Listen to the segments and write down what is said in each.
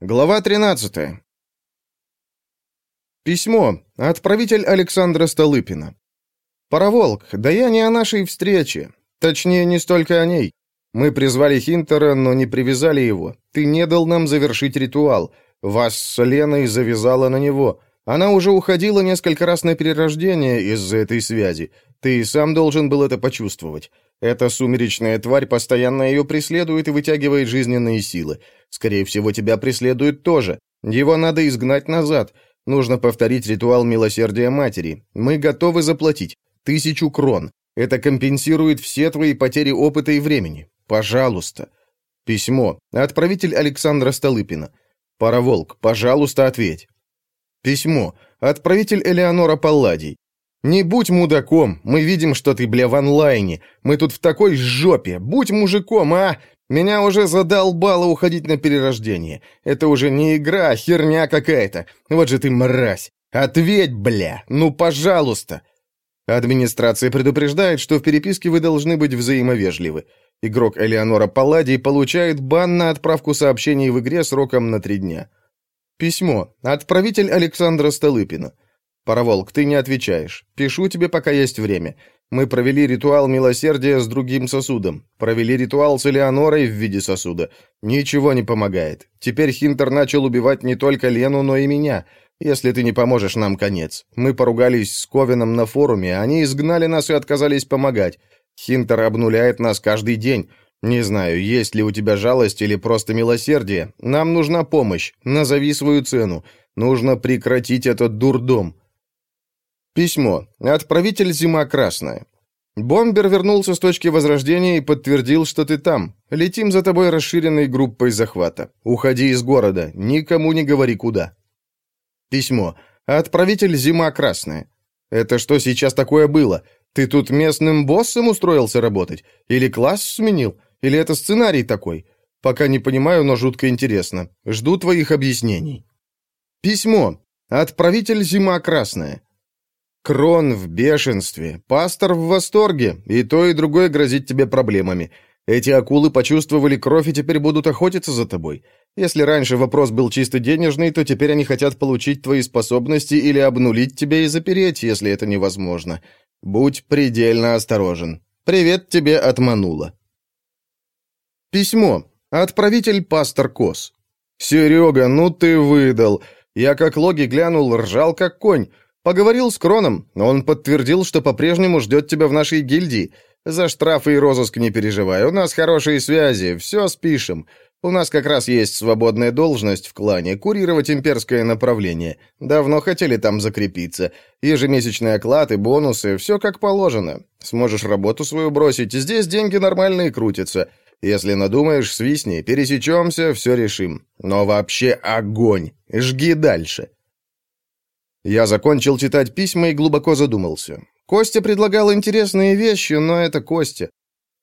Глава 13. Письмо. Отправитель Александра Столыпина. «Пароволк, да я не о нашей встрече. Точнее, не столько о ней. Мы призвали Хинтера, но не привязали его. Ты не дал нам завершить ритуал. Вас с Леной завязала на него. Она уже уходила несколько раз на перерождение из-за этой связи. Ты сам должен был это почувствовать. Эта сумеречная тварь постоянно ее преследует и вытягивает жизненные силы. Скорее всего, тебя преследует тоже. Его надо изгнать назад. Нужно повторить ритуал милосердия матери. Мы готовы заплатить. Тысячу крон. Это компенсирует все твои потери опыта и времени. Пожалуйста. Письмо. Отправитель Александра Столыпина. Пароволк, пожалуйста, ответь. Письмо. Отправитель Элеонора Палладий. «Не будь мудаком, мы видим, что ты, бля, в онлайне. Мы тут в такой жопе. Будь мужиком, а! Меня уже задолбало уходить на перерождение. Это уже не игра, а херня какая-то. Вот же ты мразь. Ответь, бля, ну пожалуйста!» Администрация предупреждает, что в переписке вы должны быть взаимовежливы. Игрок Элеонора Палладий получает бан на отправку сообщений в игре сроком на три дня. Письмо. Отправитель Александра Столыпина. «Пароволк, ты не отвечаешь. Пишу тебе, пока есть время. Мы провели ритуал милосердия с другим сосудом. Провели ритуал с Элеонорой в виде сосуда. Ничего не помогает. Теперь Хинтер начал убивать не только Лену, но и меня. Если ты не поможешь, нам конец. Мы поругались с Ковином на форуме, они изгнали нас и отказались помогать. Хинтер обнуляет нас каждый день. Не знаю, есть ли у тебя жалость или просто милосердие. Нам нужна помощь. Назови свою цену. Нужно прекратить этот дурдом. Письмо. Отправитель «Зима красная». Бомбер вернулся с точки возрождения и подтвердил, что ты там. Летим за тобой расширенной группой захвата. Уходи из города, никому не говори куда. Письмо. Отправитель «Зима красная». Это что сейчас такое было? Ты тут местным боссом устроился работать? Или класс сменил? Или это сценарий такой? Пока не понимаю, но жутко интересно. Жду твоих объяснений. Письмо. Отправитель «Зима красная». Крон в бешенстве, пастор в восторге, и то, и другое грозит тебе проблемами. Эти акулы почувствовали кровь и теперь будут охотиться за тобой. Если раньше вопрос был чисто денежный, то теперь они хотят получить твои способности или обнулить тебя и запереть, если это невозможно. Будь предельно осторожен. Привет тебе от Манула. Письмо. Отправитель пастор Кос. Серега, ну ты выдал. Я как логи глянул, ржал как конь. Поговорил с Кроном, он подтвердил, что по-прежнему ждет тебя в нашей гильдии. За штрафы и розыск не переживай, у нас хорошие связи, все спишем. У нас как раз есть свободная должность в клане, курировать имперское направление. Давно хотели там закрепиться. Ежемесячные оклады, бонусы, все как положено. Сможешь работу свою бросить, здесь деньги нормальные крутятся. Если надумаешь, свистни, пересечемся, все решим. Но вообще огонь, жги дальше. Я закончил читать письма и глубоко задумался. Костя предлагал интересные вещи, но это Костя.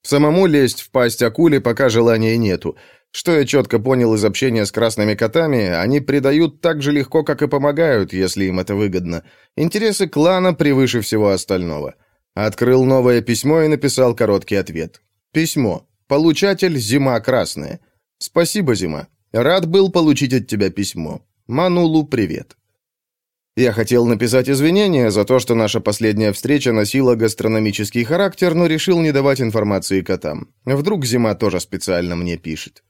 Самому лезть в пасть акуле пока желания нету. Что я четко понял из общения с красными котами, они предают так же легко, как и помогают, если им это выгодно. Интересы клана превыше всего остального. Открыл новое письмо и написал короткий ответ. Письмо. Получатель «Зима красная». Спасибо, Зима. Рад был получить от тебя письмо. Манулу привет. Я хотел написать извинения за то, что наша последняя встреча носила гастрономический характер, но решил не давать информации котам. Вдруг Зима тоже специально мне пишет.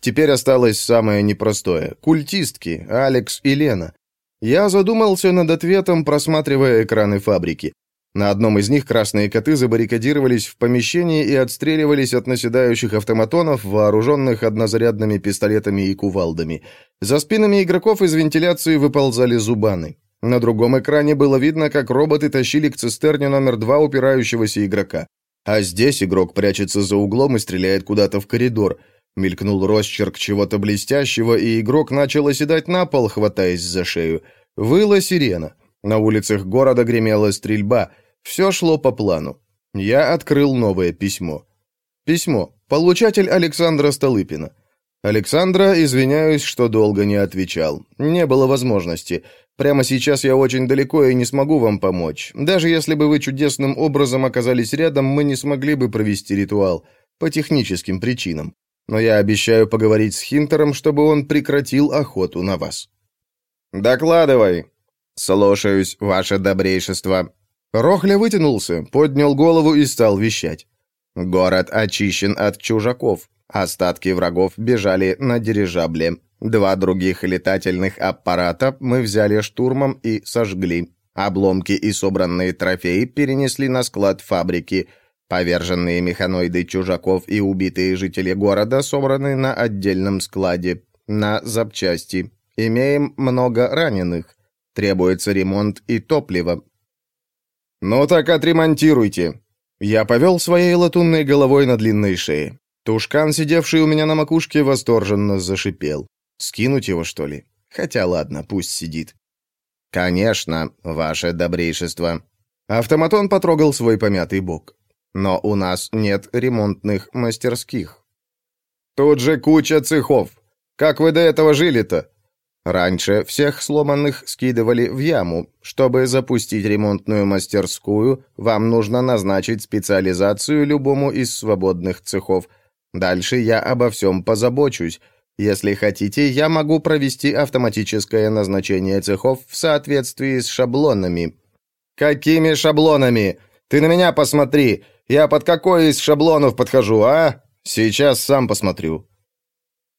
Теперь осталось самое непростое. Культистки, Алекс и Лена. Я задумался над ответом, просматривая экраны фабрики. На одном из них красные коты забаррикадировались в помещении и отстреливались от наседающих автоматонов, вооруженных однозарядными пистолетами и кувалдами. За спинами игроков из вентиляции выползали зубаны. На другом экране было видно, как роботы тащили к цистерне номер два упирающегося игрока. А здесь игрок прячется за углом и стреляет куда-то в коридор. Мелькнул росчерк чего-то блестящего, и игрок начал оседать на пол, хватаясь за шею. Выла сирена. На улицах города гремела стрельба. Все шло по плану. Я открыл новое письмо. Письмо. Получатель Александра Столыпина. Александра, извиняюсь, что долго не отвечал. Не было возможности. Прямо сейчас я очень далеко и не смогу вам помочь. Даже если бы вы чудесным образом оказались рядом, мы не смогли бы провести ритуал. По техническим причинам. Но я обещаю поговорить с Хинтером, чтобы он прекратил охоту на вас». «Докладывай». «Слушаюсь, ваше добрейшество». Рохля вытянулся, поднял голову и стал вещать. «Город очищен от чужаков. Остатки врагов бежали на дирижабле. Два других летательных аппарата мы взяли штурмом и сожгли. Обломки и собранные трофеи перенесли на склад фабрики. Поверженные механоиды чужаков и убитые жители города собраны на отдельном складе, на запчасти. Имеем много раненых. Требуется ремонт и топливо. «Ну так отремонтируйте!» Я повел своей латунной головой на длинной шее. Тушкан, сидевший у меня на макушке, восторженно зашипел. Скинуть его, что ли? Хотя ладно, пусть сидит. «Конечно, ваше добрейшество». Автоматон потрогал свой помятый бок. «Но у нас нет ремонтных мастерских». «Тут же куча цехов. Как вы до этого жили-то?» Раньше всех сломанных скидывали в яму. Чтобы запустить ремонтную мастерскую, вам нужно назначить специализацию любому из свободных цехов – Дальше я обо всем позабочусь. Если хотите, я могу провести автоматическое назначение цехов в соответствии с шаблонами». «Какими шаблонами? Ты на меня посмотри. Я под какой из шаблонов подхожу, а? Сейчас сам посмотрю».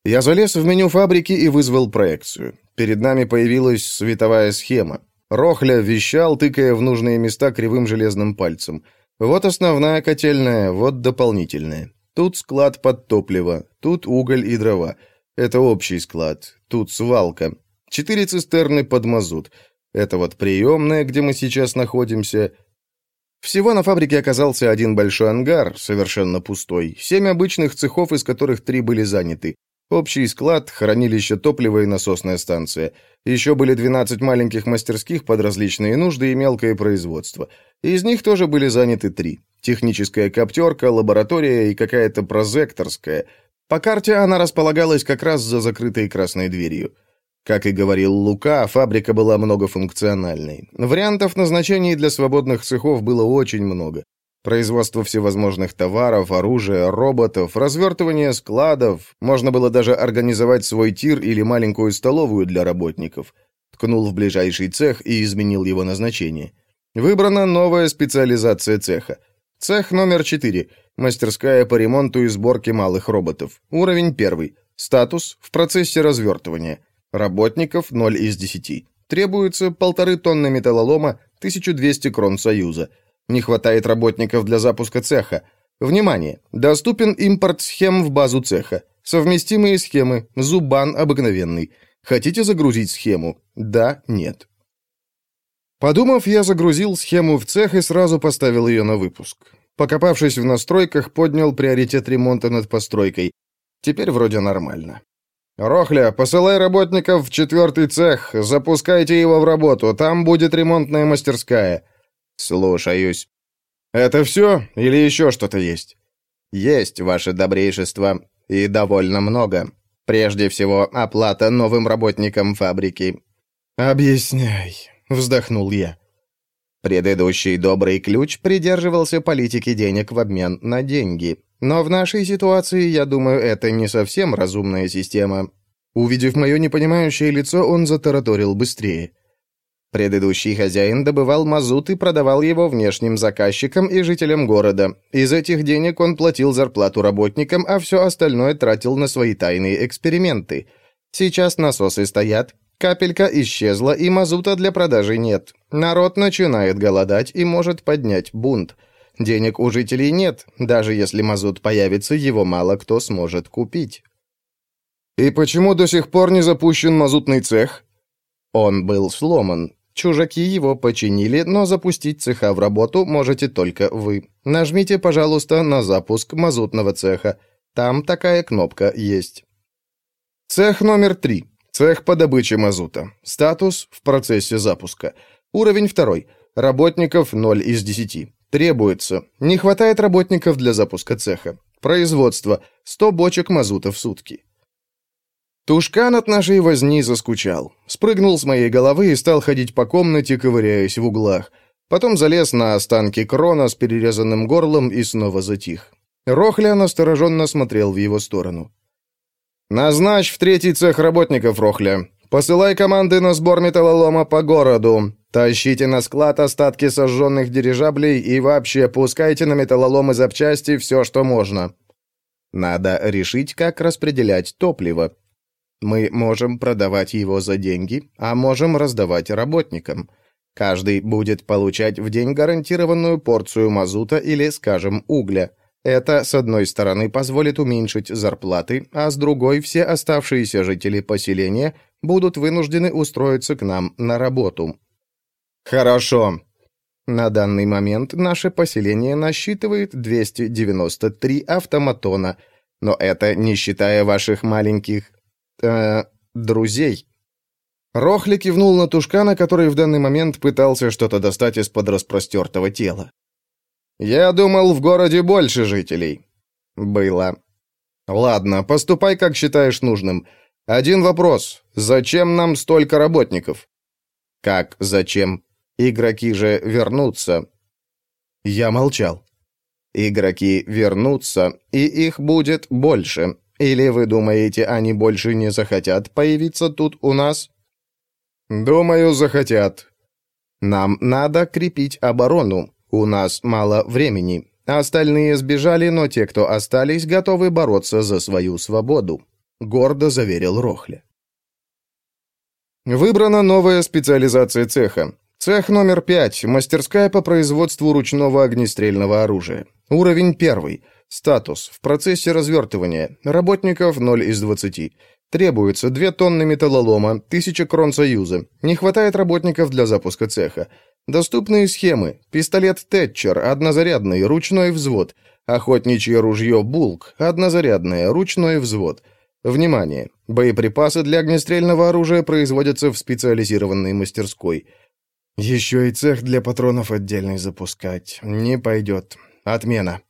Я залез в меню фабрики и вызвал проекцию. Перед нами появилась световая схема. Рохля вещал, тыкая в нужные места кривым железным пальцем. Вот основная котельная, вот дополнительная. Тут склад под топливо, тут уголь и дрова. Это общий склад. Тут свалка. Четыре цистерны под мазут. Это вот приемная, где мы сейчас находимся. Всего на фабрике оказался один большой ангар, совершенно пустой. Семь обычных цехов, из которых три были заняты. Общий склад, хранилище топлива и насосная станция. Еще были 12 маленьких мастерских под различные нужды и мелкое производство. Из них тоже были заняты три. Техническая коптерка, лаборатория и какая-то прозекторская. По карте она располагалась как раз за закрытой красной дверью. Как и говорил Лука, фабрика была многофункциональной. Вариантов назначений для свободных цехов было очень много. Производство всевозможных товаров, оружия, роботов, развертывание складов. Можно было даже организовать свой тир или маленькую столовую для работников. Ткнул в ближайший цех и изменил его назначение. Выбрана новая специализация цеха. Цех номер 4. Мастерская по ремонту и сборке малых роботов. Уровень 1. Статус в процессе развертывания. Работников 0 из 10. Требуется полторы тонны металлолома, 1200 крон Союза. Не хватает работников для запуска цеха. Внимание! Доступен импорт схем в базу цеха. Совместимые схемы. Зубан обыкновенный. Хотите загрузить схему? Да, нет. Подумав, я загрузил схему в цех и сразу поставил ее на выпуск. Покопавшись в настройках, поднял приоритет ремонта над постройкой. Теперь вроде нормально. «Рохля, посылай работников в четвертый цех, запускайте его в работу, там будет ремонтная мастерская». «Слушаюсь». «Это все? Или еще что-то есть?» «Есть, ваше добрейшество, и довольно много. Прежде всего, оплата новым работникам фабрики». «Объясняй», — вздохнул я. Предыдущий добрый ключ придерживался политики денег в обмен на деньги. Но в нашей ситуации, я думаю, это не совсем разумная система. Увидев мое непонимающее лицо, он затараторил быстрее. Предыдущий хозяин добывал мазут и продавал его внешним заказчикам и жителям города. Из этих денег он платил зарплату работникам, а все остальное тратил на свои тайные эксперименты. Сейчас насосы стоят, Капелька исчезла, и мазута для продажи нет. Народ начинает голодать и может поднять бунт. Денег у жителей нет, даже если мазут появится, его мало кто сможет купить. «И почему до сих пор не запущен мазутный цех?» Он был сломан. Чужаки его починили, но запустить цеха в работу можете только вы. Нажмите, пожалуйста, на запуск мазутного цеха. Там такая кнопка есть. Цех номер три. Цех по добыче мазута. Статус в процессе запуска. Уровень второй. Работников 0 из 10. Требуется. Не хватает работников для запуска цеха. Производство. 100 бочек мазута в сутки. Тушкан от нашей возни заскучал. Спрыгнул с моей головы и стал ходить по комнате, ковыряясь в углах. Потом залез на останки крона с перерезанным горлом и снова затих. Рохля настороженно смотрел в его сторону. «Назначь в третий цех работников, Рохля. Посылай команды на сбор металлолома по городу. Тащите на склад остатки сожженных дирижаблей и вообще пускайте на металлолом и запчасти все, что можно. Надо решить, как распределять топливо. Мы можем продавать его за деньги, а можем раздавать работникам. Каждый будет получать в день гарантированную порцию мазута или, скажем, угля. Это, с одной стороны, позволит уменьшить зарплаты, а с другой все оставшиеся жители поселения будут вынуждены устроиться к нам на работу. Хорошо. На данный момент наше поселение насчитывает 293 автоматона, но это не считая ваших маленьких... Э, друзей. Рохли кивнул на Тушкана, который в данный момент пытался что-то достать из-под распростертого тела. «Я думал, в городе больше жителей». «Было». «Ладно, поступай, как считаешь нужным. Один вопрос. Зачем нам столько работников?» «Как зачем? Игроки же вернутся». Я молчал. «Игроки вернутся, и их будет больше. Или вы думаете, они больше не захотят появиться тут у нас?» «Думаю, захотят». «Нам надо крепить оборону. У нас мало времени. Остальные сбежали, но те, кто остались, готовы бороться за свою свободу», — гордо заверил Рохля. Выбрана новая специализация цеха. Цех номер 5. Мастерская по производству ручного огнестрельного оружия. Уровень 1. Статус. В процессе развертывания. Работников 0 из 20. Требуется 2 тонны металлолома, 1000 крон союза. Не хватает работников для запуска цеха. Доступные схемы. Пистолет Тэтчер, однозарядный, ручной взвод. Охотничье ружье Булк, однозарядное, ручной взвод. Внимание! Боеприпасы для огнестрельного оружия производятся в специализированной мастерской. Еще и цех для патронов отдельный запускать. Не пойдет. Отмена.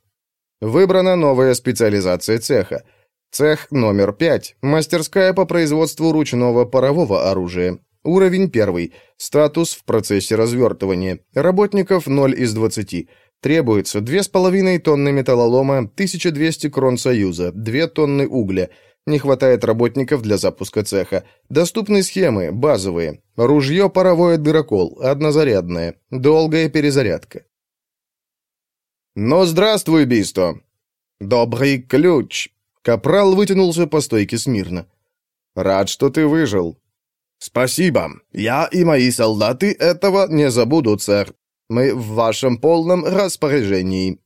Выбрана новая специализация цеха. Цех номер 5. Мастерская по производству ручного парового оружия. Уровень 1. Статус в процессе развертывания. Работников 0 из 20. Требуется 2,5 тонны металлолома, 1200 крон союза, 2 тонны угля. Не хватает работников для запуска цеха. Доступны схемы, базовые. Ружье паровое дырокол, однозарядное. Долгая перезарядка. «Ну, здравствуй, Бисто!» «Добрый ключ!» Капрал вытянулся по стойке смирно. «Рад, что ты выжил». «Спасибо. Я и мои солдаты этого не забудут, сэр. Мы в вашем полном распоряжении».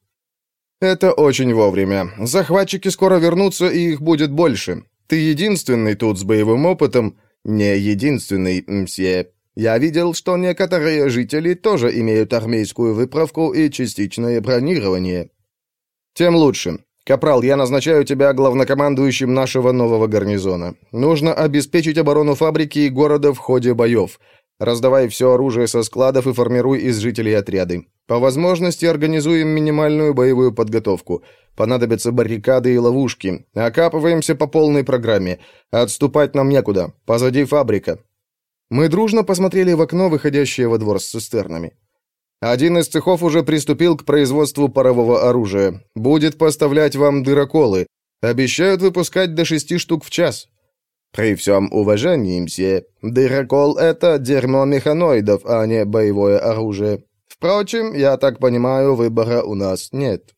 «Это очень вовремя. Захватчики скоро вернутся, и их будет больше. Ты единственный тут с боевым опытом». «Не единственный, мсье. Я видел, что некоторые жители тоже имеют армейскую выправку и частичное бронирование». «Тем лучше. «Капрал, я назначаю тебя главнокомандующим нашего нового гарнизона. Нужно обеспечить оборону фабрики и города в ходе боев. Раздавай все оружие со складов и формируй из жителей отряды. По возможности организуем минимальную боевую подготовку. Понадобятся баррикады и ловушки. Окапываемся по полной программе. Отступать нам некуда. Позади фабрика». Мы дружно посмотрели в окно, выходящее во двор с цистернами. Один из цехов уже приступил к производству парового оружия. Будет поставлять вам дыроколы. Обещают выпускать до шести штук в час. При всем уважении, мсье, дырокол — это дерьмо механоидов, а не боевое оружие. Впрочем, я так понимаю, выбора у нас нет.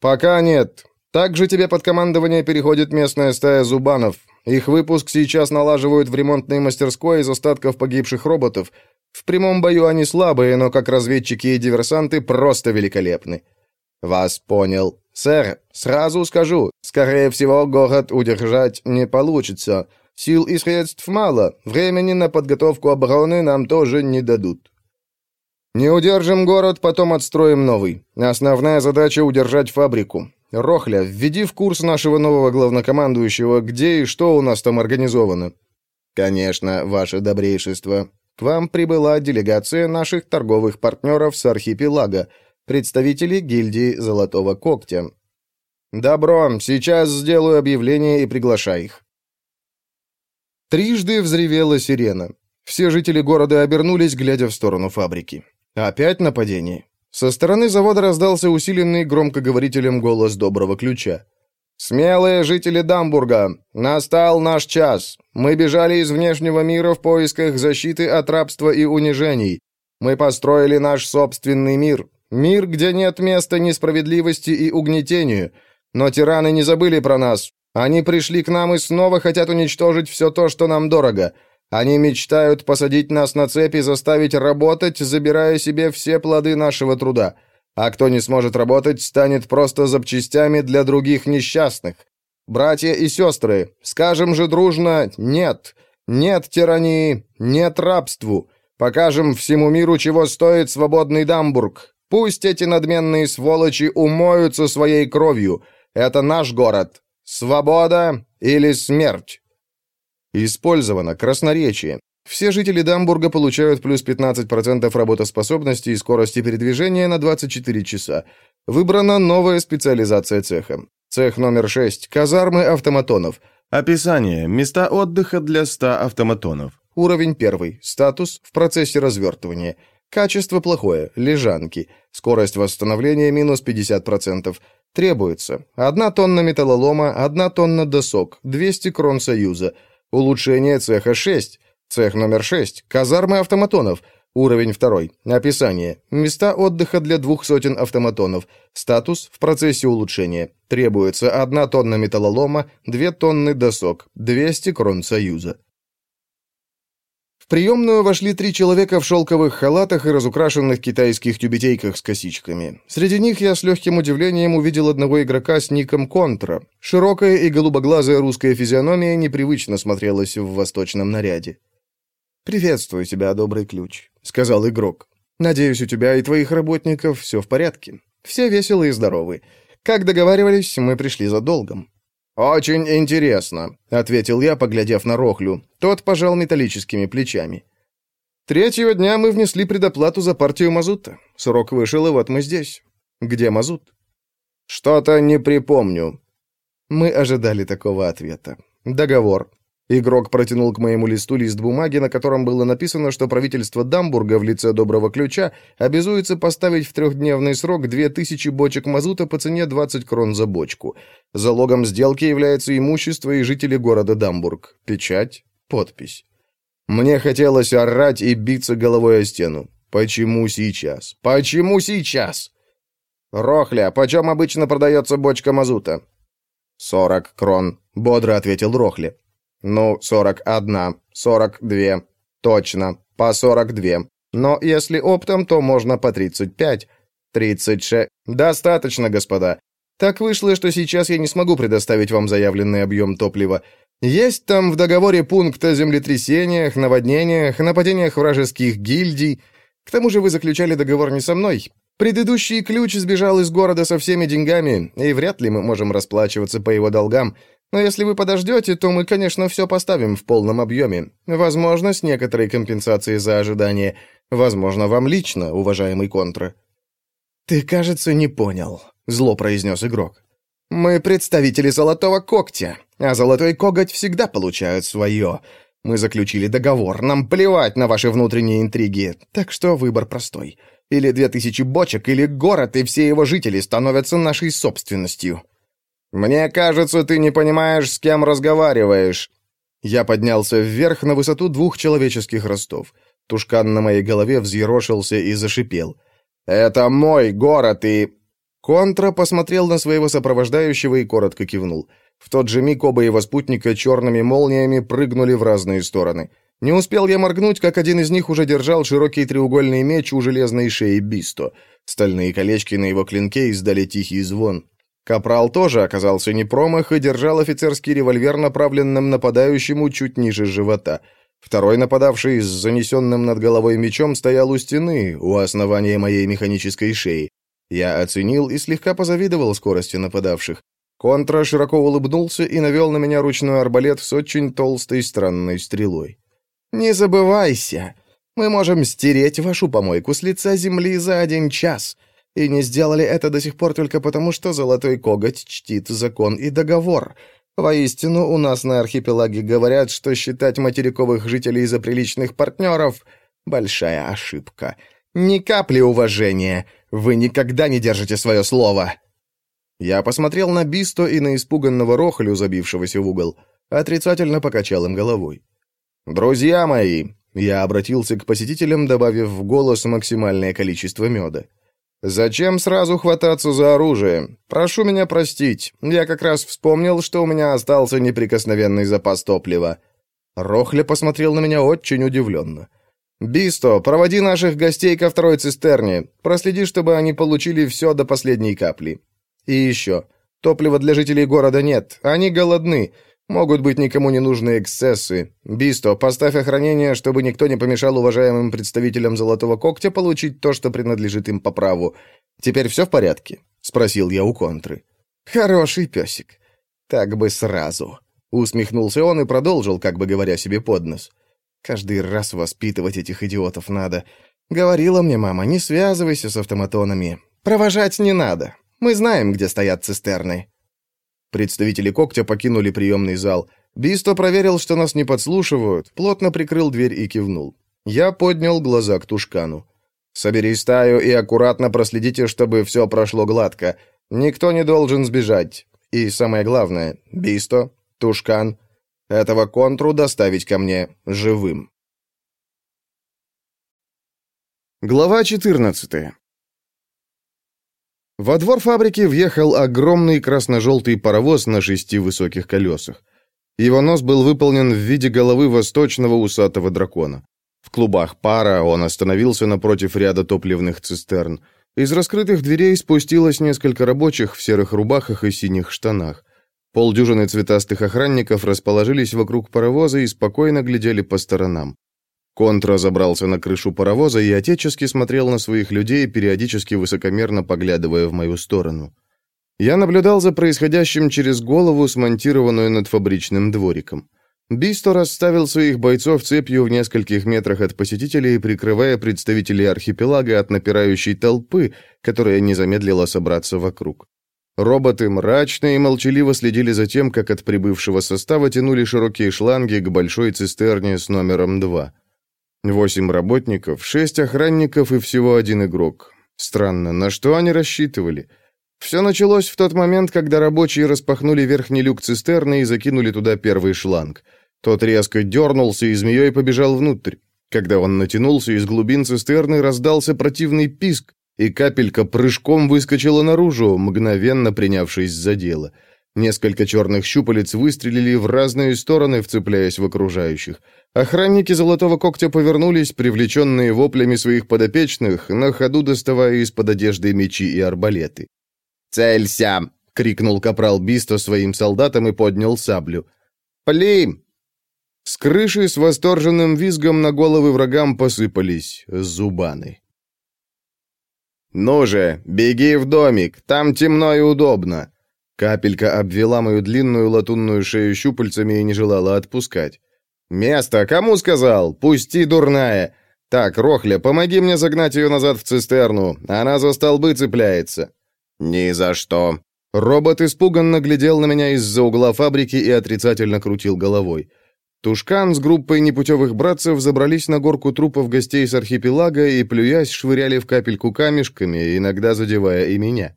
Пока нет. Также тебе под командование переходит местная стая зубанов. Их выпуск сейчас налаживают в ремонтной мастерской из остатков погибших роботов — в прямом бою они слабые, но как разведчики и диверсанты просто великолепны. Вас понял. Сэр, сразу скажу, скорее всего, город удержать не получится. Сил и средств мало, времени на подготовку обороны нам тоже не дадут. Не удержим город, потом отстроим новый. Основная задача удержать фабрику. Рохля, введи в курс нашего нового главнокомандующего, где и что у нас там организовано. Конечно, ваше добрейшество. К вам прибыла делегация наших торговых партнеров с архипелага, представители гильдии Золотого Когтя. Добро, сейчас сделаю объявление и приглашай их. Трижды взревела сирена. Все жители города обернулись, глядя в сторону фабрики. Опять нападение. Со стороны завода раздался усиленный громкоговорителем голос доброго ключа. «Смелые жители Дамбурга! Настал наш час! Мы бежали из внешнего мира в поисках защиты от рабства и унижений. Мы построили наш собственный мир. Мир, где нет места несправедливости и угнетению. Но тираны не забыли про нас. Они пришли к нам и снова хотят уничтожить все то, что нам дорого. Они мечтают посадить нас на цепи, заставить работать, забирая себе все плоды нашего труда. А кто не сможет работать, станет просто запчастями для других несчастных. Братья и сестры, скажем же дружно «нет». Нет тирании, нет рабству. Покажем всему миру, чего стоит свободный Дамбург. Пусть эти надменные сволочи умоются своей кровью. Это наш город. Свобода или смерть. Использовано красноречие. Все жители Дамбурга получают плюс 15% работоспособности и скорости передвижения на 24 часа. Выбрана новая специализация цеха. Цех номер 6. Казармы автоматонов. Описание. Места отдыха для 100 автоматонов. Уровень 1. Статус в процессе развертывания. Качество плохое. Лежанки. Скорость восстановления минус 50%. Требуется. Одна тонна металлолома, одна тонна досок, 200 крон союза. Улучшение цеха 6. Цех номер 6. Казармы автоматонов. Уровень 2. Описание. Места отдыха для двух сотен автоматонов. Статус в процессе улучшения. Требуется 1 тонна металлолома, 2 тонны досок, 200 крон союза приемную вошли три человека в шелковых халатах и разукрашенных китайских тюбетейках с косичками. Среди них я с легким удивлением увидел одного игрока с ником Контра. Широкая и голубоглазая русская физиономия непривычно смотрелась в восточном наряде. «Приветствую тебя, добрый ключ», — сказал игрок. «Надеюсь, у тебя и твоих работников все в порядке. Все веселы и здоровы. Как договаривались, мы пришли за долгом». «Очень интересно», — ответил я, поглядев на Рохлю. Тот пожал металлическими плечами. «Третьего дня мы внесли предоплату за партию мазута. Срок вышел, и вот мы здесь. Где мазут?» «Что-то не припомню». Мы ожидали такого ответа. Договор. Игрок протянул к моему листу лист бумаги, на котором было написано, что правительство Дамбурга в лице Доброго Ключа обязуется поставить в трехдневный срок 2000 бочек мазута по цене 20 крон за бочку. Залогом сделки является имущество и жители города Дамбург. Печать, подпись. Мне хотелось орать и биться головой о стену. Почему сейчас? Почему сейчас? «Рохля, почем обычно продается бочка мазута?» «Сорок крон», — бодро ответил Рохля. «Ну, сорок одна, сорок две. Точно, по сорок две. Но если оптом, то можно по тридцать пять. Тридцать шесть. Достаточно, господа. Так вышло, что сейчас я не смогу предоставить вам заявленный объем топлива. Есть там в договоре пункт о землетрясениях, наводнениях, нападениях вражеских гильдий. К тому же вы заключали договор не со мной. Предыдущий ключ сбежал из города со всеми деньгами, и вряд ли мы можем расплачиваться по его долгам. Но если вы подождете, то мы, конечно, все поставим в полном объеме. Возможно, с некоторой компенсацией за ожидание. Возможно, вам лично, уважаемый контра». «Ты, кажется, не понял», — зло произнес игрок. «Мы представители Золотого Когтя, а Золотой Коготь всегда получают свое. Мы заключили договор, нам плевать на ваши внутренние интриги, так что выбор простой. Или две тысячи бочек, или город и все его жители становятся нашей собственностью». «Мне кажется, ты не понимаешь, с кем разговариваешь». Я поднялся вверх на высоту двух человеческих ростов. Тушкан на моей голове взъерошился и зашипел. «Это мой город, и...» Контра посмотрел на своего сопровождающего и коротко кивнул. В тот же миг оба его спутника черными молниями прыгнули в разные стороны. Не успел я моргнуть, как один из них уже держал широкий треугольный меч у железной шеи Бисто. Стальные колечки на его клинке издали тихий звон. Капрал тоже оказался не промах и держал офицерский револьвер, направленным нападающему чуть ниже живота. Второй нападавший с занесенным над головой мечом стоял у стены, у основания моей механической шеи. Я оценил и слегка позавидовал скорости нападавших. Контра широко улыбнулся и навел на меня ручной арбалет с очень толстой странной стрелой. «Не забывайся, мы можем стереть вашу помойку с лица земли за один час», и не сделали это до сих пор только потому, что Золотой Коготь чтит закон и договор. Воистину, у нас на архипелаге говорят, что считать материковых жителей за приличных партнеров — большая ошибка. Ни капли уважения. Вы никогда не держите свое слово!» Я посмотрел на Бисто и на испуганного Рохлю, забившегося в угол. Отрицательно покачал им головой. «Друзья мои!» Я обратился к посетителям, добавив в голос максимальное количество меда. «Зачем сразу хвататься за оружие? Прошу меня простить. Я как раз вспомнил, что у меня остался неприкосновенный запас топлива». Рохля посмотрел на меня очень удивленно. «Бисто, проводи наших гостей ко второй цистерне. Проследи, чтобы они получили все до последней капли. И еще. Топлива для жителей города нет. Они голодны. Могут быть никому не нужны эксцессы. Бисто, поставь охранение, чтобы никто не помешал уважаемым представителям Золотого Когтя получить то, что принадлежит им по праву. Теперь все в порядке?» — спросил я у контры. «Хороший песик. Так бы сразу». Усмехнулся он и продолжил, как бы говоря себе под нос. Каждый раз воспитывать этих идиотов надо. Говорила мне мама, не связывайся с автоматонами. Провожать не надо. Мы знаем, где стоят цистерны. Представители когтя покинули приемный зал. Бисто проверил, что нас не подслушивают, плотно прикрыл дверь и кивнул. Я поднял глаза к Тушкану. «Собери стаю и аккуратно проследите, чтобы все прошло гладко. Никто не должен сбежать. И самое главное, Бисто, Тушкан, этого контру доставить ко мне живым. Глава 14. Во двор фабрики въехал огромный красно-желтый паровоз на шести высоких колесах. Его нос был выполнен в виде головы восточного усатого дракона. В клубах пара он остановился напротив ряда топливных цистерн. Из раскрытых дверей спустилось несколько рабочих в серых рубахах и синих штанах. Полдюжины цветастых охранников расположились вокруг паровоза и спокойно глядели по сторонам. Контра забрался на крышу паровоза и отечески смотрел на своих людей, периодически высокомерно поглядывая в мою сторону. Я наблюдал за происходящим через голову, смонтированную над фабричным двориком. Бисто расставил своих бойцов цепью в нескольких метрах от посетителей, прикрывая представителей архипелага от напирающей толпы, которая не замедлила собраться вокруг. Роботы мрачно и молчаливо следили за тем, как от прибывшего состава тянули широкие шланги к большой цистерне с номером 2. Восемь работников, шесть охранников и всего один игрок. Странно, на что они рассчитывали? Все началось в тот момент, когда рабочие распахнули верхний люк цистерны и закинули туда первый шланг. Тот резко дернулся и змеей побежал внутрь. Когда он натянулся, из глубин цистерны раздался противный писк, и капелька прыжком выскочила наружу, мгновенно принявшись за дело. Несколько черных щупалец выстрелили в разные стороны, вцепляясь в окружающих. Охранники Золотого Когтя повернулись, привлеченные воплями своих подопечных, на ходу доставая из-под одежды мечи и арбалеты. «Целься!» — крикнул капрал Бисто своим солдатам и поднял саблю. «Пли!» С крыши с восторженным визгом на головы врагам посыпались зубаны. «Ну же, беги в домик, там темно и удобно!» Капелька обвела мою длинную латунную шею щупальцами и не желала отпускать. «Место, кому сказал? Пусти, дурная! Так, Рохля, помоги мне загнать ее назад в цистерну, она за столбы цепляется». «Ни за что!» Робот испуганно глядел на меня из-за угла фабрики и отрицательно крутил головой. Тушкан с группой непутевых братцев забрались на горку трупов гостей с архипелага и, плюясь, швыряли в капельку камешками, иногда задевая и меня.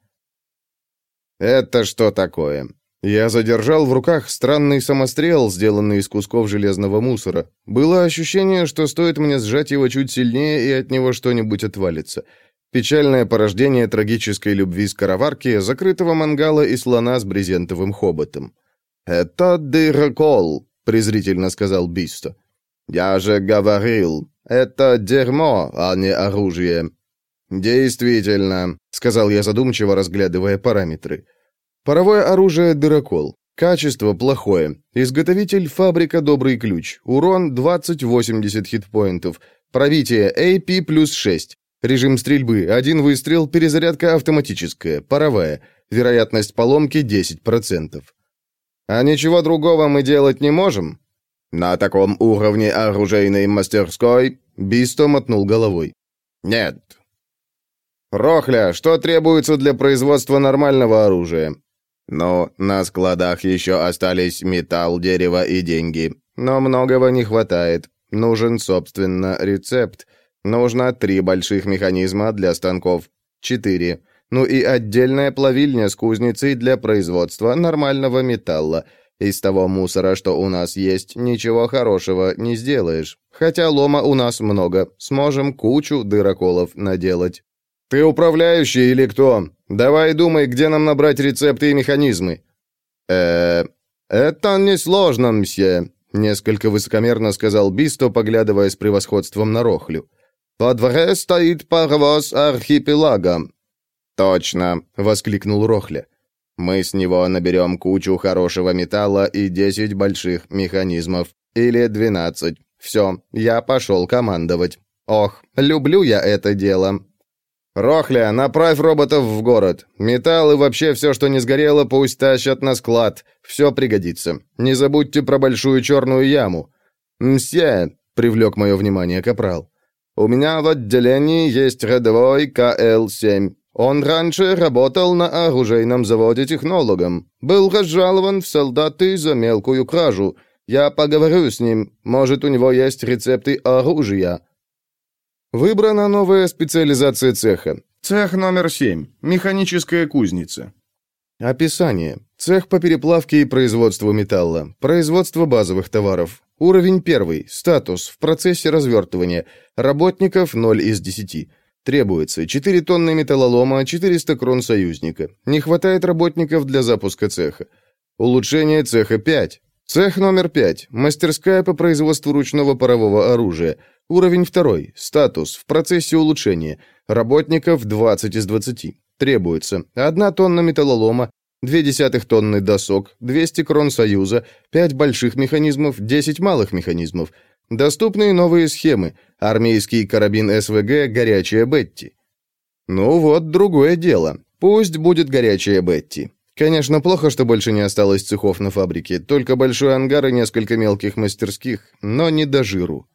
«Это что такое?» Я задержал в руках странный самострел, сделанный из кусков железного мусора. Было ощущение, что стоит мне сжать его чуть сильнее, и от него что-нибудь отвалится. Печальное порождение трагической любви скороварки, закрытого мангала и слона с брезентовым хоботом. «Это дырокол», — презрительно сказал Бисто. «Я же говорил, это дерьмо, а не оружие». «Действительно», — сказал я задумчиво, разглядывая параметры. «Паровое оружие «Дырокол». Качество плохое. Изготовитель фабрика «Добрый ключ». Урон 20-80 хитпоинтов. Пробитие AP плюс 6. Режим стрельбы. Один выстрел, перезарядка автоматическая, паровая. Вероятность поломки 10%. А ничего другого мы делать не можем? На таком уровне оружейной мастерской Бисто мотнул головой. Нет. Рохля, что требуется для производства нормального оружия? Ну, на складах еще остались металл, дерево и деньги. Но многого не хватает. Нужен, собственно, рецепт. Нужно три больших механизма для станков. Четыре. Ну и отдельная плавильня с кузницей для производства нормального металла. Из того мусора, что у нас есть, ничего хорошего не сделаешь. Хотя лома у нас много, сможем кучу дыроколов наделать. Ты управляющий или кто? Давай думай, где нам набрать рецепты и механизмы. э это несложно, мсье, несколько высокомерно сказал Бисто, поглядывая с превосходством на Рохлю. По дворе стоит паровоз архипелага. Точно, воскликнул Рохля. Мы с него наберем кучу хорошего металла и десять больших механизмов. Или двенадцать. Все, я пошел командовать. Ох, люблю я это дело. Рохля, направь роботов в город. Металл и вообще все, что не сгорело, пусть тащат на склад. Все пригодится. Не забудьте про большую черную яму. Мсье, привлек мое внимание капрал. У меня в отделении есть рядовой КЛ-7. Он раньше работал на оружейном заводе технологом. Был разжалован в солдаты за мелкую кражу. Я поговорю с ним. Может, у него есть рецепты оружия». Выбрана новая специализация цеха. Цех номер 7. Механическая кузница. Описание. Цех по переплавке и производству металла. Производство базовых товаров. Уровень 1. Статус. В процессе развертывания. Работников 0 из 10. Требуется 4 тонны металлолома, 400 крон союзника. Не хватает работников для запуска цеха. Улучшение цеха 5. Цех номер 5. Мастерская по производству ручного парового оружия. Уровень 2. Статус. В процессе улучшения. Работников 20 из 20. Требуется 1 тонна металлолома, 0,2 тонны досок, 200 крон союза, 5 больших механизмов, 10 малых механизмов – Доступные новые схемы. Армейский карабин СВГ «Горячая Бетти». Ну вот, другое дело. Пусть будет «Горячая Бетти». Конечно, плохо, что больше не осталось цехов на фабрике, только большой ангар и несколько мелких мастерских, но не до жиру.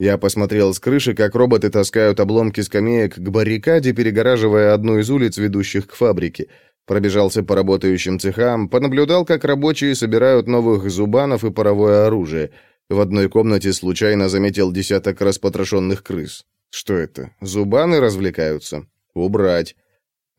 Я посмотрел с крыши, как роботы таскают обломки скамеек к баррикаде, перегораживая одну из улиц, ведущих к фабрике. Пробежался по работающим цехам, понаблюдал, как рабочие собирают новых зубанов и паровое оружие — в одной комнате случайно заметил десяток распотрошенных крыс. Что это? Зубаны развлекаются? Убрать.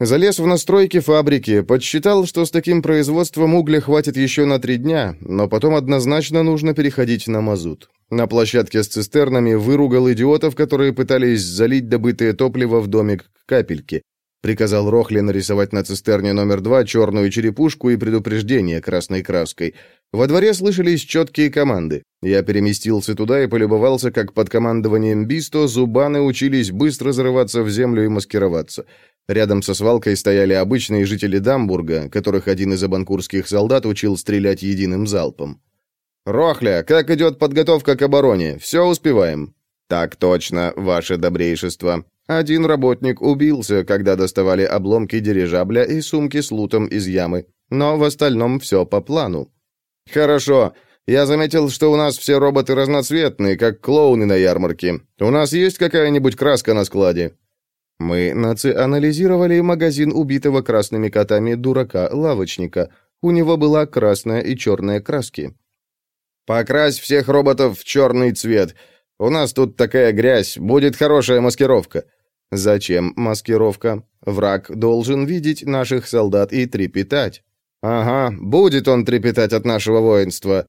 Залез в настройки фабрики, подсчитал, что с таким производством угля хватит еще на три дня, но потом однозначно нужно переходить на мазут. На площадке с цистернами выругал идиотов, которые пытались залить добытое топливо в домик к капельке. Приказал Рохле нарисовать на цистерне номер два черную черепушку и предупреждение красной краской. Во дворе слышались четкие команды. Я переместился туда и полюбовался, как под командованием Бисто зубаны учились быстро зарываться в землю и маскироваться. Рядом со свалкой стояли обычные жители Дамбурга, которых один из абанкурских солдат учил стрелять единым залпом. «Рохля, как идет подготовка к обороне? Все успеваем?» «Так точно, ваше добрейшество», один работник убился, когда доставали обломки дирижабля и сумки с лутом из ямы, но в остальном все по плану. Хорошо. Я заметил, что у нас все роботы разноцветные, как клоуны на ярмарке. У нас есть какая-нибудь краска на складе? Мы национализировали магазин убитого красными котами дурака-лавочника. У него была красная и черная краски. Покрась всех роботов в черный цвет. У нас тут такая грязь, будет хорошая маскировка. Зачем маскировка? Враг должен видеть наших солдат и трепетать. Ага, будет он трепетать от нашего воинства.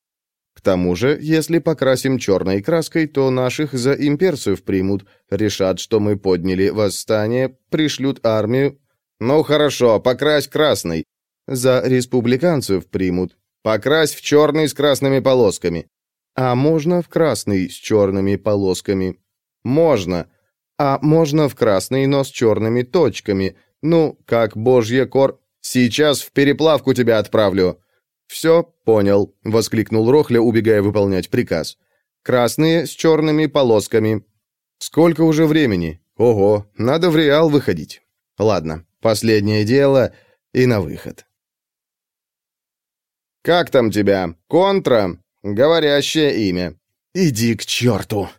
К тому же, если покрасим черной краской, то наших за имперцев примут, решат, что мы подняли восстание, пришлют армию. Ну хорошо, покрась красной. За республиканцев примут. Покрась в черный с красными полосками. А можно в красный с черными полосками? Можно. А можно в красный, но с черными точками. Ну, как божье кор... Сейчас в переплавку тебя отправлю». «Все, понял», — воскликнул Рохля, убегая выполнять приказ. «Красные с черными полосками». «Сколько уже времени? Ого, надо в Реал выходить». «Ладно, последнее дело и на выход». «Как там тебя? Контра? Говорящее имя». «Иди к черту!»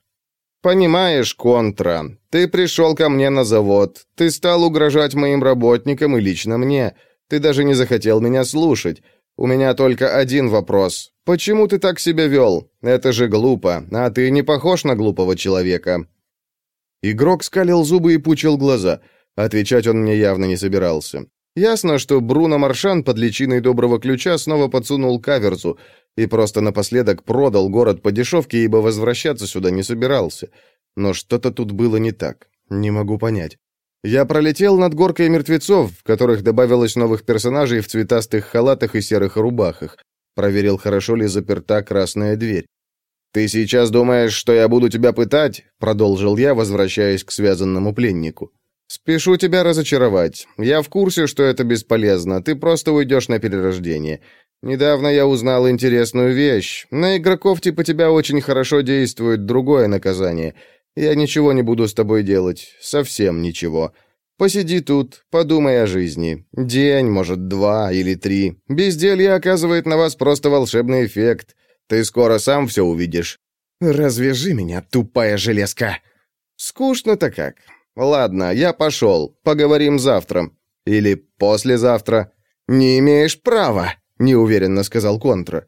«Понимаешь, Контра, ты пришел ко мне на завод, ты стал угрожать моим работникам и лично мне, ты даже не захотел меня слушать. У меня только один вопрос. Почему ты так себя вел? Это же глупо, а ты не похож на глупого человека». Игрок скалил зубы и пучил глаза. Отвечать он мне явно не собирался. Ясно, что Бруно Маршан под личиной доброго ключа снова подсунул каверзу и просто напоследок продал город по дешевке, ибо возвращаться сюда не собирался. Но что-то тут было не так. Не могу понять. Я пролетел над горкой мертвецов, в которых добавилось новых персонажей в цветастых халатах и серых рубахах. Проверил, хорошо ли заперта красная дверь. «Ты сейчас думаешь, что я буду тебя пытать?» — продолжил я, возвращаясь к связанному пленнику. «Спешу тебя разочаровать. Я в курсе, что это бесполезно. Ты просто уйдешь на перерождение. Недавно я узнал интересную вещь. На игроков типа тебя очень хорошо действует другое наказание. Я ничего не буду с тобой делать. Совсем ничего. Посиди тут, подумай о жизни. День, может, два или три. Безделье оказывает на вас просто волшебный эффект. Ты скоро сам все увидишь. Развяжи меня, тупая железка. Скучно-то как. Ладно, я пошел. Поговорим завтра. Или послезавтра. Не имеешь права, неуверенно сказал Контра.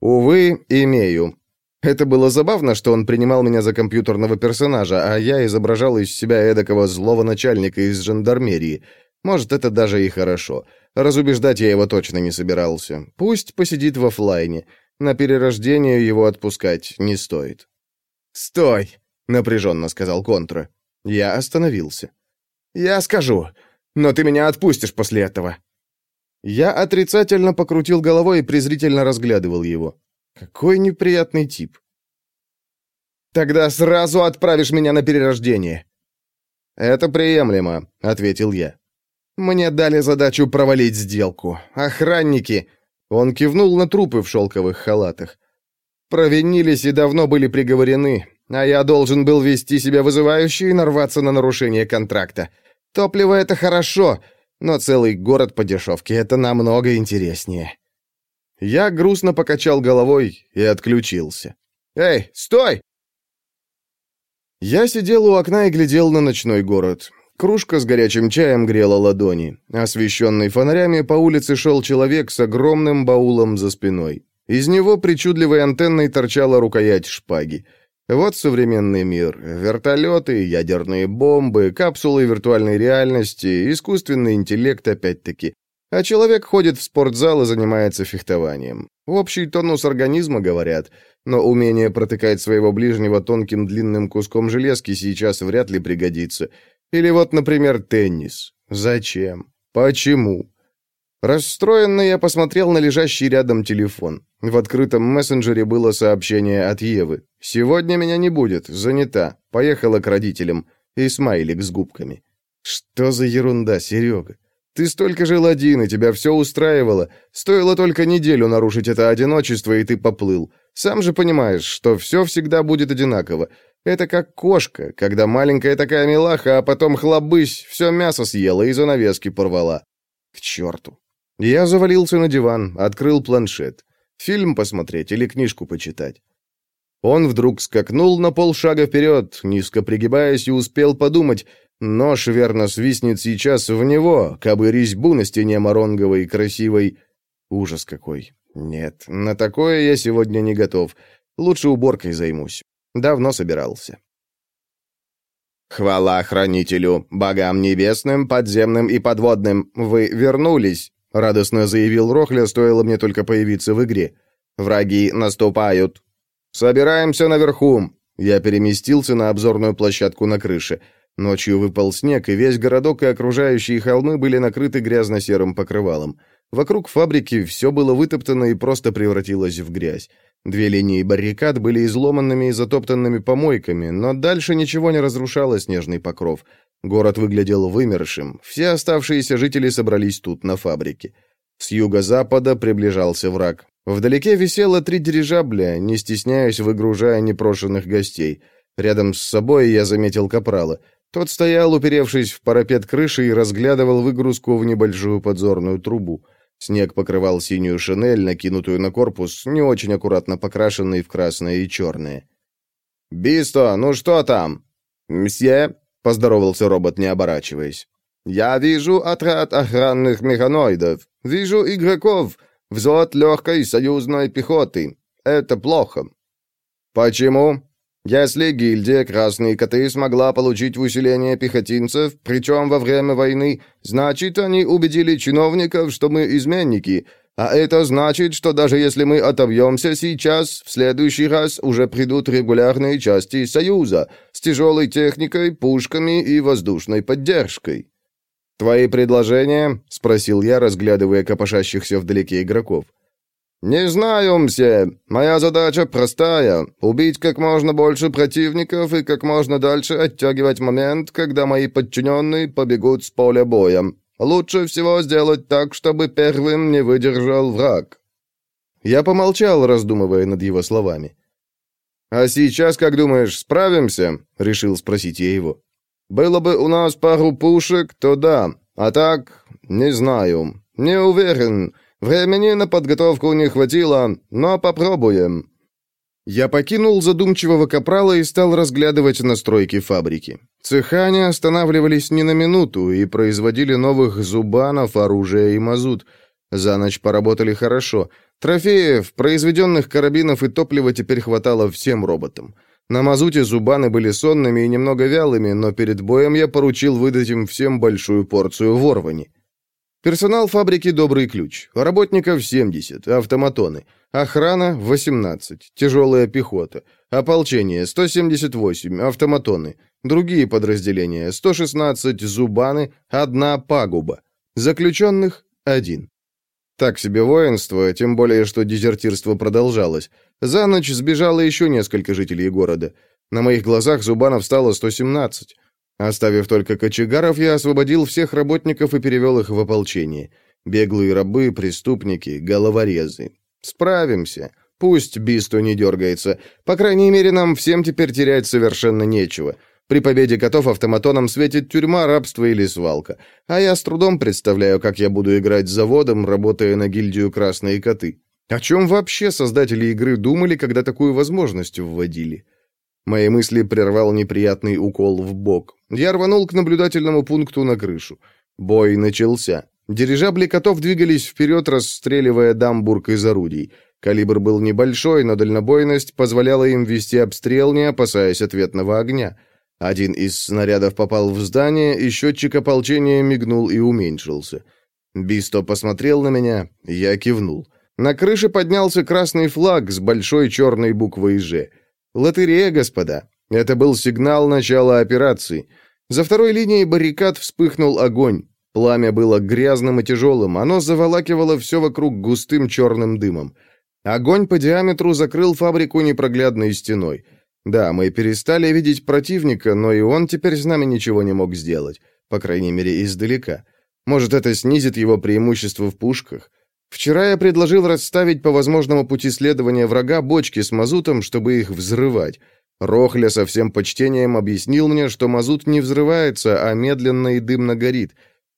Увы, имею. Это было забавно, что он принимал меня за компьютерного персонажа, а я изображал из себя эдакого злого начальника из жандармерии. Может, это даже и хорошо. Разубеждать я его точно не собирался. Пусть посидит в офлайне. На перерождение его отпускать не стоит. «Стой!» — напряженно сказал Контра. Я остановился. «Я скажу, но ты меня отпустишь после этого». Я отрицательно покрутил головой и презрительно разглядывал его. Какой неприятный тип. «Тогда сразу отправишь меня на перерождение». «Это приемлемо», — ответил я. «Мне дали задачу провалить сделку. Охранники...» Он кивнул на трупы в шелковых халатах. «Провинились и давно были приговорены. А я должен был вести себя вызывающе и нарваться на нарушение контракта. Топливо — это хорошо, но целый город по дешевке — это намного интереснее. Я грустно покачал головой и отключился. «Эй, стой!» Я сидел у окна и глядел на ночной город. Кружка с горячим чаем грела ладони. Освещенный фонарями по улице шел человек с огромным баулом за спиной. Из него причудливой антенной торчала рукоять шпаги. Вот современный мир. Вертолеты, ядерные бомбы, капсулы виртуальной реальности, искусственный интеллект опять-таки. А человек ходит в спортзал и занимается фехтованием. Общий тонус организма, говорят, но умение протыкать своего ближнего тонким длинным куском железки сейчас вряд ли пригодится. Или вот, например, теннис. Зачем? Почему? Расстроенно я посмотрел на лежащий рядом телефон. В открытом мессенджере было сообщение от Евы. «Сегодня меня не будет, занята, поехала к родителям». И смайлик с губками. «Что за ерунда, Серега? Ты столько жил один, и тебя все устраивало. Стоило только неделю нарушить это одиночество, и ты поплыл. Сам же понимаешь, что все всегда будет одинаково. Это как кошка, когда маленькая такая милаха, а потом хлобысь, все мясо съела и занавески порвала. К черту. Я завалился на диван, открыл планшет. Фильм посмотреть или книжку почитать. Он вдруг скакнул на полшага вперед, низко пригибаясь, и успел подумать, нож верно свистнет сейчас в него, кабы резьбу на стене моронговой красивой. Ужас какой. Нет, на такое я сегодня не готов. Лучше уборкой займусь. Давно собирался. «Хвала хранителю, богам небесным, подземным и подводным, вы вернулись!» радостно заявил Рохля, стоило мне только появиться в игре. Враги наступают. Собираемся наверху. Я переместился на обзорную площадку на крыше. Ночью выпал снег, и весь городок и окружающие холмы были накрыты грязно-серым покрывалом. Вокруг фабрики все было вытоптано и просто превратилось в грязь. Две линии баррикад были изломанными и затоптанными помойками, но дальше ничего не разрушало снежный покров. Город выглядел вымершим. Все оставшиеся жители собрались тут, на фабрике. С юго-запада приближался враг. Вдалеке висело три дирижабля, не стесняясь, выгружая непрошенных гостей. Рядом с собой я заметил капрала. Тот стоял, уперевшись в парапет крыши, и разглядывал выгрузку в небольшую подзорную трубу. Снег покрывал синюю шинель, накинутую на корпус, не очень аккуратно покрашенный в красное и черное. «Бисто, ну что там?» «Мсье», поздоровался робот, не оборачиваясь. «Я вижу отряд охранных механоидов. Вижу игроков. Взвод легкой союзной пехоты. Это плохо». «Почему?» Если гильдия «Красные коты» смогла получить усиление пехотинцев, причем во время войны, значит, они убедили чиновников, что мы изменники, а это значит, что даже если мы отобьемся сейчас, в следующий раз уже придут регулярные части Союза с тяжелой техникой, пушками и воздушной поддержкой. «Твои предложения?» — спросил я, разглядывая копошащихся вдалеке игроков. «Не знаю, мсье. Моя задача простая — убить как можно больше противников и как можно дальше оттягивать момент, когда мои подчиненные побегут с поля боя. Лучше всего сделать так, чтобы первым не выдержал враг». Я помолчал, раздумывая над его словами. «А сейчас, как думаешь, справимся?» — решил спросить я его. «Было бы у нас пару пушек, то да. А так, не знаю. Не уверен. Времени на подготовку не хватило, но попробуем». Я покинул задумчивого капрала и стал разглядывать настройки фабрики. Цеха не останавливались ни на минуту и производили новых зубанов, оружия и мазут. За ночь поработали хорошо. Трофеев, произведенных карабинов и топлива теперь хватало всем роботам. На мазуте зубаны были сонными и немного вялыми, но перед боем я поручил выдать им всем большую порцию ворвани. Персонал фабрики «Добрый ключ». Работников 70, автоматоны. Охрана 18, тяжелая пехота. Ополчение 178, автоматоны. Другие подразделения 116, зубаны, одна пагуба. Заключенных один. Так себе воинство, тем более, что дезертирство продолжалось. За ночь сбежало еще несколько жителей города. На моих глазах зубанов стало 117. Оставив только кочегаров, я освободил всех работников и перевел их в ополчение. Беглые рабы, преступники, головорезы. Справимся. Пусть Бисто не дергается. По крайней мере, нам всем теперь терять совершенно нечего. При победе котов автоматоном светит тюрьма, рабство или свалка. А я с трудом представляю, как я буду играть с заводом, работая на гильдию «Красные коты». О чем вообще создатели игры думали, когда такую возможность вводили? Мои мысли прервал неприятный укол в бок. Я рванул к наблюдательному пункту на крышу. Бой начался. Дирижабли котов двигались вперед, расстреливая дамбург из орудий. Калибр был небольшой, но дальнобойность позволяла им вести обстрел, не опасаясь ответного огня. Один из снарядов попал в здание, и счетчик ополчения мигнул и уменьшился. Бисто посмотрел на меня, я кивнул. На крыше поднялся красный флаг с большой черной буквой «Ж». Лотерея, господа. Это был сигнал начала операции. За второй линией баррикад вспыхнул огонь. Пламя было грязным и тяжелым, оно заволакивало все вокруг густым черным дымом. Огонь по диаметру закрыл фабрику непроглядной стеной. Да, мы перестали видеть противника, но и он теперь с нами ничего не мог сделать, по крайней мере, издалека. Может, это снизит его преимущество в пушках? Вчера я предложил расставить по возможному пути следования врага бочки с мазутом, чтобы их взрывать. Рохля со всем почтением объяснил мне, что мазут не взрывается, а медленно и дымно горит.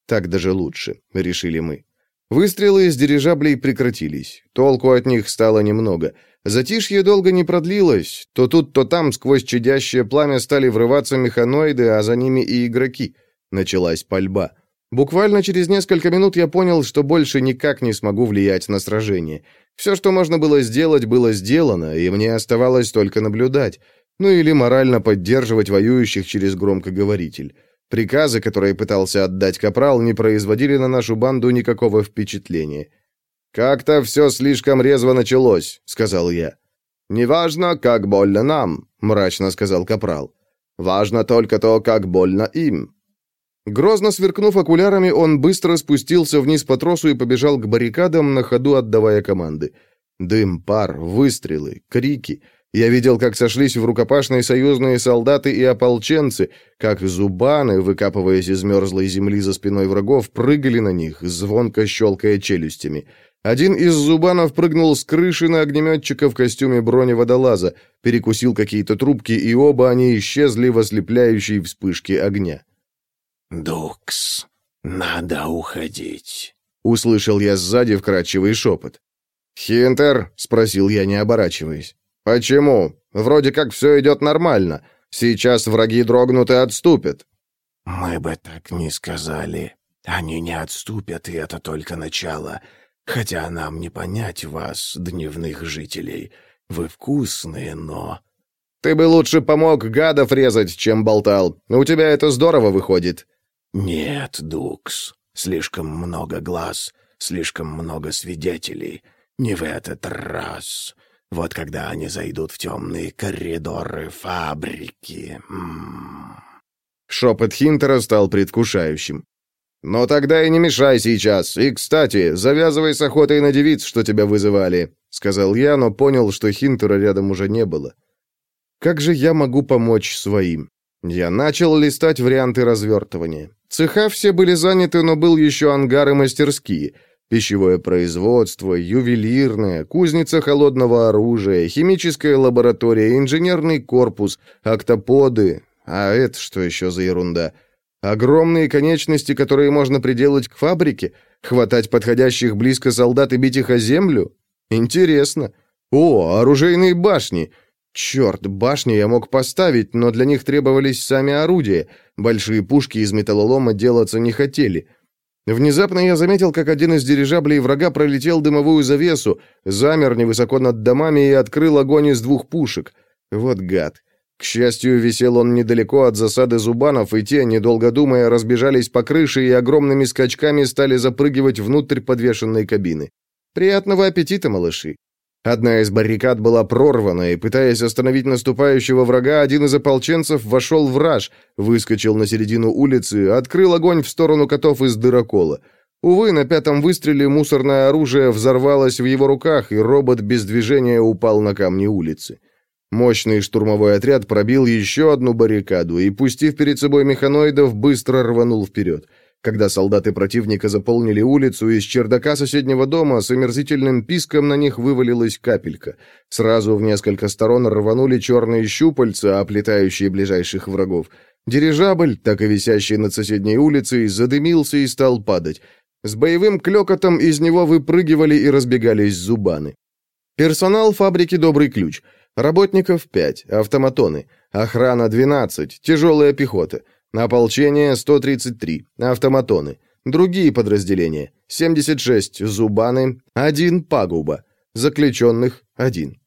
Так даже лучше, решили мы. Выстрелы из дирижаблей прекратились. Толку от них стало немного. Затишье долго не продлилось. То тут, то там сквозь чадящее пламя стали врываться механоиды, а за ними и игроки. Началась пальба. Буквально через несколько минут я понял, что больше никак не смогу влиять на сражение. Все, что можно было сделать, было сделано, и мне оставалось только наблюдать. Ну или морально поддерживать воюющих через громкоговоритель. Приказы, которые пытался отдать Капрал, не производили на нашу банду никакого впечатления. «Как-то все слишком резво началось», — сказал я. «Неважно, как больно нам», — мрачно сказал Капрал. «Важно только то, как больно им. Грозно сверкнув окулярами, он быстро спустился вниз по тросу и побежал к баррикадам, на ходу отдавая команды. Дым, пар, выстрелы, крики. Я видел, как сошлись в рукопашные союзные солдаты и ополченцы, как зубаны, выкапываясь из мерзлой земли за спиной врагов, прыгали на них, звонко щелкая челюстями. Один из зубанов прыгнул с крыши на огнеметчика в костюме броневодолаза, перекусил какие-то трубки, и оба они исчезли в ослепляющей вспышке огня. «Дукс, надо уходить», — услышал я сзади вкрадчивый шепот. «Хинтер?» — спросил я, не оборачиваясь. «Почему? Вроде как все идет нормально. Сейчас враги дрогнут и отступят». «Мы бы так не сказали. Они не отступят, и это только начало. Хотя нам не понять вас, дневных жителей. Вы вкусные, но...» Ты бы лучше помог гадов резать, чем болтал. У тебя это здорово выходит». «Нет, Дукс, слишком много глаз, слишком много свидетелей. Не в этот раз. Вот когда они зайдут в темные коридоры фабрики...» М -м -м. Шепот Хинтера стал предвкушающим. «Но тогда и не мешай сейчас. И, кстати, завязывай с охотой на девиц, что тебя вызывали», — сказал я, но понял, что Хинтера рядом уже не было. «Как же я могу помочь своим?» Я начал листать варианты развертывания. Цеха все были заняты, но был еще ангар и мастерские. Пищевое производство, ювелирное, кузница холодного оружия, химическая лаборатория, инженерный корпус, октоподы. А это что еще за ерунда? Огромные конечности, которые можно приделать к фабрике? Хватать подходящих близко солдат и бить их о землю? Интересно. О, оружейные башни. Черт, башни я мог поставить, но для них требовались сами орудия. Большие пушки из металлолома делаться не хотели. Внезапно я заметил, как один из дирижаблей врага пролетел дымовую завесу, замер невысоко над домами и открыл огонь из двух пушек. Вот гад. К счастью, висел он недалеко от засады зубанов, и те, недолго думая, разбежались по крыше и огромными скачками стали запрыгивать внутрь подвешенной кабины. Приятного аппетита, малыши. Одна из баррикад была прорвана, и, пытаясь остановить наступающего врага, один из ополченцев вошел в раж, выскочил на середину улицы, открыл огонь в сторону котов из дырокола. Увы, на пятом выстреле мусорное оружие взорвалось в его руках, и робот без движения упал на камни улицы. Мощный штурмовой отряд пробил еще одну баррикаду и, пустив перед собой механоидов, быстро рванул вперед. Когда солдаты противника заполнили улицу, из чердака соседнего дома с омерзительным писком на них вывалилась капелька. Сразу в несколько сторон рванули черные щупальца, оплетающие ближайших врагов. Дирижабль, так и висящий над соседней улицей, задымился и стал падать. С боевым клёкотом из него выпрыгивали и разбегались зубаны. Персонал фабрики «Добрый ключ». Работников 5, автоматоны. Охрана 12, тяжелая пехота. Ополчение 133, автоматоны. Другие подразделения 76, зубаны, 1 пагуба. Заключенных 1.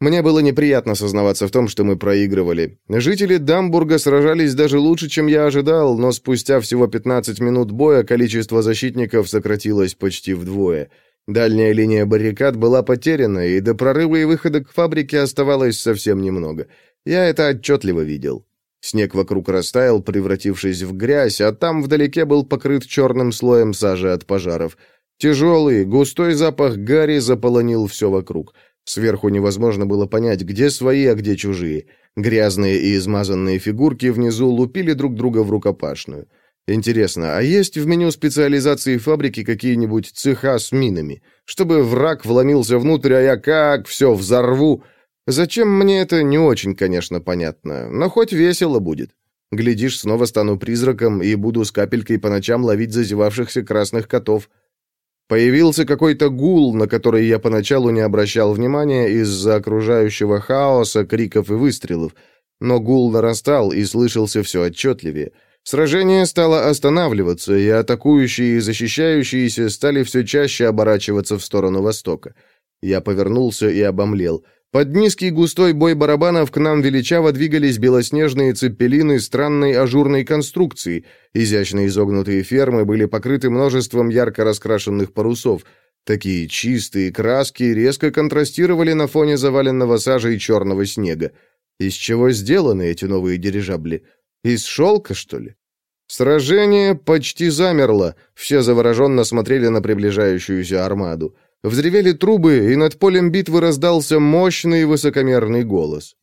Мне было неприятно сознаваться в том, что мы проигрывали. Жители Дамбурга сражались даже лучше, чем я ожидал, но спустя всего 15 минут боя количество защитников сократилось почти вдвое. Дальняя линия баррикад была потеряна, и до прорыва и выхода к фабрике оставалось совсем немного. Я это отчетливо видел. Снег вокруг растаял, превратившись в грязь, а там вдалеке был покрыт черным слоем сажи от пожаров. Тяжелый, густой запах гари заполонил все вокруг. Сверху невозможно было понять, где свои, а где чужие. Грязные и измазанные фигурки внизу лупили друг друга в рукопашную. Интересно, а есть в меню специализации фабрики какие-нибудь цеха с минами? Чтобы враг вломился внутрь, а я как все взорву. Зачем мне это, не очень, конечно, понятно, но хоть весело будет. Глядишь, снова стану призраком и буду с капелькой по ночам ловить зазевавшихся красных котов. Появился какой-то гул, на который я поначалу не обращал внимания из-за окружающего хаоса, криков и выстрелов. Но гул нарастал и слышался все отчетливее — Сражение стало останавливаться, и атакующие и защищающиеся стали все чаще оборачиваться в сторону востока. Я повернулся и обомлел. Под низкий густой бой барабанов к нам величаво двигались белоснежные цепелины странной ажурной конструкции. Изящно изогнутые фермы были покрыты множеством ярко раскрашенных парусов. Такие чистые краски резко контрастировали на фоне заваленного сажей черного снега. Из чего сделаны эти новые дирижабли? Из шелка, что ли? Сражение почти замерло. Все завороженно смотрели на приближающуюся армаду. Взревели трубы, и над полем битвы раздался мощный высокомерный голос.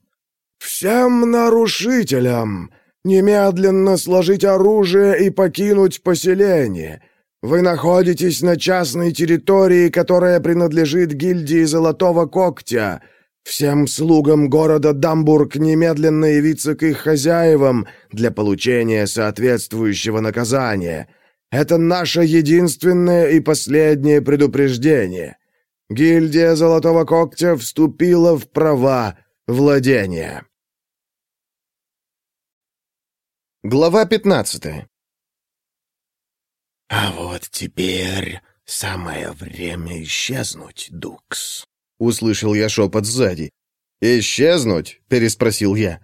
«Всем нарушителям немедленно сложить оружие и покинуть поселение. Вы находитесь на частной территории, которая принадлежит гильдии Золотого Когтя. Всем слугам города Дамбург немедленно явиться к их хозяевам для получения соответствующего наказания. Это наше единственное и последнее предупреждение. Гильдия Золотого Когтя вступила в права владения. Глава 15 «А вот теперь самое время исчезнуть, Дукс», Услышал я шепот сзади. «Исчезнуть?» — переспросил я.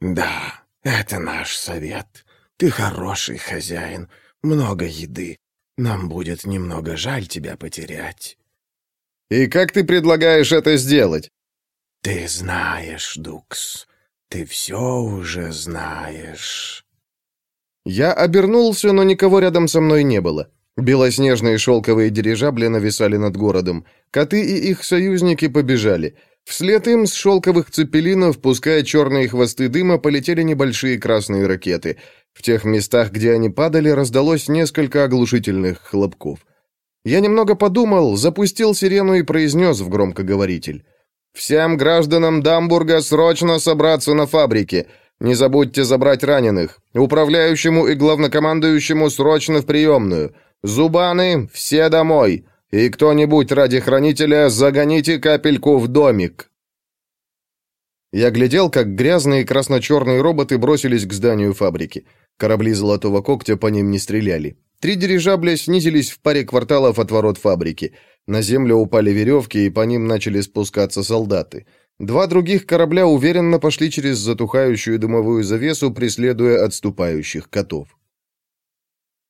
«Да, это наш совет. Ты хороший хозяин, много еды. Нам будет немного жаль тебя потерять». «И как ты предлагаешь это сделать?» «Ты знаешь, Дукс, ты все уже знаешь». Я обернулся, но никого рядом со мной не было. Белоснежные шелковые дирижабли нависали над городом. Коты и их союзники побежали. Вслед им с шелковых цепелинов, пуская черные хвосты дыма, полетели небольшие красные ракеты. В тех местах, где они падали, раздалось несколько оглушительных хлопков. Я немного подумал, запустил сирену и произнес в громкоговоритель. «Всем гражданам Дамбурга срочно собраться на фабрике. Не забудьте забрать раненых. Управляющему и главнокомандующему срочно в приемную. Зубаны, все домой. И кто-нибудь ради хранителя загоните капельку в домик». Я глядел, как грязные красно-черные роботы бросились к зданию фабрики. Корабли Золотого Когтя по ним не стреляли. Три дирижабля снизились в паре кварталов от ворот фабрики. На землю упали веревки, и по ним начали спускаться солдаты. Два других корабля уверенно пошли через затухающую дымовую завесу, преследуя отступающих котов.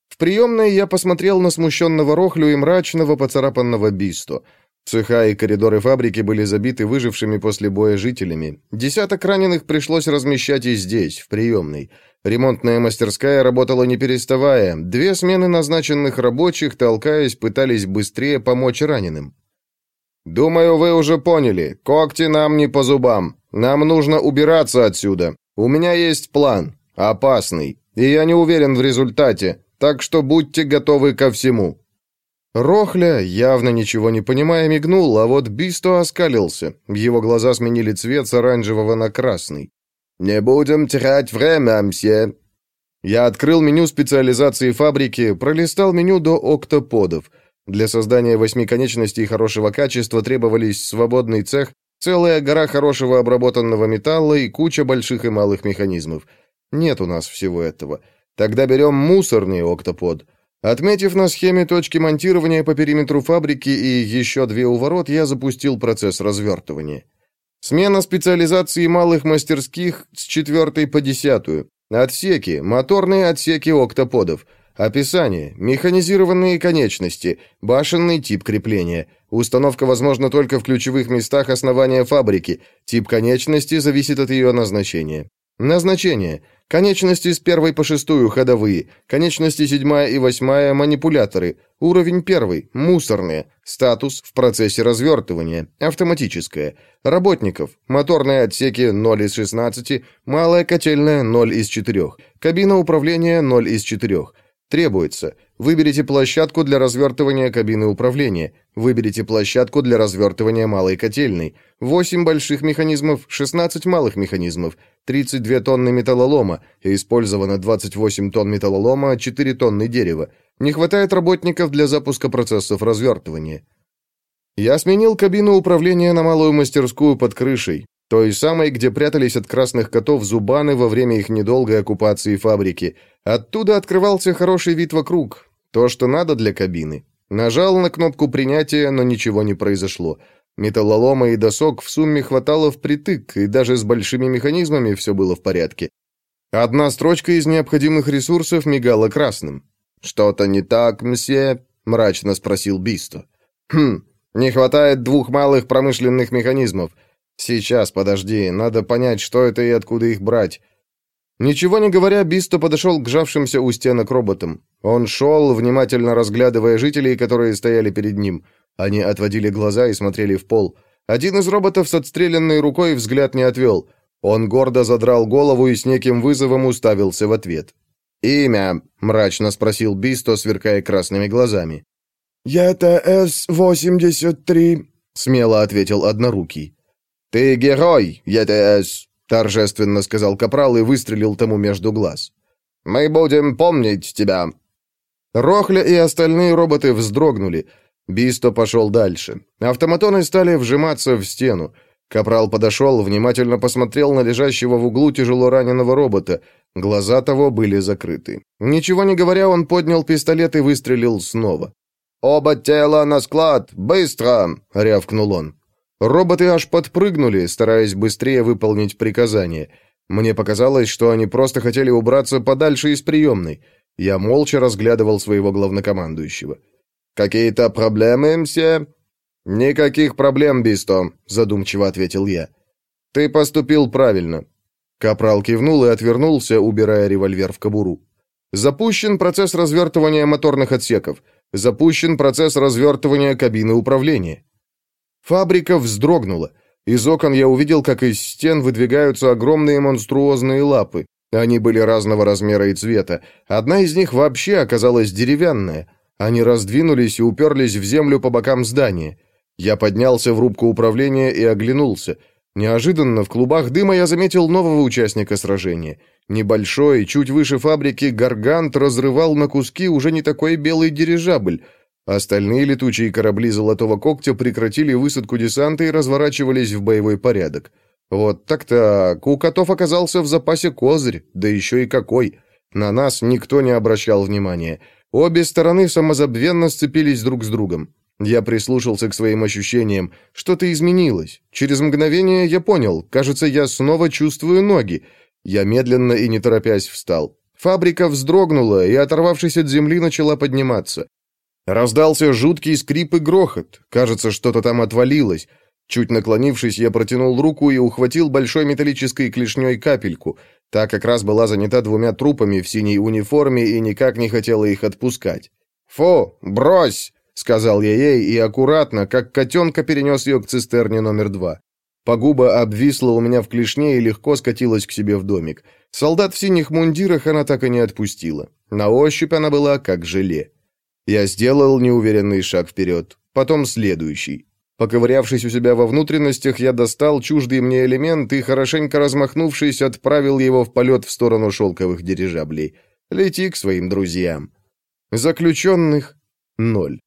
В приемной я посмотрел на смущенного Рохлю и мрачного поцарапанного Бисто. Цеха и коридоры фабрики были забиты выжившими после боя жителями. Десяток раненых пришлось размещать и здесь, в приемной. Ремонтная мастерская работала не переставая. Две смены назначенных рабочих, толкаясь, пытались быстрее помочь раненым. «Думаю, вы уже поняли. Когти нам не по зубам. Нам нужно убираться отсюда. У меня есть план. Опасный. И я не уверен в результате. Так что будьте готовы ко всему». Рохля, явно ничего не понимая, мигнул, а вот Бисто оскалился. Его глаза сменили цвет с оранжевого на красный. «Не будем терять время, мсье». Я открыл меню специализации фабрики, пролистал меню до октоподов – для создания восьми конечностей хорошего качества требовались свободный цех, целая гора хорошего обработанного металла и куча больших и малых механизмов. Нет у нас всего этого. Тогда берем мусорный октопод. Отметив на схеме точки монтирования по периметру фабрики и еще две у ворот, я запустил процесс развертывания. Смена специализации малых мастерских с четвертой по десятую. Отсеки, моторные отсеки октоподов – Описание. Механизированные конечности. Башенный тип крепления. Установка возможна только в ключевых местах основания фабрики. Тип конечности зависит от ее назначения. Назначение. Конечности с первой по шестую ходовые. Конечности седьмая и восьмая манипуляторы. Уровень первый. Мусорные. Статус в процессе развертывания. Автоматическое. Работников. Моторные отсеки 0 из 16. Малая котельная 0 из 4. Кабина управления 0 из 4. Требуется. Выберите площадку для развертывания кабины управления. Выберите площадку для развертывания малой котельной. 8 больших механизмов, 16 малых механизмов, 32 тонны металлолома. Использовано 28 тонн металлолома, 4 тонны дерева. Не хватает работников для запуска процессов развертывания. Я сменил кабину управления на малую мастерскую под крышей. Той самой, где прятались от красных котов зубаны во время их недолгой оккупации фабрики. Оттуда открывался хороший вид вокруг. То, что надо для кабины. Нажал на кнопку принятия, но ничего не произошло. Металлолома и досок в сумме хватало впритык, и даже с большими механизмами все было в порядке. Одна строчка из необходимых ресурсов мигала красным. «Что-то не так, мсье?» — мрачно спросил Бисто. «Хм, не хватает двух малых промышленных механизмов. «Сейчас, подожди, надо понять, что это и откуда их брать». Ничего не говоря, Бисто подошел к жавшимся у стенок роботам. Он шел, внимательно разглядывая жителей, которые стояли перед ним. Они отводили глаза и смотрели в пол. Один из роботов с отстрелянной рукой взгляд не отвел. Он гордо задрал голову и с неким вызовом уставился в ответ. «Имя?» — мрачно спросил Бисто, сверкая красными глазами. «Я-то С-83», — смело ответил однорукий. «Ты герой, ЕТС», — торжественно сказал Капрал и выстрелил тому между глаз. «Мы будем помнить тебя». Рохля и остальные роботы вздрогнули. Бисто пошел дальше. Автоматоны стали вжиматься в стену. Капрал подошел, внимательно посмотрел на лежащего в углу тяжело раненого робота. Глаза того были закрыты. Ничего не говоря, он поднял пистолет и выстрелил снова. «Оба тела на склад! Быстро!» — рявкнул он. Роботы аж подпрыгнули, стараясь быстрее выполнить приказание. Мне показалось, что они просто хотели убраться подальше из приемной. Я молча разглядывал своего главнокомандующего. «Какие-то проблемы, мсье?» «Никаких проблем, Бисто», — задумчиво ответил я. «Ты поступил правильно». Капрал кивнул и отвернулся, убирая револьвер в кобуру. «Запущен процесс развертывания моторных отсеков. Запущен процесс развертывания кабины управления». Фабрика вздрогнула. Из окон я увидел, как из стен выдвигаются огромные монструозные лапы. Они были разного размера и цвета. Одна из них вообще оказалась деревянная. Они раздвинулись и уперлись в землю по бокам здания. Я поднялся в рубку управления и оглянулся. Неожиданно в клубах дыма я заметил нового участника сражения. Небольшой, чуть выше фабрики, гаргант разрывал на куски уже не такой белый дирижабль. Остальные летучие корабли Золотого Когтя прекратили высадку десанта и разворачивались в боевой порядок. Вот так-так, у котов оказался в запасе козырь, да еще и какой. На нас никто не обращал внимания. Обе стороны самозабвенно сцепились друг с другом. Я прислушался к своим ощущениям. Что-то изменилось. Через мгновение я понял. Кажется, я снова чувствую ноги. Я медленно и не торопясь встал. Фабрика вздрогнула и, оторвавшись от земли, начала подниматься. Раздался жуткий скрип и грохот. Кажется, что-то там отвалилось. Чуть наклонившись, я протянул руку и ухватил большой металлической клешней капельку. Та как раз была занята двумя трупами в синей униформе и никак не хотела их отпускать. «Фу, брось!» — сказал я ей и аккуратно, как котенка, перенес ее к цистерне номер два. Погуба обвисла у меня в клешне и легко скатилась к себе в домик. Солдат в синих мундирах она так и не отпустила. На ощупь она была как желе. Я сделал неуверенный шаг вперед, потом следующий. Поковырявшись у себя во внутренностях, я достал чуждый мне элемент и, хорошенько размахнувшись, отправил его в полет в сторону шелковых дирижаблей. Лети к своим друзьям. Заключенных — ноль.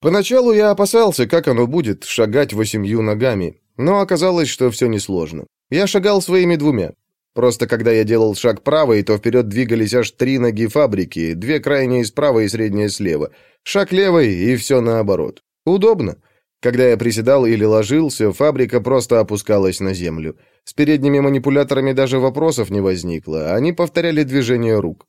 Поначалу я опасался, как оно будет шагать восемью ногами, но оказалось, что все несложно. Я шагал своими двумя. Просто когда я делал шаг правой, то вперед двигались аж три ноги фабрики, две крайние справа и средняя слева. Шаг левой, и все наоборот. Удобно. Когда я приседал или ложился, фабрика просто опускалась на землю. С передними манипуляторами даже вопросов не возникло, они повторяли движение рук.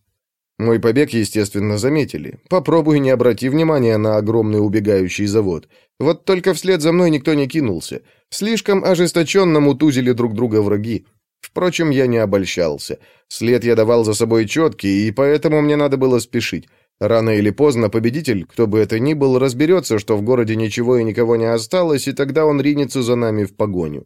Мой побег, естественно, заметили. Попробуй не обрати внимания на огромный убегающий завод. Вот только вслед за мной никто не кинулся. Слишком ожесточенно мутузили друг друга враги. Впрочем, я не обольщался. След я давал за собой четкий, и поэтому мне надо было спешить. Рано или поздно победитель, кто бы это ни был, разберется, что в городе ничего и никого не осталось, и тогда он ринется за нами в погоню.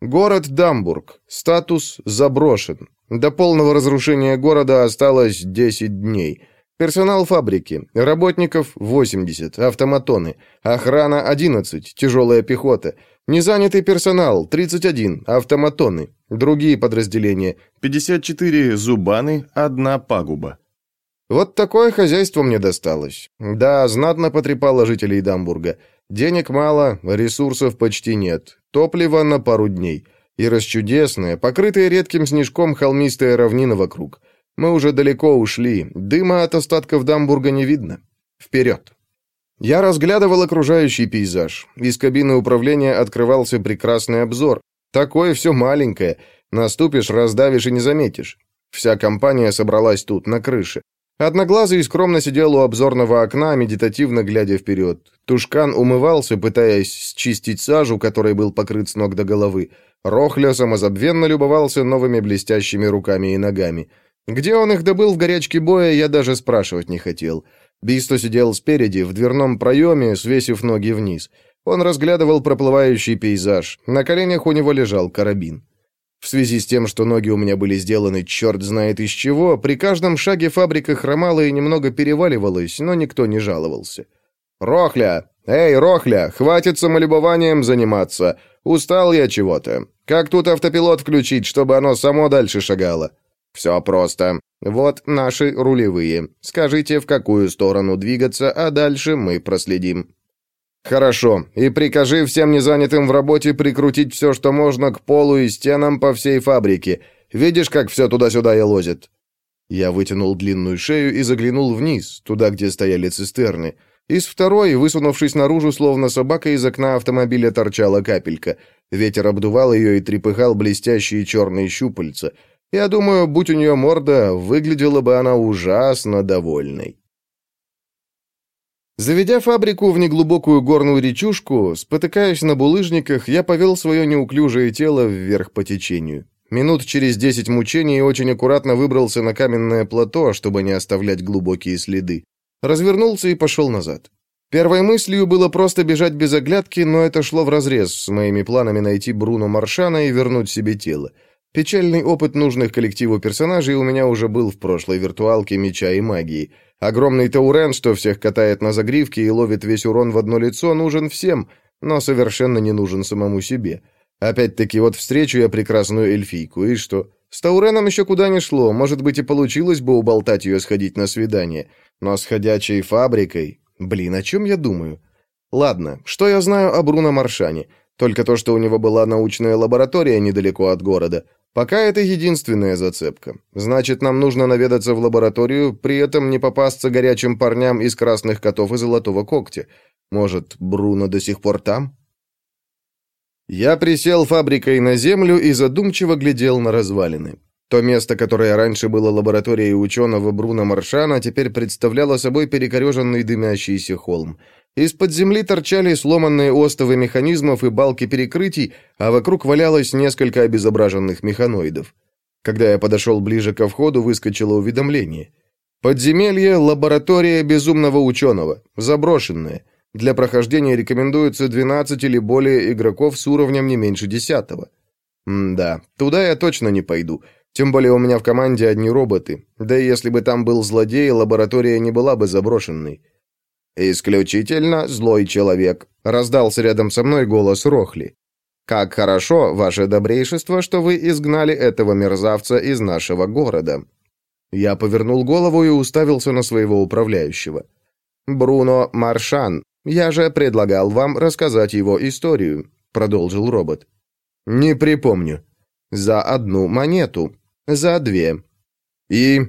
Город Дамбург. Статус заброшен. До полного разрушения города осталось 10 дней. Персонал фабрики. Работников 80, автоматоны. Охрана 11, тяжелая пехота. Незанятый персонал 31, автоматоны. Другие подразделения 54 зубаны, одна пагуба. Вот такое хозяйство мне досталось. Да, знатно потрепало жителей Дамбурга. Денег мало, ресурсов почти нет. Топлива на пару дней. И расчудесная, покрытая редким снежком холмистая равнина вокруг. Мы уже далеко ушли, дыма от остатков Дамбурга не видно. Вперед! Я разглядывал окружающий пейзаж. Из кабины управления открывался прекрасный обзор. Такое все маленькое. Наступишь, раздавишь и не заметишь. Вся компания собралась тут, на крыше. Одноглазый скромно сидел у обзорного окна, медитативно глядя вперед. Тушкан умывался, пытаясь счистить сажу, которой был покрыт с ног до головы. Рохля самозабвенно любовался новыми блестящими руками и ногами. Где он их добыл в горячке боя, я даже спрашивать не хотел. Бисто сидел спереди, в дверном проеме, свесив ноги вниз. Он разглядывал проплывающий пейзаж. На коленях у него лежал карабин. В связи с тем, что ноги у меня были сделаны черт знает из чего, при каждом шаге фабрика хромала и немного переваливалась, но никто не жаловался. «Рохля! Эй, Рохля, хватит самолюбованием заниматься! Устал я чего-то. Как тут автопилот включить, чтобы оно само дальше шагало?» «Все просто. Вот наши рулевые. Скажите, в какую сторону двигаться, а дальше мы проследим». «Хорошо. И прикажи всем незанятым в работе прикрутить все, что можно, к полу и стенам по всей фабрике. Видишь, как все туда-сюда и лозит?» Я вытянул длинную шею и заглянул вниз, туда, где стояли цистерны. Из второй, высунувшись наружу, словно собака из окна автомобиля торчала капелька. Ветер обдувал ее и трепыхал блестящие черные щупальца. Я думаю, будь у нее морда, выглядела бы она ужасно довольной. Заведя фабрику в неглубокую горную речушку, спотыкаясь на булыжниках, я повел свое неуклюжее тело вверх по течению. Минут через десять мучений очень аккуратно выбрался на каменное плато, чтобы не оставлять глубокие следы. Развернулся и пошел назад. Первой мыслью было просто бежать без оглядки, но это шло вразрез с моими планами найти Бруно Маршана и вернуть себе тело. Печальный опыт нужных коллективу персонажей у меня уже был в прошлой виртуалке меча и магии. Огромный Таурен, что всех катает на загривке и ловит весь урон в одно лицо, нужен всем, но совершенно не нужен самому себе. Опять-таки, вот встречу я прекрасную эльфийку, и что? С Тауреном еще куда не шло, может быть и получилось бы уболтать ее сходить на свидание. Но с ходячей фабрикой... Блин, о чем я думаю? Ладно, что я знаю о Бруно Маршане? Только то, что у него была научная лаборатория недалеко от города. Пока это единственная зацепка. Значит, нам нужно наведаться в лабораторию, при этом не попасться горячим парням из красных котов и золотого когтя. Может, Бруно до сих пор там? Я присел фабрикой на землю и задумчиво глядел на развалины. То место, которое раньше было лабораторией ученого Бруно Маршана, теперь представляло собой перекореженный дымящийся холм. Из-под земли торчали сломанные остовы механизмов и балки перекрытий, а вокруг валялось несколько обезображенных механоидов. Когда я подошел ближе ко входу, выскочило уведомление. Подземелье – лаборатория безумного ученого, заброшенная. Для прохождения рекомендуется 12 или более игроков с уровнем не меньше 10. М-да, туда я точно не пойду – тем более у меня в команде одни роботы. Да и если бы там был злодей, лаборатория не была бы заброшенной. «Исключительно злой человек», — раздался рядом со мной голос Рохли. «Как хорошо, ваше добрейшество, что вы изгнали этого мерзавца из нашего города». Я повернул голову и уставился на своего управляющего. «Бруно Маршан, я же предлагал вам рассказать его историю», — продолжил робот. «Не припомню». «За одну монету», за две. И...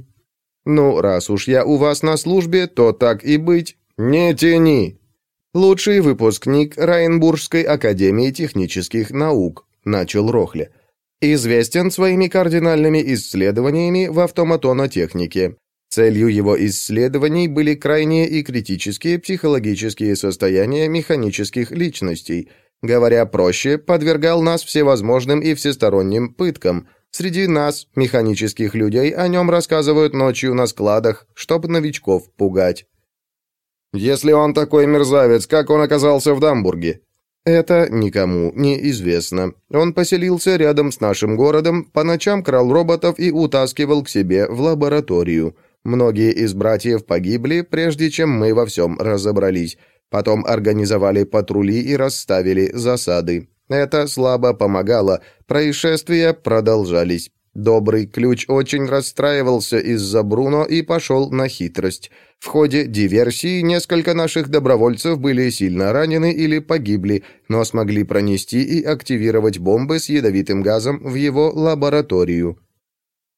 Ну, раз уж я у вас на службе, то так и быть. Не тяни. Лучший выпускник Райнбургской академии технических наук, начал Рохля. Известен своими кардинальными исследованиями в автоматонотехнике. Целью его исследований были крайние и критические психологические состояния механических личностей. Говоря проще, подвергал нас всевозможным и всесторонним пыткам – Среди нас, механических людей, о нем рассказывают ночью на складах, чтобы новичков пугать. Если он такой мерзавец, как он оказался в Дамбурге? Это никому не известно. Он поселился рядом с нашим городом, по ночам крал роботов и утаскивал к себе в лабораторию. Многие из братьев погибли, прежде чем мы во всем разобрались. Потом организовали патрули и расставили засады. Это слабо помогало, происшествия продолжались. Добрый ключ очень расстраивался из-за Бруно и пошел на хитрость. В ходе диверсии несколько наших добровольцев были сильно ранены или погибли, но смогли пронести и активировать бомбы с ядовитым газом в его лабораторию.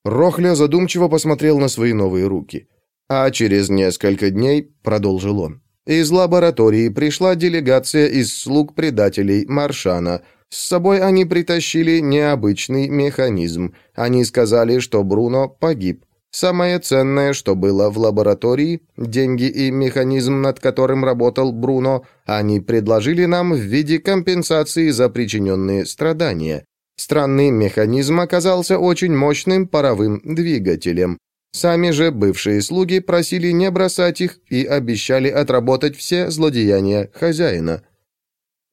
Рохля задумчиво посмотрел на свои новые руки. А через несколько дней, продолжил он, из лаборатории пришла делегация из слуг предателей Маршана. С собой они притащили необычный механизм. Они сказали, что Бруно погиб. Самое ценное, что было в лаборатории, деньги и механизм, над которым работал Бруно, они предложили нам в виде компенсации за причиненные страдания. Странный механизм оказался очень мощным паровым двигателем. Сами же бывшие слуги просили не бросать их и обещали отработать все злодеяния хозяина.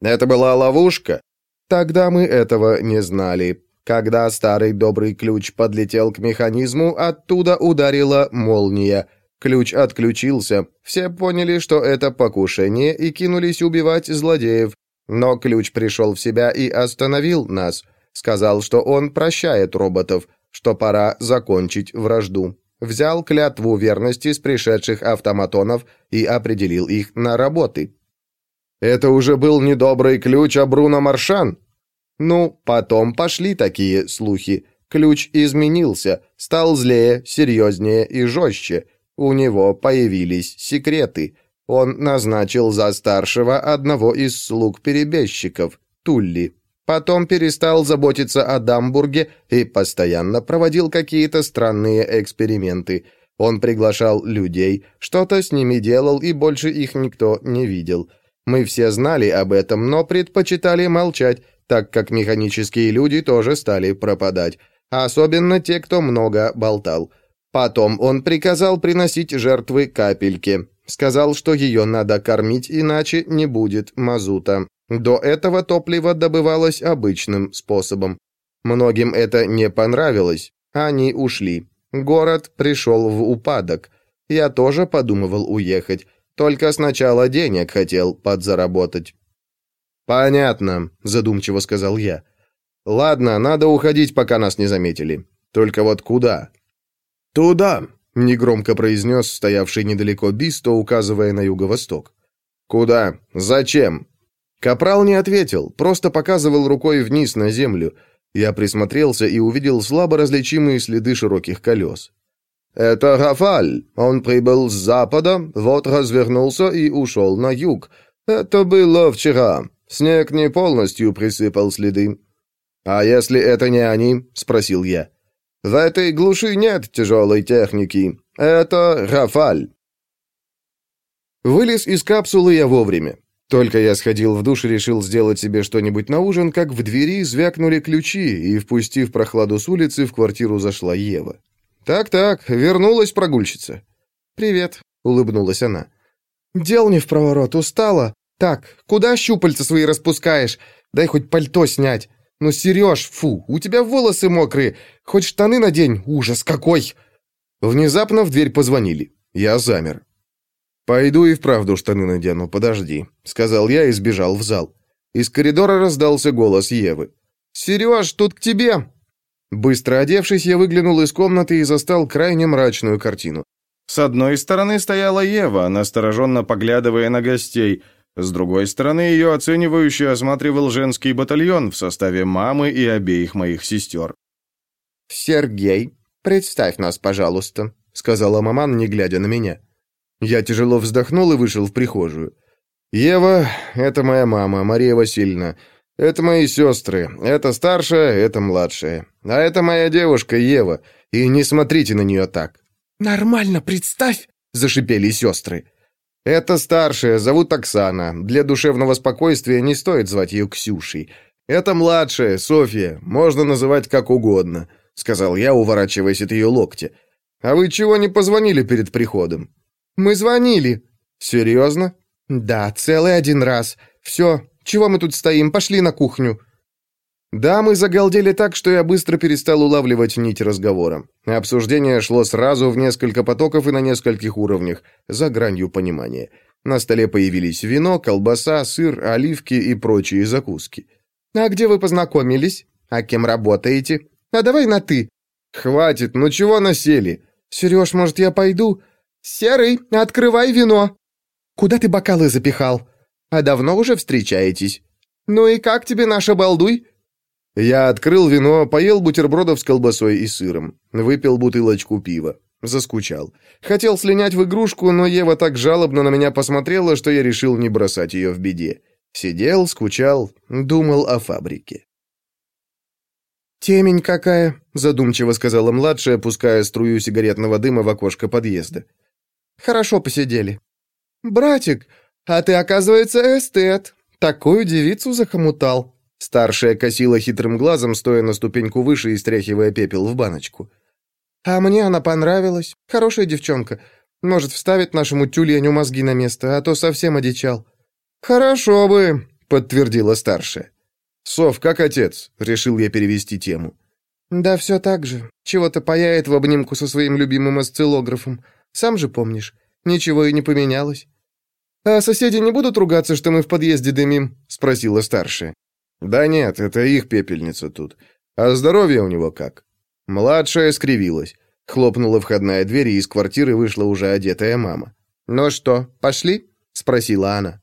Это была ловушка? Тогда мы этого не знали. Когда старый добрый ключ подлетел к механизму, оттуда ударила молния. Ключ отключился. Все поняли, что это покушение, и кинулись убивать злодеев. Но ключ пришел в себя и остановил нас. Сказал, что он прощает роботов, что пора закончить вражду взял клятву верности с пришедших автоматонов и определил их на работы. Это уже был недобрый ключ, а Бруно Маршан? Ну, потом пошли такие слухи. Ключ изменился, стал злее, серьезнее и жестче. У него появились секреты. Он назначил за старшего одного из слуг-перебежчиков, Тулли. Потом перестал заботиться о Дамбурге и постоянно проводил какие-то странные эксперименты. Он приглашал людей, что-то с ними делал, и больше их никто не видел. Мы все знали об этом, но предпочитали молчать, так как механические люди тоже стали пропадать, особенно те, кто много болтал. Потом он приказал приносить жертвы капельке. Сказал, что ее надо кормить, иначе не будет мазута. До этого топливо добывалось обычным способом. Многим это не понравилось. Они ушли. Город пришел в упадок. Я тоже подумывал уехать. Только сначала денег хотел подзаработать. «Понятно», — задумчиво сказал я. «Ладно, надо уходить, пока нас не заметили. Только вот куда?» «Туда», — негромко произнес стоявший недалеко Бисто, указывая на юго-восток. «Куда? Зачем?» Капрал не ответил, просто показывал рукой вниз на землю. Я присмотрелся и увидел слабо различимые следы широких колес. «Это Рафаль. Он прибыл с запада, вот развернулся и ушел на юг. Это было вчера. Снег не полностью присыпал следы». «А если это не они?» — спросил я. В этой глуши нет тяжелой техники. Это Рафаль. Вылез из капсулы я вовремя. Только я сходил в душ и решил сделать себе что-нибудь на ужин, как в двери звякнули ключи, и, впустив прохладу с улицы, в квартиру зашла Ева. «Так-так, вернулась прогульщица». «Привет», — улыбнулась она. «Дел не в проворот, устала. Так, куда щупальца свои распускаешь? Дай хоть пальто снять. «Ну, Сереж, фу, у тебя волосы мокрые. Хоть штаны надень, ужас какой!» Внезапно в дверь позвонили. Я замер. «Пойду и вправду штаны надену, подожди», — сказал я и сбежал в зал. Из коридора раздался голос Евы. «Сереж, тут к тебе!» Быстро одевшись, я выглянул из комнаты и застал крайне мрачную картину. С одной стороны стояла Ева, настороженно поглядывая на гостей — с другой стороны, ее оценивающе осматривал женский батальон в составе мамы и обеих моих сестер. «Сергей, представь нас, пожалуйста», — сказала маман, не глядя на меня. Я тяжело вздохнул и вышел в прихожую. «Ева — это моя мама, Мария Васильевна. Это мои сестры. Это старшая, это младшая. А это моя девушка Ева. И не смотрите на нее так». «Нормально, представь!» — зашипели сестры. Это старшая, зовут Оксана. Для душевного спокойствия не стоит звать ее Ксюшей. Это младшая, Софья, можно называть как угодно, сказал я, уворачиваясь от ее локтя. А вы чего не позвонили перед приходом? Мы звонили. Серьезно? Да, целый один раз. Все, чего мы тут стоим? Пошли на кухню. Да, мы загалдели так, что я быстро перестал улавливать нить разговора. Обсуждение шло сразу в несколько потоков и на нескольких уровнях, за гранью понимания. На столе появились вино, колбаса, сыр, оливки и прочие закуски. «А где вы познакомились? А кем работаете? А давай на «ты». «Хватит, ну чего насели?» «Сереж, может, я пойду?» «Серый, открывай вино!» «Куда ты бокалы запихал?» «А давно уже встречаетесь?» «Ну и как тебе наша балдуй?» Я открыл вино, поел бутербродов с колбасой и сыром, выпил бутылочку пива. Заскучал. Хотел слинять в игрушку, но Ева так жалобно на меня посмотрела, что я решил не бросать ее в беде. Сидел, скучал, думал о фабрике. «Темень какая!» — задумчиво сказала младшая, пуская струю сигаретного дыма в окошко подъезда. «Хорошо посидели». «Братик, а ты, оказывается, эстет. Такую девицу захомутал». Старшая косила хитрым глазом, стоя на ступеньку выше и стряхивая пепел в баночку. «А мне она понравилась. Хорошая девчонка. Может, вставить нашему тюленю мозги на место, а то совсем одичал». «Хорошо бы», — подтвердила старшая. «Сов, как отец?» — решил я перевести тему. «Да все так же. Чего-то паяет в обнимку со своим любимым осциллографом. Сам же помнишь, ничего и не поменялось». «А соседи не будут ругаться, что мы в подъезде дымим?» — спросила старшая. Да нет, это их пепельница тут. А здоровье у него как? Младшая скривилась. Хлопнула входная дверь, и из квартиры вышла уже одетая мама. «Ну что, пошли?» — спросила она.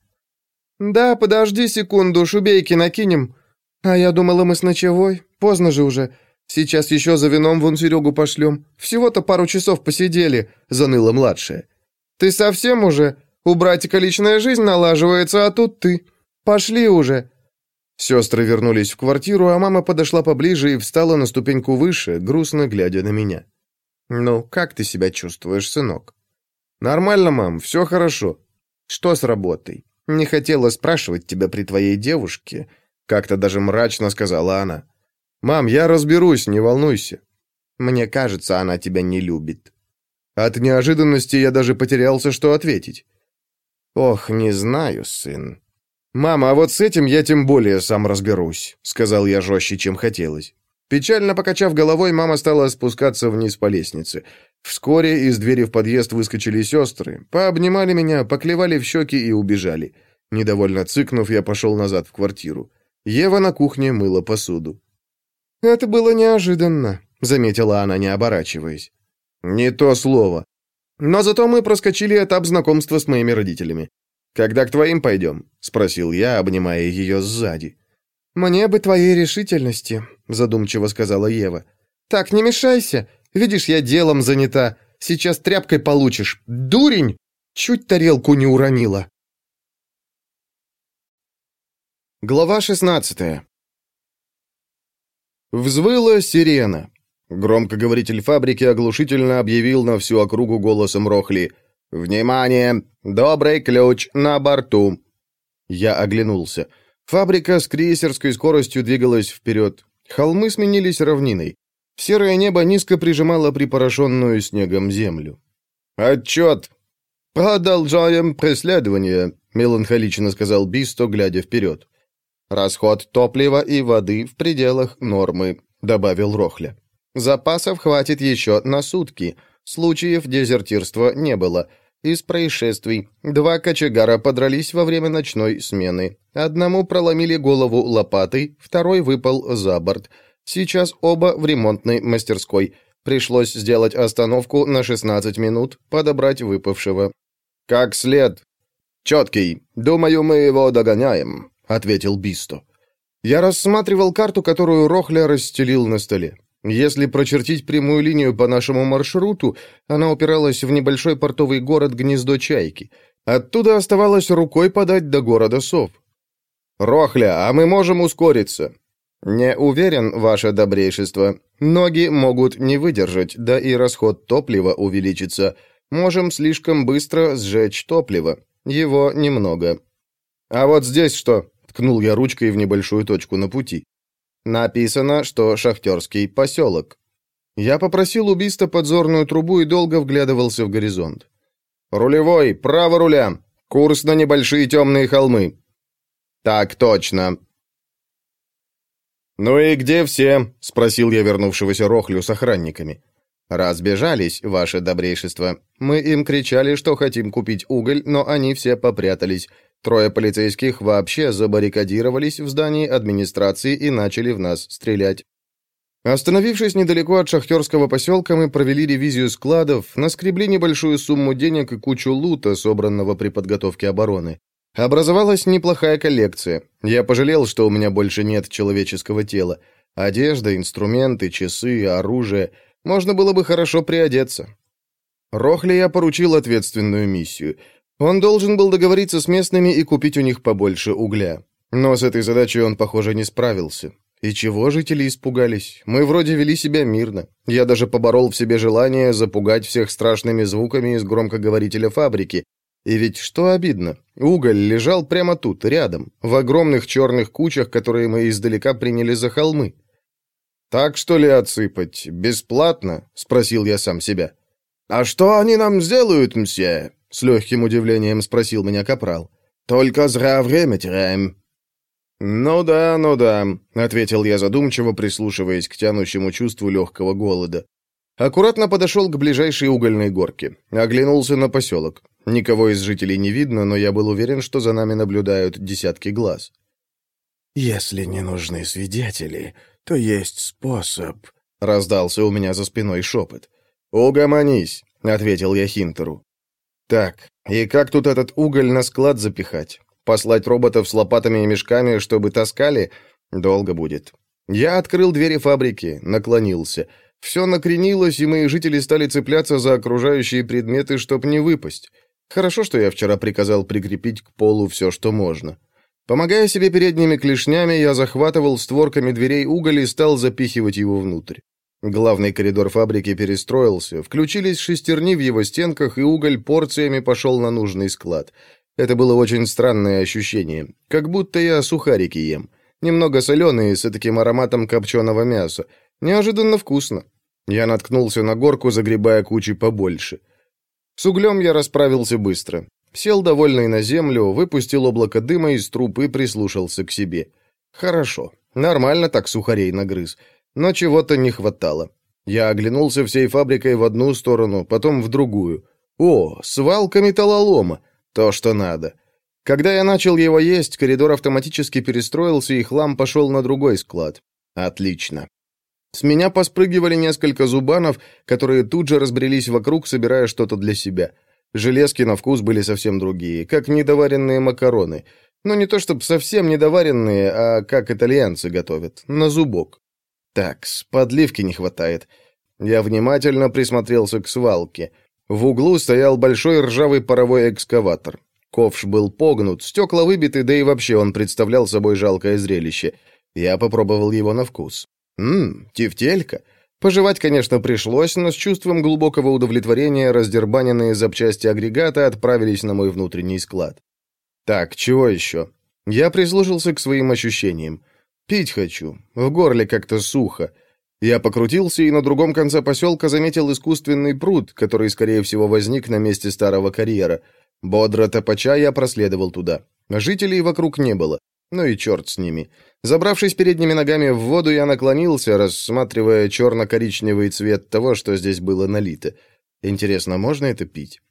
«Да, подожди секунду, шубейки накинем. А я думала, мы с ночевой. Поздно же уже. Сейчас еще за вином вон Серегу пошлем. Всего-то пару часов посидели», — заныла младшая. «Ты совсем уже? У братика личная жизнь налаживается, а тут ты. Пошли уже!» Сестры вернулись в квартиру, а мама подошла поближе и встала на ступеньку выше, грустно глядя на меня. «Ну, как ты себя чувствуешь, сынок?» «Нормально, мам, все хорошо». «Что с работой? Не хотела спрашивать тебя при твоей девушке», — как-то даже мрачно сказала она. «Мам, я разберусь, не волнуйся». «Мне кажется, она тебя не любит». От неожиданности я даже потерялся, что ответить. «Ох, не знаю, сын». «Мама, а вот с этим я тем более сам разберусь», — сказал я жестче, чем хотелось. Печально покачав головой, мама стала спускаться вниз по лестнице. Вскоре из двери в подъезд выскочили сестры, пообнимали меня, поклевали в щеки и убежали. Недовольно цыкнув, я пошел назад в квартиру. Ева на кухне мыла посуду. «Это было неожиданно», — заметила она, не оборачиваясь. «Не то слово. Но зато мы проскочили этап знакомства с моими родителями. Когда к твоим пойдем?» — спросил я, обнимая ее сзади. «Мне бы твоей решительности», — задумчиво сказала Ева. «Так, не мешайся. Видишь, я делом занята. Сейчас тряпкой получишь. Дурень! Чуть тарелку не уронила». Глава шестнадцатая. Взвыла сирена. Громкоговоритель фабрики оглушительно объявил на всю округу голосом Рохли «Внимание! Добрый ключ на борту!» Я оглянулся. Фабрика с крейсерской скоростью двигалась вперед. Холмы сменились равниной. Серое небо низко прижимало припорошенную снегом землю. «Отчет!» «Продолжаем преследование», — меланхолично сказал Бисто, глядя вперед. «Расход топлива и воды в пределах нормы», — добавил Рохля. «Запасов хватит еще на сутки. Случаев дезертирства не было. Из происшествий. Два кочегара подрались во время ночной смены. Одному проломили голову лопатой, второй выпал за борт. Сейчас оба в ремонтной мастерской. Пришлось сделать остановку на 16 минут, подобрать выпавшего. «Как след?» «Четкий. Думаю, мы его догоняем», — ответил Бисто. Я рассматривал карту, которую Рохля расстелил на столе. Если прочертить прямую линию по нашему маршруту, она упиралась в небольшой портовый город Гнездо Чайки. Оттуда оставалось рукой подать до города Сов. «Рохля, а мы можем ускориться?» «Не уверен, ваше добрейшество. Ноги могут не выдержать, да и расход топлива увеличится. Можем слишком быстро сжечь топливо. Его немного». «А вот здесь что?» — ткнул я ручкой в небольшую точку на пути. Написано, что шахтерский поселок. Я попросил убийства подзорную трубу и долго вглядывался в горизонт. «Рулевой, право руля! Курс на небольшие темные холмы!» «Так точно!» «Ну и где все?» — спросил я вернувшегося Рохлю с охранниками. «Разбежались, ваше добрейшество. Мы им кричали, что хотим купить уголь, но они все попрятались. Трое полицейских вообще забаррикадировались в здании администрации и начали в нас стрелять. Остановившись недалеко от шахтерского поселка, мы провели ревизию складов, наскребли небольшую сумму денег и кучу лута, собранного при подготовке обороны. Образовалась неплохая коллекция. Я пожалел, что у меня больше нет человеческого тела. Одежда, инструменты, часы, оружие. Можно было бы хорошо приодеться. Рохли я поручил ответственную миссию — он должен был договориться с местными и купить у них побольше угля. Но с этой задачей он, похоже, не справился. И чего жители испугались? Мы вроде вели себя мирно. Я даже поборол в себе желание запугать всех страшными звуками из громкоговорителя фабрики. И ведь что обидно, уголь лежал прямо тут, рядом, в огромных черных кучах, которые мы издалека приняли за холмы. «Так что ли отсыпать? Бесплатно?» — спросил я сам себя. «А что они нам сделают, мсье?» С легким удивлением спросил меня капрал. «Только зря время теряем». «Ну да, ну да», — ответил я задумчиво, прислушиваясь к тянущему чувству легкого голода. Аккуратно подошел к ближайшей угольной горке. Оглянулся на поселок. Никого из жителей не видно, но я был уверен, что за нами наблюдают десятки глаз. «Если не нужны свидетели, то есть способ», — раздался у меня за спиной шепот. «Угомонись», — ответил я Хинтеру. Так, и как тут этот уголь на склад запихать? Послать роботов с лопатами и мешками, чтобы таскали? Долго будет. Я открыл двери фабрики, наклонился. Все накренилось, и мои жители стали цепляться за окружающие предметы, чтоб не выпасть. Хорошо, что я вчера приказал прикрепить к полу все, что можно. Помогая себе передними клешнями, я захватывал створками дверей уголь и стал запихивать его внутрь. Главный коридор фабрики перестроился, включились шестерни в его стенках, и уголь порциями пошел на нужный склад. Это было очень странное ощущение, как будто я сухарики ем. Немного соленые, с таким ароматом копченого мяса. Неожиданно вкусно. Я наткнулся на горку, загребая кучи побольше. С углем я расправился быстро. Сел довольный на землю, выпустил облако дыма из труб и прислушался к себе. Хорошо, нормально так сухарей нагрыз. Но чего-то не хватало. Я оглянулся всей фабрикой в одну сторону, потом в другую. О, свалка металлолома. То, что надо. Когда я начал его есть, коридор автоматически перестроился, и хлам пошел на другой склад. Отлично. С меня поспрыгивали несколько зубанов, которые тут же разбрелись вокруг, собирая что-то для себя. Железки на вкус были совсем другие, как недоваренные макароны. Но не то чтобы совсем недоваренные, а как итальянцы готовят, на зубок. Так, с подливки не хватает. Я внимательно присмотрелся к свалке. В углу стоял большой ржавый паровой экскаватор. Ковш был погнут, стекла выбиты, да и вообще он представлял собой жалкое зрелище. Я попробовал его на вкус. Ммм, тефтелька. Пожевать, конечно, пришлось, но с чувством глубокого удовлетворения раздербаненные запчасти агрегата отправились на мой внутренний склад. Так, чего еще? Я прислушался к своим ощущениям. Пить хочу. В горле как-то сухо. Я покрутился и на другом конце поселка заметил искусственный пруд, который, скорее всего, возник на месте старого карьера. Бодро топача я проследовал туда. Жителей вокруг не было. Ну и черт с ними. Забравшись передними ногами в воду, я наклонился, рассматривая черно-коричневый цвет того, что здесь было налито. Интересно, можно это пить?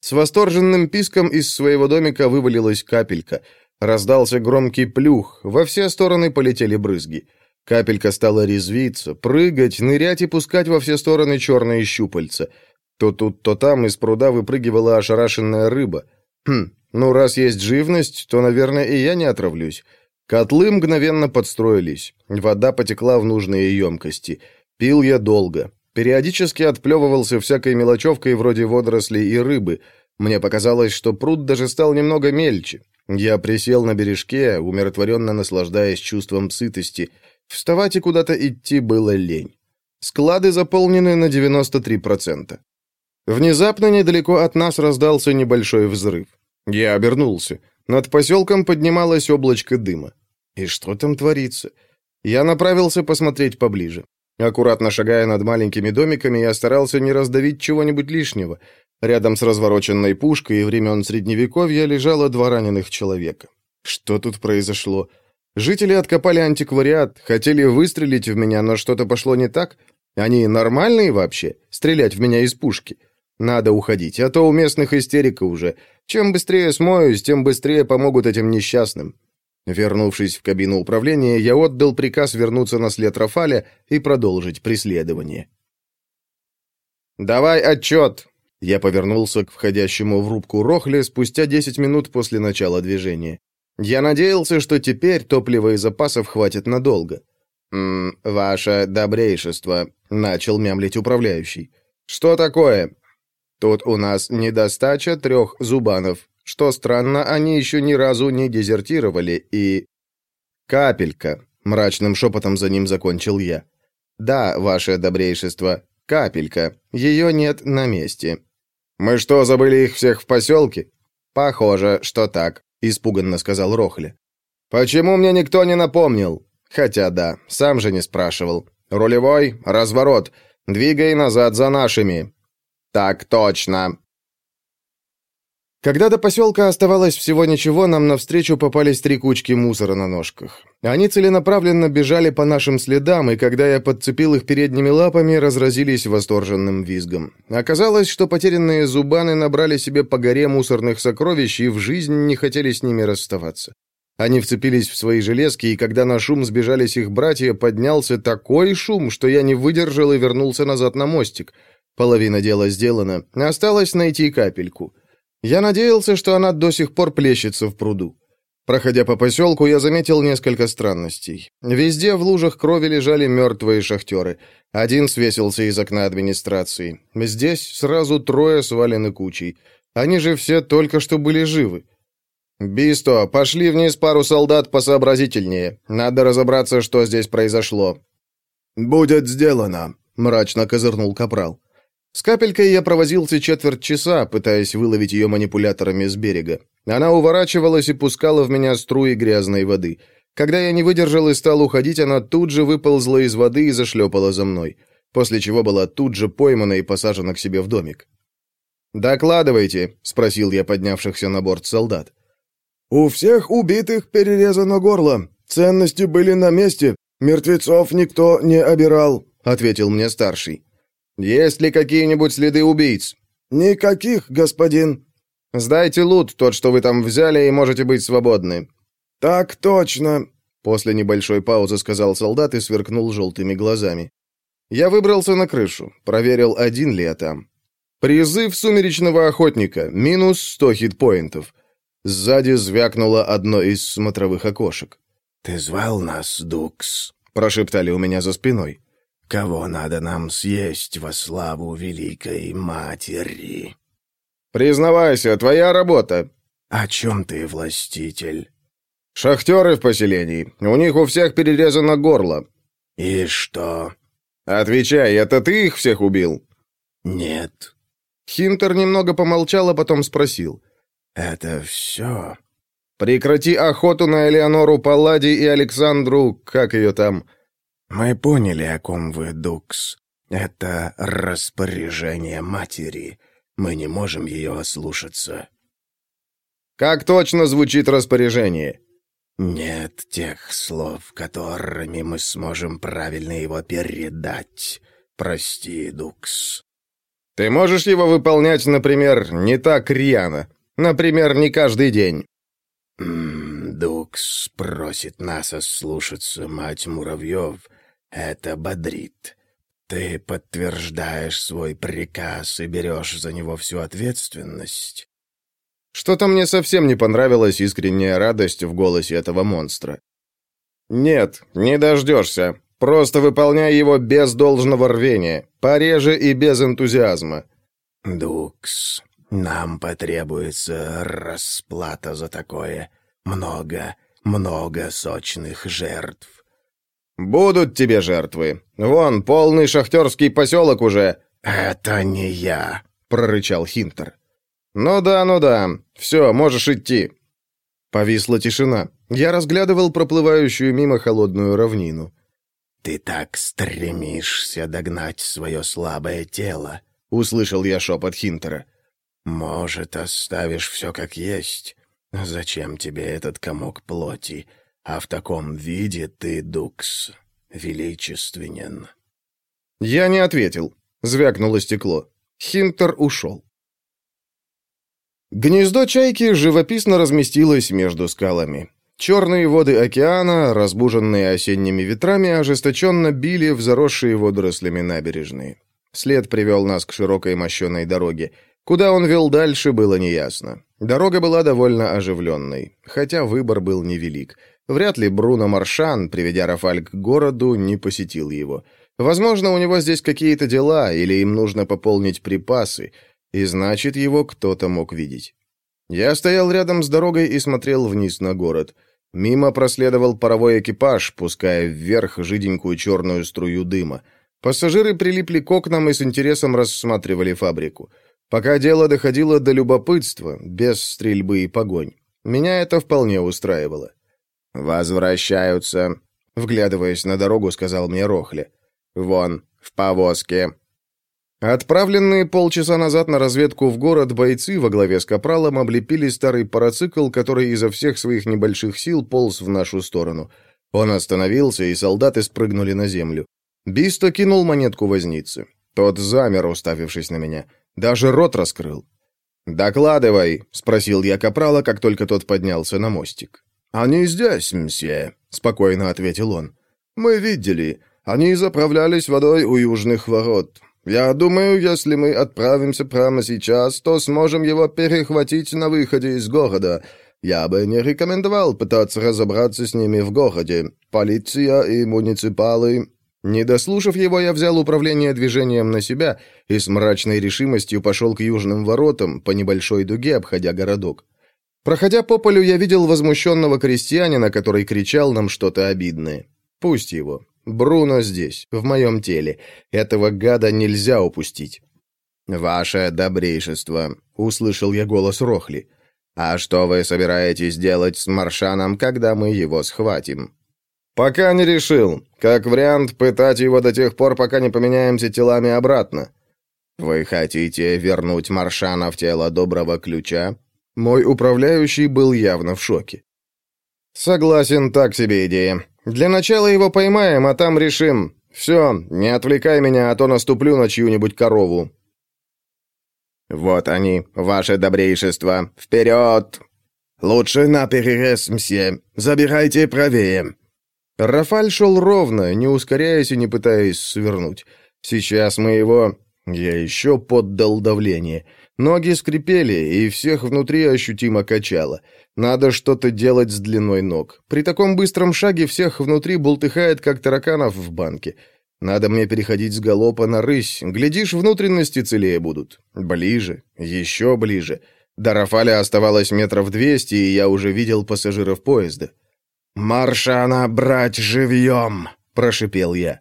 С восторженным писком из своего домика вывалилась капелька. Раздался громкий плюх, во все стороны полетели брызги. Капелька стала резвиться, прыгать, нырять и пускать во все стороны черные щупальца. То тут, то там из пруда выпрыгивала ошарашенная рыба. Хм, ну раз есть живность, то, наверное, и я не отравлюсь. Котлы мгновенно подстроились. Вода потекла в нужные емкости. Пил я долго. Периодически отплевывался всякой мелочевкой вроде водорослей и рыбы. Мне показалось, что пруд даже стал немного мельче. Я присел на бережке, умиротворенно наслаждаясь чувством сытости. Вставать и куда-то идти было лень. Склады заполнены на 93%. Внезапно недалеко от нас раздался небольшой взрыв. Я обернулся. Над поселком поднималось облачко дыма. И что там творится? Я направился посмотреть поближе. Аккуратно шагая над маленькими домиками, я старался не раздавить чего-нибудь лишнего. Рядом с развороченной пушкой времен Средневековья лежало два раненых человека. Что тут произошло? Жители откопали антиквариат, хотели выстрелить в меня, но что-то пошло не так. Они нормальные вообще? Стрелять в меня из пушки? Надо уходить, а то у местных истерика уже. Чем быстрее смоюсь, тем быстрее помогут этим несчастным. Вернувшись в кабину управления, я отдал приказ вернуться на след Рафаля и продолжить преследование. «Давай отчет!» Я повернулся к входящему в рубку Рохле спустя 10 минут после начала движения. Я надеялся, что теперь топлива и запасов хватит надолго. «М -м, «Ваше добрейшество», — начал мямлить управляющий. «Что такое?» «Тут у нас недостача трех зубанов. Что странно, они еще ни разу не дезертировали и... «Капелька», — мрачным шепотом за ним закончил я. «Да, ваше добрейшество, капелька. Ее нет на месте». «Мы что, забыли их всех в поселке?» «Похоже, что так», — испуганно сказал Рохли. «Почему мне никто не напомнил?» «Хотя да, сам же не спрашивал. Рулевой, разворот, двигай назад за нашими». «Так точно», когда до поселка оставалось всего ничего, нам навстречу попались три кучки мусора на ножках. Они целенаправленно бежали по нашим следам, и когда я подцепил их передними лапами, разразились восторженным визгом. Оказалось, что потерянные зубаны набрали себе по горе мусорных сокровищ и в жизнь не хотели с ними расставаться. Они вцепились в свои железки, и когда на шум сбежались их братья, поднялся такой шум, что я не выдержал и вернулся назад на мостик. Половина дела сделана. Осталось найти капельку. Я надеялся, что она до сих пор плещется в пруду. Проходя по поселку, я заметил несколько странностей. Везде в лужах крови лежали мертвые шахтеры. Один свесился из окна администрации. Здесь сразу трое свалены кучей. Они же все только что были живы. «Бисто, пошли вниз пару солдат посообразительнее. Надо разобраться, что здесь произошло». «Будет сделано», — мрачно козырнул капрал. С капелькой я провозился четверть часа, пытаясь выловить ее манипуляторами с берега. Она уворачивалась и пускала в меня струи грязной воды. Когда я не выдержал и стал уходить, она тут же выползла из воды и зашлепала за мной, после чего была тут же поймана и посажена к себе в домик. «Докладывайте», — спросил я поднявшихся на борт солдат. «У всех убитых перерезано горло. Ценности были на месте. Мертвецов никто не обирал», — ответил мне старший. «Есть ли какие-нибудь следы убийц?» «Никаких, господин». «Сдайте лут, тот, что вы там взяли, и можете быть свободны». «Так точно», — после небольшой паузы сказал солдат и сверкнул желтыми глазами. Я выбрался на крышу, проверил, один ли я там. Призыв сумеречного охотника, минус сто хитпоинтов. Сзади звякнуло одно из смотровых окошек. «Ты звал нас, Дукс?» — прошептали у меня за спиной. Кого надо нам съесть во славу Великой Матери?» «Признавайся, твоя работа». «О чем ты, властитель?» «Шахтеры в поселении. У них у всех перерезано горло». «И что?» «Отвечай, это ты их всех убил?» «Нет». Хинтер немного помолчал, а потом спросил. «Это все?» «Прекрати охоту на Элеонору Паллади и Александру, как ее там?» «Мы поняли, о ком вы, Дукс. Это распоряжение матери. Мы не можем ее ослушаться». «Как точно звучит распоряжение?» «Нет тех слов, которыми мы сможем правильно его передать. Прости, Дукс». «Ты можешь его выполнять, например, не так рьяно? Например, не каждый день?» «Дукс просит нас ослушаться, мать муравьев». Это бодрит. Ты подтверждаешь свой приказ и берешь за него всю ответственность. Что-то мне совсем не понравилась искренняя радость в голосе этого монстра. Нет, не дождешься. Просто выполняй его без должного рвения, пореже и без энтузиазма. Дукс, нам потребуется расплата за такое. Много, много сочных жертв. «Будут тебе жертвы. Вон, полный шахтерский поселок уже». «Это не я», — прорычал Хинтер. «Ну да, ну да. Все, можешь идти». Повисла тишина. Я разглядывал проплывающую мимо холодную равнину. «Ты так стремишься догнать свое слабое тело», — услышал я шепот Хинтера. «Может, оставишь все как есть? Зачем тебе этот комок плоти? А в таком виде ты, Дукс, величественен». Я не ответил. Звякнуло стекло. Хинтер ушел. Гнездо чайки живописно разместилось между скалами. Черные воды океана, разбуженные осенними ветрами, ожесточенно били в заросшие водорослями набережные. След привел нас к широкой мощеной дороге. Куда он вел дальше, было неясно. Дорога была довольно оживленной, хотя выбор был невелик. Вряд ли Бруно Маршан, приведя Рафаль к городу, не посетил его. Возможно, у него здесь какие-то дела, или им нужно пополнить припасы, и значит, его кто-то мог видеть. Я стоял рядом с дорогой и смотрел вниз на город. Мимо проследовал паровой экипаж, пуская вверх жиденькую черную струю дыма. Пассажиры прилипли к окнам и с интересом рассматривали фабрику. Пока дело доходило до любопытства, без стрельбы и погонь. Меня это вполне устраивало. «Возвращаются», — вглядываясь на дорогу, сказал мне Рохле. «Вон, в повозке». Отправленные полчаса назад на разведку в город бойцы во главе с Капралом облепили старый парацикл, который изо всех своих небольших сил полз в нашу сторону. Он остановился, и солдаты спрыгнули на землю. Бисто кинул монетку возницы. Тот замер, уставившись на меня. Даже рот раскрыл. «Докладывай», — спросил я Капрала, как только тот поднялся на мостик. «Они здесь, мсье», — спокойно ответил он. «Мы видели. Они заправлялись водой у южных ворот. Я думаю, если мы отправимся прямо сейчас, то сможем его перехватить на выходе из города. Я бы не рекомендовал пытаться разобраться с ними в городе. Полиция и муниципалы...» Не дослушав его, я взял управление движением на себя и с мрачной решимостью пошел к южным воротам, по небольшой дуге, обходя городок. Проходя по полю, я видел возмущенного крестьянина, который кричал нам что-то обидное. Пусть его. Бруно здесь, в моем теле. Этого гада нельзя упустить. «Ваше добрейшество», — услышал я голос Рохли. «А что вы собираетесь делать с Маршаном, когда мы его схватим?» «Пока не решил. Как вариант, пытать его до тех пор, пока не поменяемся телами обратно». «Вы хотите вернуть Маршана в тело доброго ключа?» Мой управляющий был явно в шоке. «Согласен, так себе идея. Для начала его поймаем, а там решим. Все, не отвлекай меня, а то наступлю на чью-нибудь корову». «Вот они, ваше добрейшество. Вперед!» «Лучше на перерез, мсье. Забирайте правее». Рафаль шел ровно, не ускоряясь и не пытаясь свернуть. Сейчас мы его... Я еще поддал давление. Ноги скрипели, и всех внутри ощутимо качало. Надо что-то делать с длиной ног. При таком быстром шаге всех внутри бултыхает, как тараканов в банке. Надо мне переходить с галопа на рысь. Глядишь, внутренности целее будут. Ближе, еще ближе. До Рафаля оставалось метров двести, и я уже видел пассажиров поезда. «Маршана брать живьем!» — прошипел я.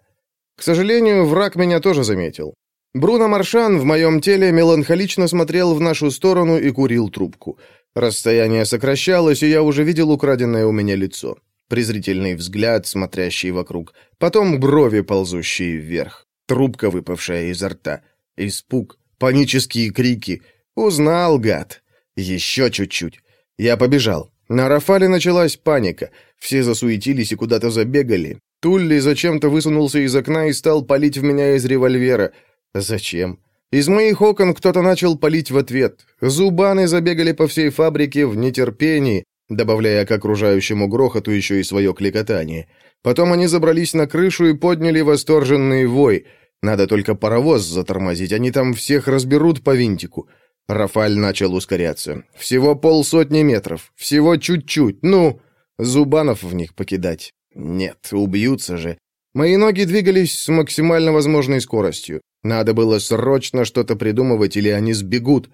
К сожалению, враг меня тоже заметил. Бруно Маршан в моем теле меланхолично смотрел в нашу сторону и курил трубку. Расстояние сокращалось, и я уже видел украденное у меня лицо. Презрительный взгляд, смотрящий вокруг. Потом брови, ползущие вверх. Трубка, выпавшая изо рта. Испуг. Панические крики. Узнал, гад. Еще чуть-чуть. Я побежал. На Рафале началась паника. Все засуетились и куда-то забегали. Тулли зачем-то высунулся из окна и стал палить в меня из револьвера. Зачем? Из моих окон кто-то начал палить в ответ. Зубаны забегали по всей фабрике в нетерпении, добавляя к окружающему грохоту еще и свое кликотание. Потом они забрались на крышу и подняли восторженный вой. Надо только паровоз затормозить, они там всех разберут по винтику. Рафаль начал ускоряться. Всего полсотни метров. Всего чуть-чуть. Ну, Зубанов в них покидать. Нет, убьются же. Мои ноги двигались с максимально возможной скоростью. Надо было срочно что-то придумывать, или они сбегут.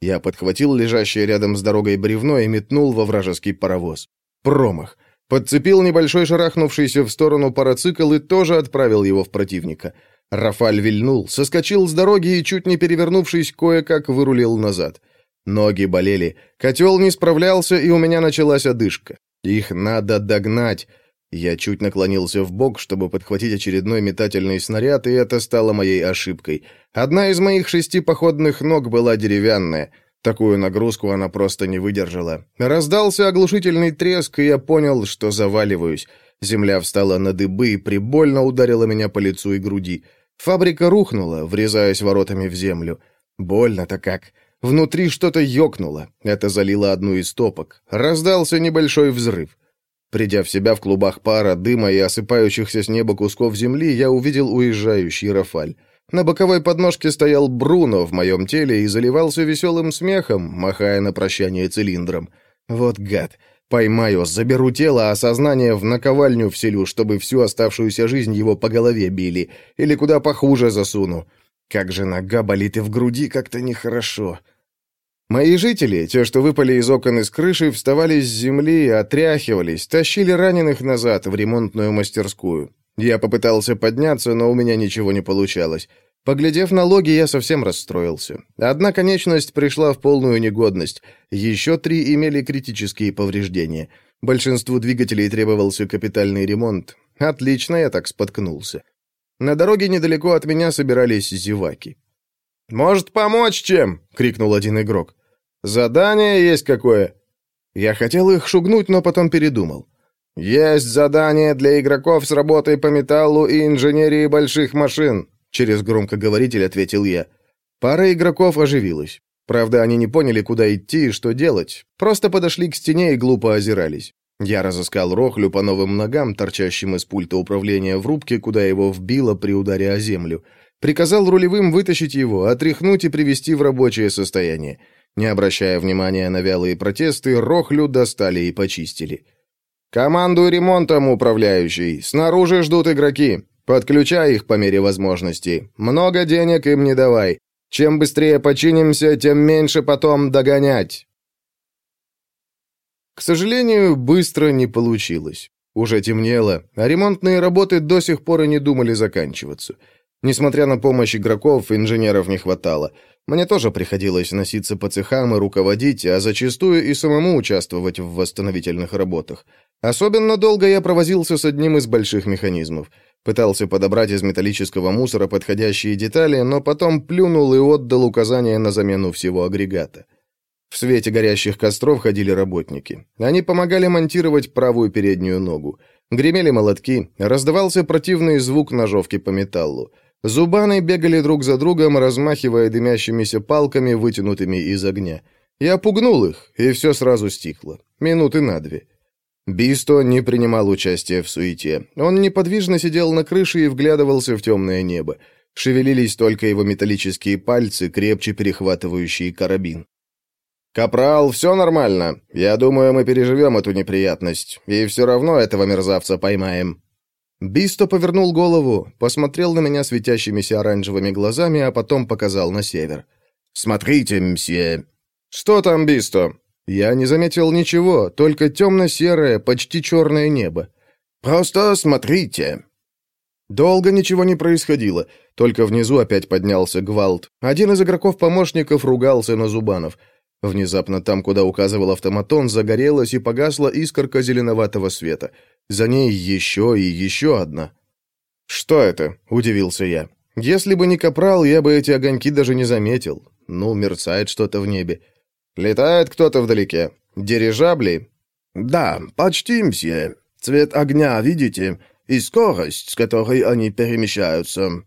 Я подхватил лежащее рядом с дорогой бревно и метнул во вражеский паровоз. Промах. Подцепил небольшой шарахнувшийся в сторону парацикл и тоже отправил его в противника. Рафаль вильнул, соскочил с дороги и, чуть не перевернувшись, кое-как вырулил назад. Ноги болели, котел не справлялся, и у меня началась одышка. Их надо догнать. Я чуть наклонился в бок, чтобы подхватить очередной метательный снаряд, и это стало моей ошибкой. Одна из моих шести походных ног была деревянная. Такую нагрузку она просто не выдержала. Раздался оглушительный треск, и я понял, что заваливаюсь. Земля встала на дыбы и прибольно ударила меня по лицу и груди. Фабрика рухнула, врезаясь воротами в землю. Больно-то как. Внутри что-то ёкнуло. Это залило одну из топок. Раздался небольшой взрыв. Придя в себя в клубах пара, дыма и осыпающихся с неба кусков земли, я увидел уезжающий Рафаль. На боковой подножке стоял Бруно в моем теле и заливался веселым смехом, махая на прощание цилиндром. Вот гад. Поймаю, заберу тело, а сознание в наковальню вселю, чтобы всю оставшуюся жизнь его по голове били. Или куда похуже засуну. Как же нога болит и в груди как-то нехорошо. Мои жители, те, что выпали из окон и с крыши, вставали с земли, отряхивались, тащили раненых назад в ремонтную мастерскую. Я попытался подняться, но у меня ничего не получалось. Поглядев на логи, я совсем расстроился. Одна конечность пришла в полную негодность. Еще три имели критические повреждения. Большинству двигателей требовался капитальный ремонт. Отлично, я так споткнулся. На дороге недалеко от меня собирались зеваки. «Может, помочь чем?» — крикнул один игрок. Задание есть какое?» Я хотел их шугнуть, но потом передумал. «Есть задание для игроков с работой по металлу и инженерии больших машин», через громкоговоритель ответил я. Пара игроков оживилась. Правда, они не поняли, куда идти и что делать. Просто подошли к стене и глупо озирались. Я разыскал Рохлю по новым ногам, торчащим из пульта управления в рубке, куда его вбило при ударе о землю. Приказал рулевым вытащить его, отряхнуть и привести в рабочее состояние. Не обращая внимания на вялые протесты, Рохлю достали и почистили. «Командуй ремонтом, управляющий! Снаружи ждут игроки!» Подключай их по мере возможностей. Много денег им не давай. Чем быстрее починимся, тем меньше потом догонять. К сожалению, быстро не получилось. Уже темнело, а ремонтные работы до сих пор и не думали заканчиваться. Несмотря на помощь игроков, инженеров не хватало. Мне тоже приходилось носиться по цехам и руководить, а зачастую и самому участвовать в восстановительных работах. Особенно долго я провозился с одним из больших механизмов. Пытался подобрать из металлического мусора подходящие детали, но потом плюнул и отдал указания на замену всего агрегата. В свете горящих костров ходили работники. Они помогали монтировать правую переднюю ногу. Гремели молотки, раздавался противный звук ножовки по металлу. Зубаны бегали друг за другом, размахивая дымящимися палками, вытянутыми из огня. Я пугнул их, и все сразу стихло. Минуты на две. Бисто не принимал участия в суете. Он неподвижно сидел на крыше и вглядывался в темное небо. Шевелились только его металлические пальцы, крепче перехватывающие карабин. «Капрал, все нормально. Я думаю, мы переживем эту неприятность. И все равно этого мерзавца поймаем». Бисто повернул голову, посмотрел на меня светящимися оранжевыми глазами, а потом показал на север. «Смотрите, мсье». «Что там, Бисто?» Я не заметил ничего, только темно-серое, почти черное небо. «Просто смотрите». Долго ничего не происходило, только внизу опять поднялся гвалт. Один из игроков-помощников ругался на Зубанов. Внезапно там, куда указывал автоматон, загорелась и погасла искорка зеленоватого света. За ней еще и еще одна. «Что это?» — удивился я. «Если бы не капрал, я бы эти огоньки даже не заметил. Ну, мерцает что-то в небе. Летает кто-то вдалеке. Дирижабли?» «Да, почти, мсье. Цвет огня, видите? И скорость, с которой они перемещаются».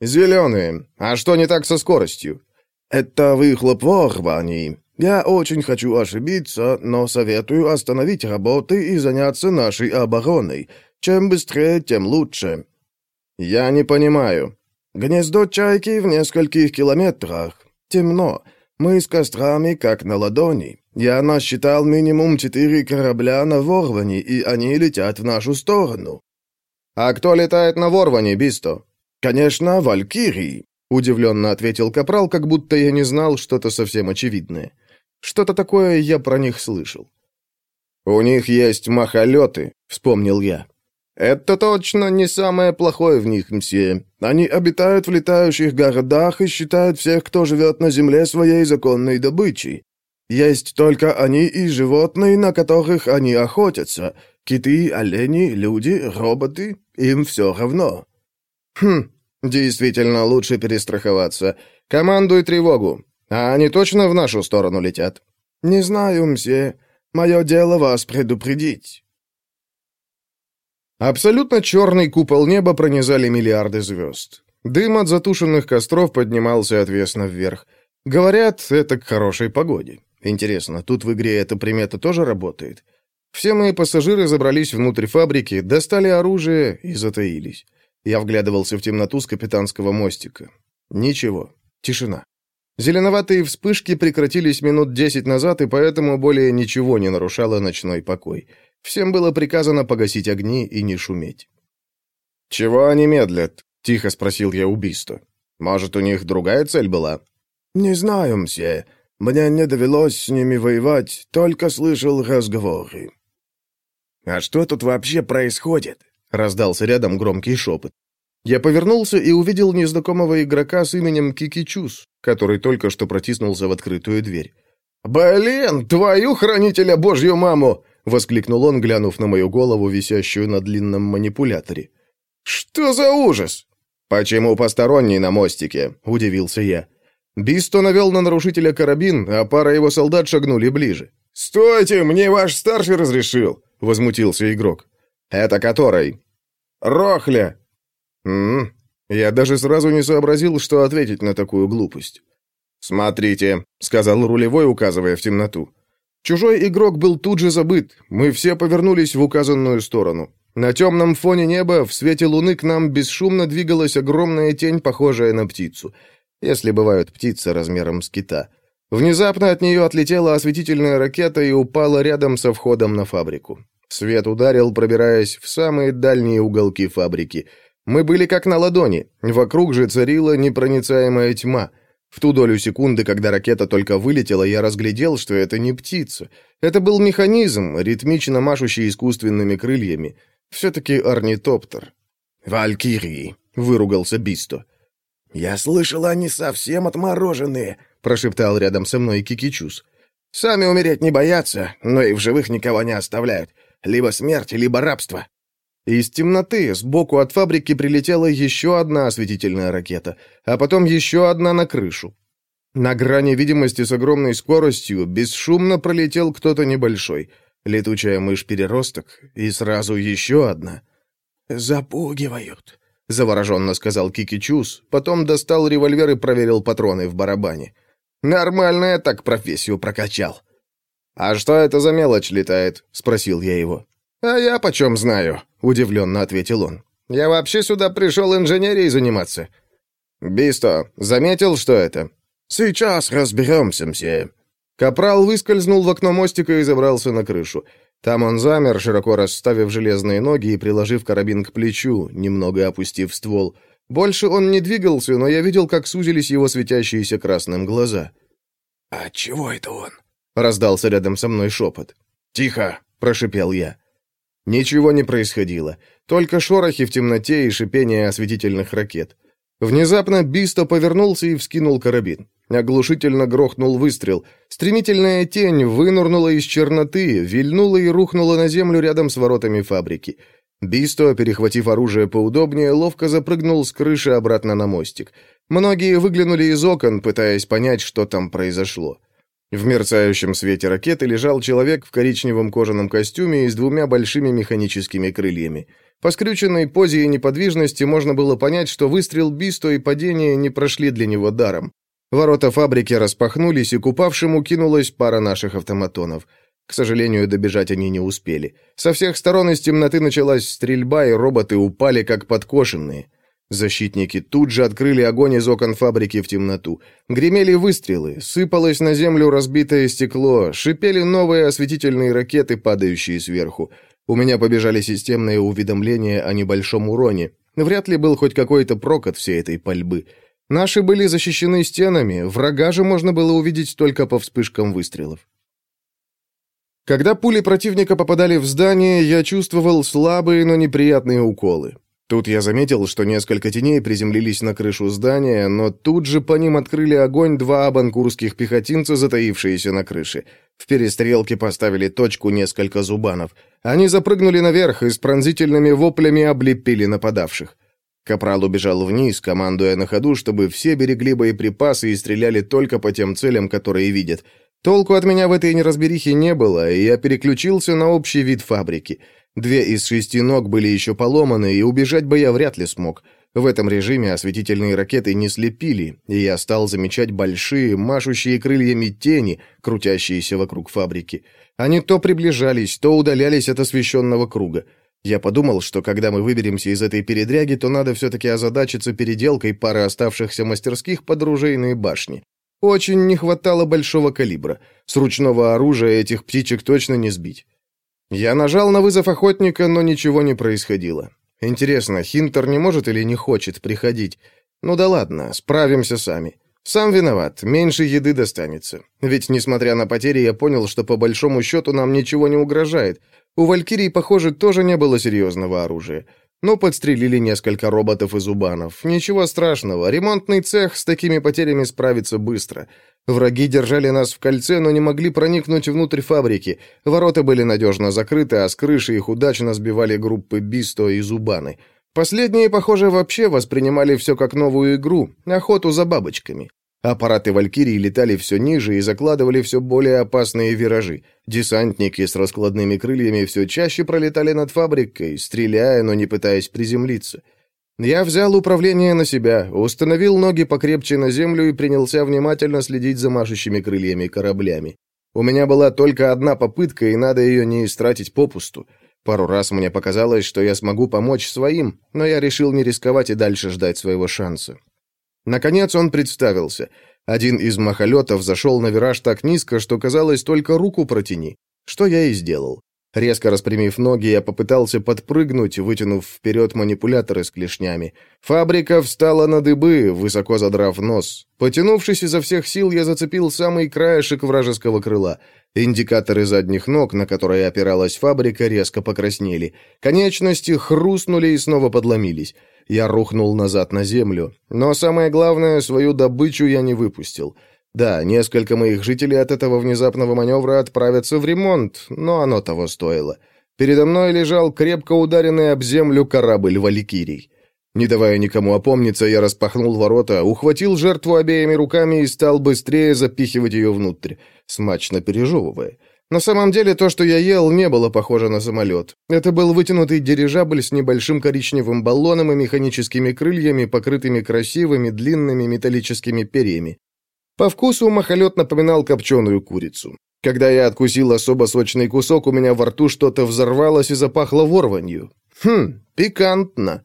«Зеленые. А что не так со скоростью?» «Это выхлоп ворваний. Я очень хочу ошибиться, но советую остановить работы и заняться нашей обороной. Чем быстрее, тем лучше». «Я не понимаю». «Гнездо чайки в нескольких километрах. Темно. Мы с кострами как на ладони. Я насчитал минимум четыре корабля на Ворване, и они летят в нашу сторону». «А кто летает на Ворване, Бисто?» «Конечно, Валькирии. Удивленно ответил Капрал, как будто я не знал что-то совсем очевидное. Что-то такое я про них слышал. «У них есть махолеты», — вспомнил я. «Это точно не самое плохое в них, мсье. Они обитают в летающих городах и считают всех, кто живет на земле, своей законной добычей. Есть только они и животные, на которых они охотятся. Киты, олени, люди, роботы. Им все равно». «Хм, «Действительно, лучше перестраховаться. Командуй тревогу. А они точно в нашу сторону летят?» «Не знаю, мсье. Мое дело вас предупредить». Абсолютно черный купол неба пронизали миллиарды звезд. Дым от затушенных костров поднимался отвесно вверх. Говорят, это к хорошей погоде. Интересно, тут в игре эта примета тоже работает? Все мои пассажиры забрались внутрь фабрики, достали оружие и затаились. Я вглядывался в темноту с капитанского мостика. Ничего. Тишина. Зеленоватые вспышки прекратились минут десять назад, и поэтому более ничего не нарушало ночной покой. Всем было приказано погасить огни и не шуметь. «Чего они медлят?» — тихо спросил я убийство. «Может, у них другая цель была?» «Не знаю, мсье. Мне не довелось с ними воевать, только слышал разговоры». «А что тут вообще происходит?» Раздался рядом громкий шепот. Я повернулся и увидел незнакомого игрока с именем Кикичус, который только что протиснулся в открытую дверь. «Блин, твою хранителя божью маму!» — воскликнул он, глянув на мою голову, висящую на длинном манипуляторе. «Что за ужас?» «Почему посторонний на мостике?» — удивился я. Бисто навел на нарушителя карабин, а пара его солдат шагнули ближе. «Стойте, мне ваш старший разрешил!» — возмутился игрок. «Это который?» «Рохля!» «М -м, Я даже сразу не сообразил, что ответить на такую глупость. «Смотрите», — сказал рулевой, указывая в темноту. Чужой игрок был тут же забыт. Мы все повернулись в указанную сторону. На темном фоне неба, в свете луны к нам бесшумно двигалась огромная тень, похожая на птицу. Если бывают птицы размером с кита. Внезапно от нее отлетела осветительная ракета и упала рядом со входом на фабрику. Свет ударил, пробираясь в самые дальние уголки фабрики. Мы были как на ладони, вокруг же царила непроницаемая тьма. В ту долю секунды, когда ракета только вылетела, я разглядел, что это не птица. Это был механизм, ритмично машущий искусственными крыльями. Все-таки орнитоптер. «Валькирии», — выругался Бисто. «Я слышал, они совсем отмороженные», — прошептал рядом со мной Кикичус. «Сами умереть не боятся, но и в живых никого не оставляют. Либо смерть, либо рабство». Из темноты сбоку от фабрики прилетела еще одна осветительная ракета, а потом еще одна на крышу. На грани видимости с огромной скоростью бесшумно пролетел кто-то небольшой. Летучая мышь-переросток, и сразу еще одна. «Запугивают», — завороженно сказал Кики Чус, потом достал револьвер и проверил патроны в барабане. «Нормально я так профессию прокачал». «А что это за мелочь летает?» — спросил я его. «А я почем знаю?» — удивленно ответил он. «Я вообще сюда пришел инженерией заниматься». «Бисто, заметил, что это?» «Сейчас разберемся, мсье». Капрал выскользнул в окно мостика и забрался на крышу. Там он замер, широко расставив железные ноги и приложив карабин к плечу, немного опустив ствол. Больше он не двигался, но я видел, как сузились его светящиеся красным глаза. «А чего это он?» — раздался рядом со мной шепот. «Тихо!» — прошипел я. Ничего не происходило, только шорохи в темноте и шипение осветительных ракет. Внезапно Бисто повернулся и вскинул карабин. Оглушительно грохнул выстрел. Стремительная тень вынырнула из черноты, вильнула и рухнула на землю рядом с воротами фабрики. Бисто, перехватив оружие поудобнее, ловко запрыгнул с крыши обратно на мостик. Многие выглянули из окон, пытаясь понять, что там произошло. В мерцающем свете ракеты лежал человек в коричневом кожаном костюме и с двумя большими механическими крыльями. По скрюченной позе и неподвижности можно было понять, что выстрел Бисто и падение не прошли для него даром. Ворота фабрики распахнулись, и к упавшему кинулась пара наших автоматонов. К сожалению, добежать они не успели. Со всех сторон из темноты началась стрельба, и роботы упали как подкошенные. Защитники тут же открыли огонь из окон фабрики в темноту. Гремели выстрелы, сыпалось на землю разбитое стекло, шипели новые осветительные ракеты, падающие сверху. У меня побежали системные уведомления о небольшом уроне. Вряд ли был хоть какой-то прок от всей этой пальбы. Наши были защищены стенами, врага же можно было увидеть только по вспышкам выстрелов. Когда пули противника попадали в здание, я чувствовал слабые, но неприятные уколы. Тут я заметил, что несколько теней приземлились на крышу здания, но тут же по ним открыли огонь два абанкурских пехотинца, затаившиеся на крыше. В перестрелке поставили точку несколько зубанов. Они запрыгнули наверх и с пронзительными воплями облепили нападавших. Капрал убежал вниз, командуя на ходу, чтобы все берегли боеприпасы и стреляли только по тем целям, которые видят. Толку от меня в этой неразберихе не было, и я переключился на общий вид фабрики — Две из шести ног были еще поломаны, и убежать бы я вряд ли смог. В этом режиме осветительные ракеты не слепили, и я стал замечать большие, машущие крыльями тени, крутящиеся вокруг фабрики. Они то приближались, то удалялись от освещенного круга. Я подумал, что когда мы выберемся из этой передряги, то надо все-таки озадачиться переделкой пары оставшихся мастерских под ружейные башни. Очень не хватало большого калибра. С ручного оружия этих птичек точно не сбить. Я нажал на вызов охотника, но ничего не происходило. Интересно, Хинтер не может или не хочет приходить? Ну да ладно, справимся сами. Сам виноват, меньше еды достанется. Ведь, несмотря на потери, я понял, что по большому счету нам ничего не угрожает. У Валькирии, похоже, тоже не было серьезного оружия. Но подстрелили несколько роботов и зубанов. Ничего страшного, ремонтный цех с такими потерями справится быстро. Враги держали нас в кольце, но не могли проникнуть внутрь фабрики. Ворота были надежно закрыты, а с крыши их удачно сбивали группы Бисто и Зубаны. Последние, похоже, вообще воспринимали все как новую игру, охоту за бабочками. Аппараты «Валькирии» летали все ниже и закладывали все более опасные виражи. Десантники с раскладными крыльями все чаще пролетали над фабрикой, стреляя, но не пытаясь приземлиться. Я взял управление на себя, установил ноги покрепче на землю и принялся внимательно следить за машущими крыльями кораблями. У меня была только одна попытка, и надо ее не истратить попусту. Пару раз мне показалось, что я смогу помочь своим, но я решил не рисковать и дальше ждать своего шанса. Наконец он представился. Один из махолетов зашел на вираж так низко, что казалось только руку протяни. Что я и сделал. Резко распрямив ноги, я попытался подпрыгнуть, вытянув вперед манипуляторы с клешнями. Фабрика встала на дыбы, высоко задрав нос. Потянувшись изо всех сил, я зацепил самый краешек вражеского крыла. Индикаторы задних ног, на которые опиралась фабрика, резко покраснели. Конечности хрустнули и снова подломились. Я рухнул назад на землю. Но самое главное, свою добычу я не выпустил. Да, несколько моих жителей от этого внезапного маневра отправятся в ремонт, но оно того стоило. Передо мной лежал крепко ударенный об землю корабль «Валькирий». Не давая никому опомниться, я распахнул ворота, ухватил жертву обеими руками и стал быстрее запихивать ее внутрь, смачно пережевывая. На самом деле, то, что я ел, не было похоже на самолет. Это был вытянутый дирижабль с небольшим коричневым баллоном и механическими крыльями, покрытыми красивыми длинными металлическими перьями. По вкусу махолет напоминал копченую курицу. Когда я откусил особо сочный кусок, у меня во рту что-то взорвалось и запахло ворванью. Хм, пикантно.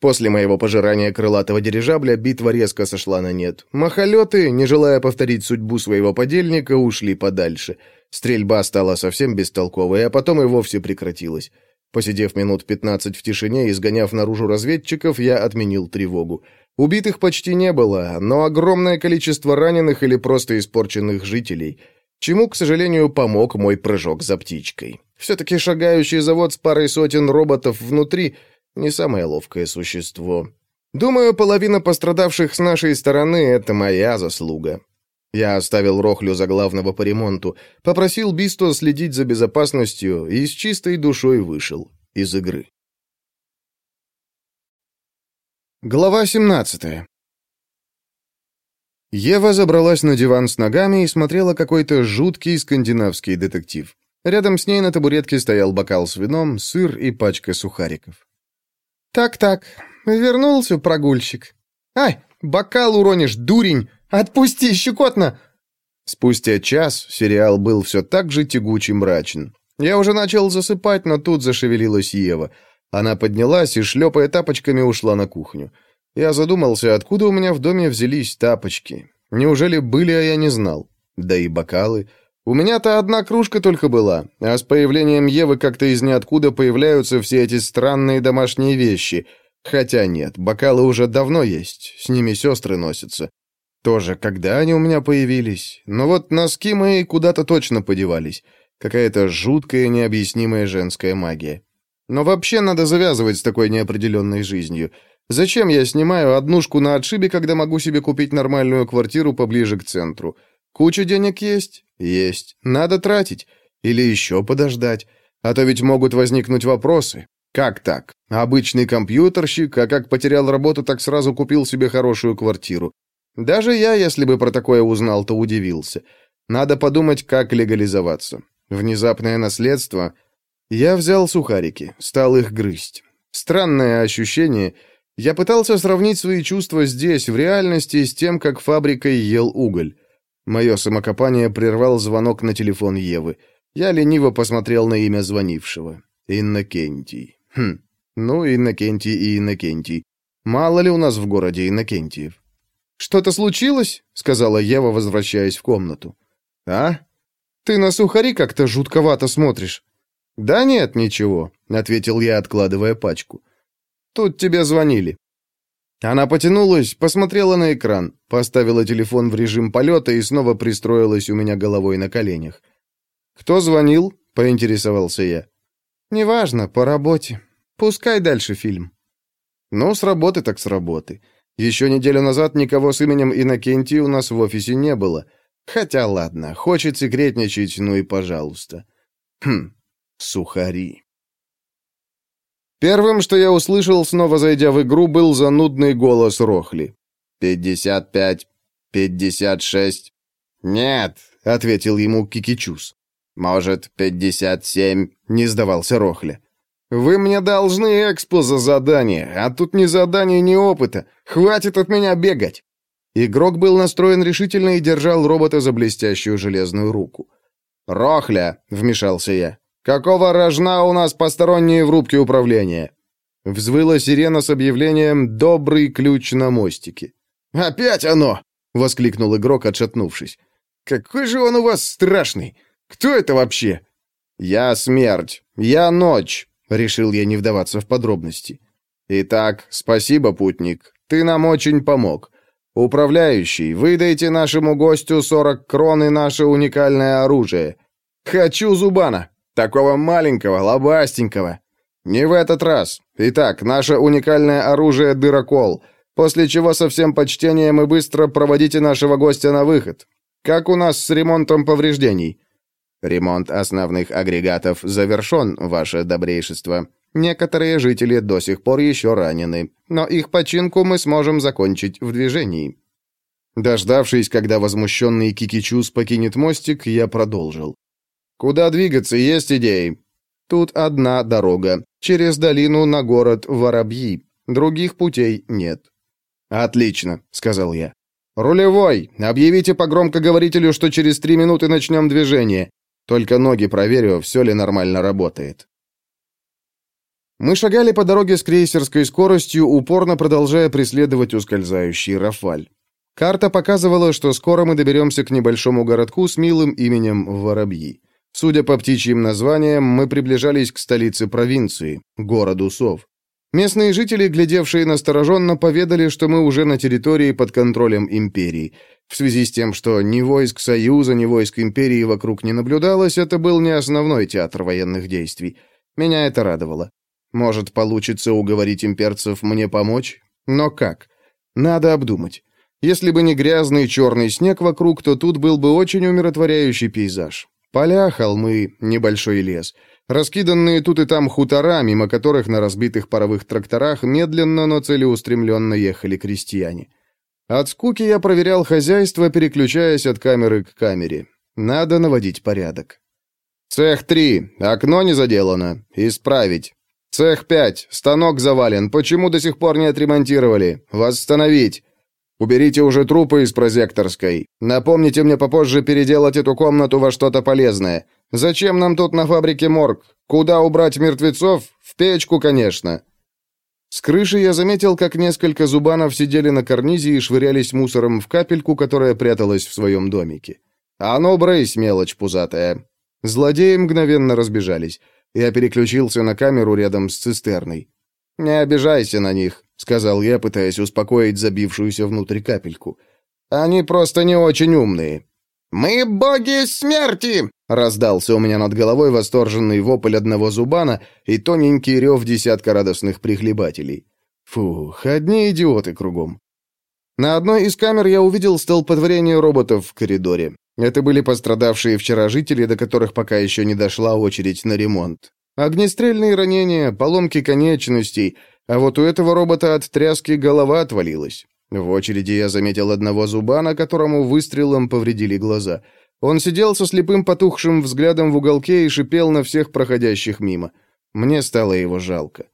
После моего пожирания крылатого дирижабля битва резко сошла на нет. Махолеты, не желая повторить судьбу своего подельника, ушли подальше. Стрельба стала совсем бестолковой, а потом и вовсе прекратилась. Посидев минут пятнадцать в тишине и сгоняв наружу разведчиков, я отменил тревогу. Убитых почти не было, но огромное количество раненых или просто испорченных жителей, чему, к сожалению, помог мой прыжок за птичкой. Все-таки шагающий завод с парой сотен роботов внутри — не самое ловкое существо. Думаю, половина пострадавших с нашей стороны — это моя заслуга. Я оставил Рохлю за главного по ремонту, попросил Бисто следить за безопасностью и с чистой душой вышел из игры. Глава 17 Ева забралась на диван с ногами и смотрела какой-то жуткий скандинавский детектив. Рядом с ней на табуретке стоял бокал с вином, сыр и пачка сухариков. «Так-так, вернулся прогульщик. Ай, бокал уронишь, дурень! Отпусти, щекотно!» Спустя час сериал был все так же тягучий мрачен. Я уже начал засыпать, но тут зашевелилась Ева — она поднялась и, шлепая тапочками, ушла на кухню. Я задумался, откуда у меня в доме взялись тапочки. Неужели были, а я не знал? Да и бокалы. У меня-то одна кружка только была, а с появлением Евы как-то из ниоткуда появляются все эти странные домашние вещи. Хотя нет, бокалы уже давно есть, с ними сестры носятся. Тоже, когда они у меня появились? Но вот носки мои куда-то точно подевались. Какая-то жуткая необъяснимая женская магия. Но вообще надо завязывать с такой неопределенной жизнью. Зачем я снимаю однушку на отшибе, когда могу себе купить нормальную квартиру поближе к центру? Куча денег есть? Есть. Надо тратить. Или еще подождать. А то ведь могут возникнуть вопросы. Как так? Обычный компьютерщик, а как потерял работу, так сразу купил себе хорошую квартиру. Даже я, если бы про такое узнал, то удивился. Надо подумать, как легализоваться. Внезапное наследство — я взял сухарики, стал их грызть. Странное ощущение. Я пытался сравнить свои чувства здесь, в реальности, с тем, как фабрикой ел уголь. Мое самокопание прервал звонок на телефон Евы. Я лениво посмотрел на имя звонившего. Иннокентий. Хм, ну, Иннокентий и Иннокентий. Мало ли у нас в городе Иннокентиев. «Что-то случилось?» — сказала Ева, возвращаясь в комнату. «А? Ты на сухари как-то жутковато смотришь». «Да нет, ничего», — ответил я, откладывая пачку. «Тут тебе звонили». Она потянулась, посмотрела на экран, поставила телефон в режим полета и снова пристроилась у меня головой на коленях. «Кто звонил?» — поинтересовался я. «Неважно, по работе. Пускай дальше фильм». «Ну, с работы так с работы. Еще неделю назад никого с именем Иннокентий у нас в офисе не было. Хотя ладно, хочет секретничать, ну и пожалуйста». «Хм, сухари. Первым, что я услышал, снова зайдя в игру, был занудный голос Рохли. «Пятьдесят пять, пятьдесят шесть». «Нет», — ответил ему Кикичус. «Может, пятьдесят семь», — не сдавался Рохля. «Вы мне должны экспо за задание, а тут ни задания, ни опыта. Хватит от меня бегать!» Игрок был настроен решительно и держал робота за блестящую железную руку. «Рохля!» — вмешался я. «Какого рожна у нас посторонние в рубке управления?» Взвыла сирена с объявлением «Добрый ключ на мостике». «Опять оно!» — воскликнул игрок, отшатнувшись. «Какой же он у вас страшный! Кто это вообще?» «Я смерть! Я ночь!» — решил я не вдаваться в подробности. «Итак, спасибо, путник. Ты нам очень помог. Управляющий, выдайте нашему гостю сорок крон и наше уникальное оружие. Хочу Зубана, такого маленького, лобастенького. Не в этот раз. Итак, наше уникальное оружие — дырокол, после чего со всем почтением и быстро проводите нашего гостя на выход. Как у нас с ремонтом повреждений?» «Ремонт основных агрегатов завершен, ваше добрейшество. Некоторые жители до сих пор еще ранены, но их починку мы сможем закончить в движении». Дождавшись, когда возмущенный Кикичус покинет мостик, я продолжил. «Куда двигаться, есть идеи?» «Тут одна дорога, через долину на город Воробьи. Других путей нет». «Отлично», — сказал я. «Рулевой, объявите по громкоговорителю, что через три минуты начнем движение. Только ноги проверю, все ли нормально работает». Мы шагали по дороге с крейсерской скоростью, упорно продолжая преследовать ускользающий Рафаль. Карта показывала, что скоро мы доберемся к небольшому городку с милым именем Воробьи. Судя по птичьим названиям, мы приближались к столице провинции, городу Сов. Местные жители, глядевшие настороженно, поведали, что мы уже на территории под контролем империи. В связи с тем, что ни войск Союза, ни войск империи вокруг не наблюдалось, это был не основной театр военных действий. Меня это радовало. Может, получится уговорить имперцев мне помочь? Но как? Надо обдумать. Если бы не грязный черный снег вокруг, то тут был бы очень умиротворяющий пейзаж. Поля, холмы, небольшой лес — Раскиданные тут и там хутора, мимо которых на разбитых паровых тракторах медленно, но целеустремленно ехали крестьяне. От скуки я проверял хозяйство, переключаясь от камеры к камере. Надо наводить порядок. Цех 3. Окно не заделано. Исправить. Цех 5. Станок завален. Почему до сих пор не отремонтировали? Восстановить. Уберите уже трупы из прозекторской. Напомните мне попозже переделать эту комнату во что-то полезное. Зачем нам тут на фабрике морг? Куда убрать мертвецов? В печку, конечно. С крыши я заметил, как несколько зубанов сидели на карнизе и швырялись мусором в капельку, которая пряталась в своем домике. «А ну, брысь, мелочь пузатая!» Злодеи мгновенно разбежались. Я переключился на камеру рядом с цистерной. «Не обижайся на них», — сказал я, пытаясь успокоить забившуюся внутрь капельку. «Они просто не очень умные. «Мы боги смерти!» — раздался у меня над головой восторженный вопль одного зубана и тоненький рев десятка радостных прихлебателей. Фух, одни идиоты кругом. На одной из камер я увидел столпотворение роботов в коридоре. Это были пострадавшие вчера жители, до которых пока еще не дошла очередь на ремонт. Огнестрельные ранения, поломки конечностей, а вот у этого робота от тряски голова отвалилась. В очереди я заметил одного зубана, которому выстрелом повредили глаза. Он сидел со слепым потухшим взглядом в уголке и шипел на всех проходящих мимо. Мне стало его жалко.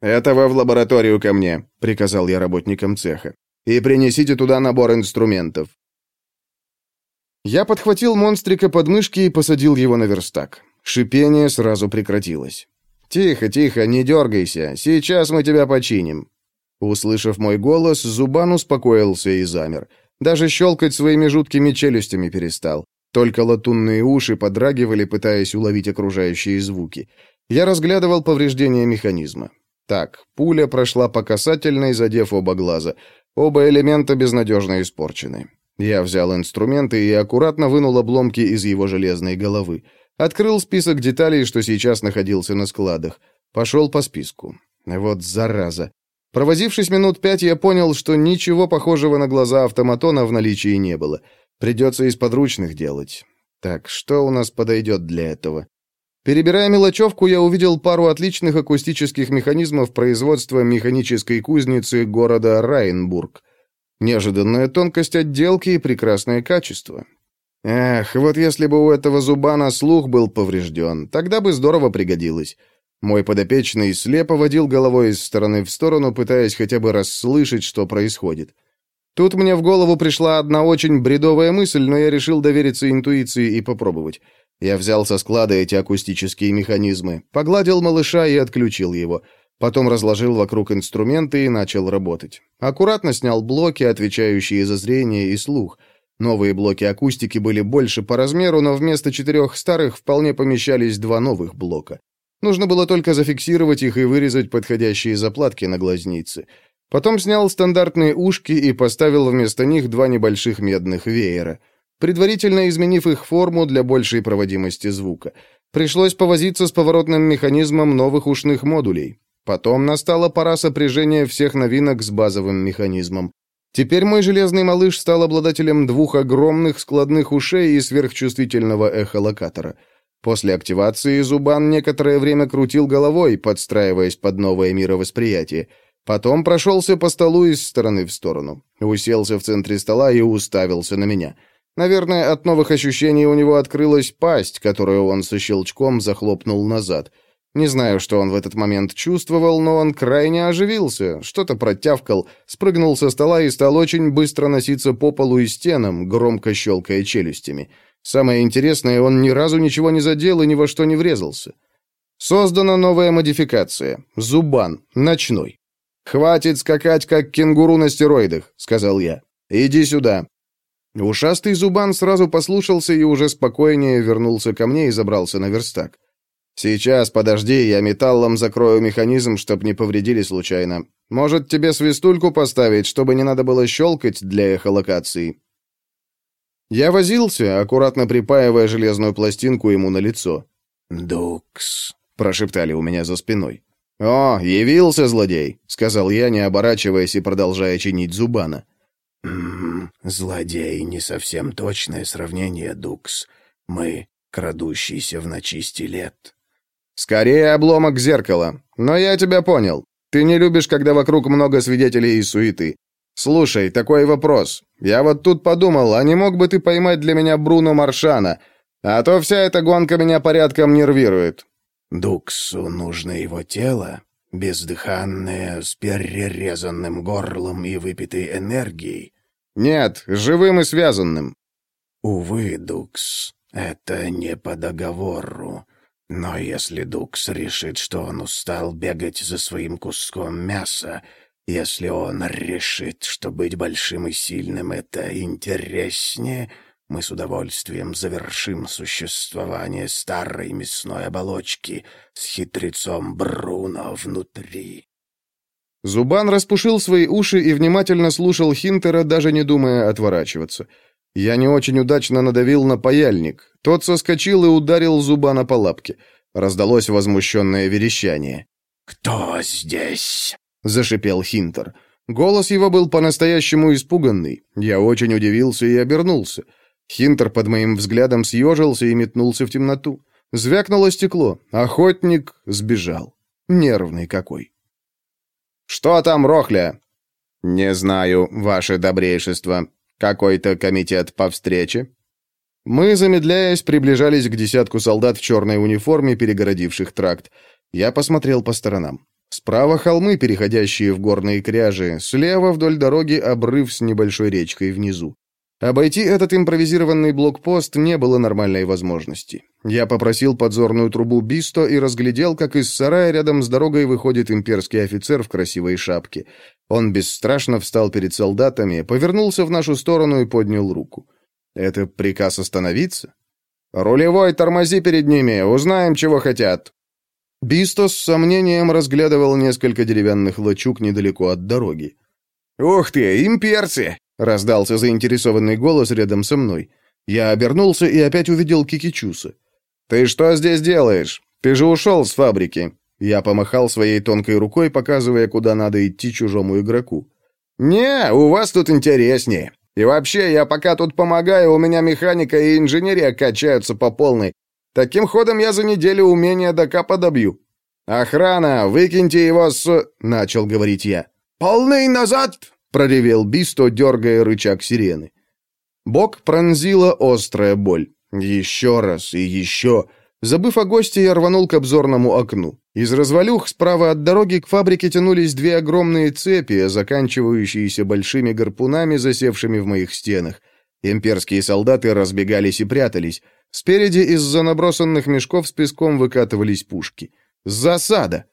«Этого в лабораторию ко мне», — приказал я работникам цеха. «И принесите туда набор инструментов». Я подхватил монстрика под мышки и посадил его на верстак. Шипение сразу прекратилось. «Тихо, тихо, не дергайся. Сейчас мы тебя починим». Услышав мой голос, Зубан успокоился и замер. Даже щелкать своими жуткими челюстями перестал. Только латунные уши подрагивали, пытаясь уловить окружающие звуки. Я разглядывал повреждения механизма. Так, пуля прошла по касательной, задев оба глаза. Оба элемента безнадежно испорчены. Я взял инструменты и аккуратно вынул обломки из его железной головы. Открыл список деталей, что сейчас находился на складах. Пошел по списку. Вот зараза. Провозившись минут пять, я понял, что ничего похожего на глаза автоматона в наличии не было. Придется из подручных делать. Так, что у нас подойдет для этого? Перебирая мелочевку, я увидел пару отличных акустических механизмов производства механической кузницы города Райнбург. Неожиданная тонкость отделки и прекрасное качество. Эх, вот если бы у этого зубана слух был поврежден, тогда бы здорово пригодилось. Мой подопечный слепо водил головой из стороны в сторону, пытаясь хотя бы расслышать, что происходит. Тут мне в голову пришла одна очень бредовая мысль, но я решил довериться интуиции и попробовать. Я взял со склада эти акустические механизмы, погладил малыша и отключил его. Потом разложил вокруг инструменты и начал работать. Аккуратно снял блоки, отвечающие за зрение и слух. Новые блоки акустики были больше по размеру, но вместо четырех старых вполне помещались два новых блока. Нужно было только зафиксировать их и вырезать подходящие заплатки на глазницы. Потом снял стандартные ушки и поставил вместо них два небольших медных веера, предварительно изменив их форму для большей проводимости звука. Пришлось повозиться с поворотным механизмом новых ушных модулей. Потом настала пора сопряжения всех новинок с базовым механизмом. Теперь мой железный малыш стал обладателем двух огромных складных ушей и сверхчувствительного эхолокатора. После активации Зубан некоторое время крутил головой, подстраиваясь под новое мировосприятие. Потом прошелся по столу из стороны в сторону. Уселся в центре стола и уставился на меня. Наверное, от новых ощущений у него открылась пасть, которую он со щелчком захлопнул назад. Не знаю, что он в этот момент чувствовал, но он крайне оживился, что-то протявкал, спрыгнул со стола и стал очень быстро носиться по полу и стенам, громко щелкая челюстями. Самое интересное, он ни разу ничего не задел и ни во что не врезался. Создана новая модификация. Зубан. Ночной. «Хватит скакать, как кенгуру на стероидах», — сказал я. «Иди сюда». Ушастый зубан сразу послушался и уже спокойнее вернулся ко мне и забрался на верстак. «Сейчас, подожди, я металлом закрою механизм, чтоб не повредили случайно. Может, тебе свистульку поставить, чтобы не надо было щелкать для эхолокации?» Я возился, аккуратно припаивая железную пластинку ему на лицо. «Дукс», — прошептали у меня за спиной. «О, явился злодей», — сказал я, не оборачиваясь и продолжая чинить Зубана. «М злодей — не совсем точное сравнение, Дукс. Мы — крадущийся в ночи стилет». «Скорее обломок зеркала. Но я тебя понял. Ты не любишь, когда вокруг много свидетелей и суеты. Слушай, такой вопрос. Я вот тут подумал, а не мог бы ты поймать для меня Бруно Маршана? А то вся эта гонка меня порядком нервирует. Дуксу нужно его тело, бездыханное, с перерезанным горлом и выпитой энергией. Нет, живым и связанным. Увы, Дукс, это не по договору. Но если Дукс решит, что он устал бегать за своим куском мяса, если он решит, что быть большим и сильным — это интереснее, мы с удовольствием завершим существование старой мясной оболочки с хитрецом Бруно внутри. Зубан распушил свои уши и внимательно слушал Хинтера, даже не думая отворачиваться. Я не очень удачно надавил на паяльник. Тот соскочил и ударил Зубана по лапке. Раздалось возмущенное верещание. «Кто здесь?» — зашипел Хинтер. Голос его был по-настоящему испуганный. Я очень удивился и обернулся. Хинтер под моим взглядом съежился и метнулся в темноту. Звякнуло стекло. Охотник сбежал. Нервный какой. «Что там, Рохля?» «Не знаю, ваше добрейшество. Какой-то комитет по встрече?» Мы, замедляясь, приближались к десятку солдат в черной униформе, перегородивших тракт. Я посмотрел по сторонам. Справа холмы, переходящие в горные кряжи, слева вдоль дороги обрыв с небольшой речкой внизу. Обойти этот импровизированный блокпост не было нормальной возможности. Я попросил подзорную трубу Бисто и разглядел, как из сарая рядом с дорогой выходит имперский офицер в красивой шапке. Он бесстрашно встал перед солдатами, повернулся в нашу сторону и поднял руку. Это приказ остановиться? «Рулевой, тормози перед ними, узнаем, чего хотят». Бисто с сомнением разглядывал несколько деревянных лачуг недалеко от дороги. «Ух ты, имперцы! Раздался заинтересованный голос рядом со мной. Я обернулся и опять увидел Кикичуса. «Ты что здесь делаешь? Ты же ушел с фабрики!» Я помахал своей тонкой рукой, показывая, куда надо идти чужому игроку. «Не, у вас тут интереснее. И вообще, я пока тут помогаю, у меня механика и инженерия качаются по полной. Таким ходом я за неделю умения до капа добью. Охрана, выкиньте его с...» — начал говорить я. «Полный назад!» — проревел Бисто, дергая рычаг сирены. Бок пронзила острая боль. Еще раз и еще. Забыв о гости, я рванул к обзорному окну. Из развалюх справа от дороги к фабрике тянулись две огромные цепи, заканчивающиеся большими гарпунами, засевшими в моих стенах. Имперские солдаты разбегались и прятались. Спереди из-за набросанных мешков с песком выкатывались пушки. Засада!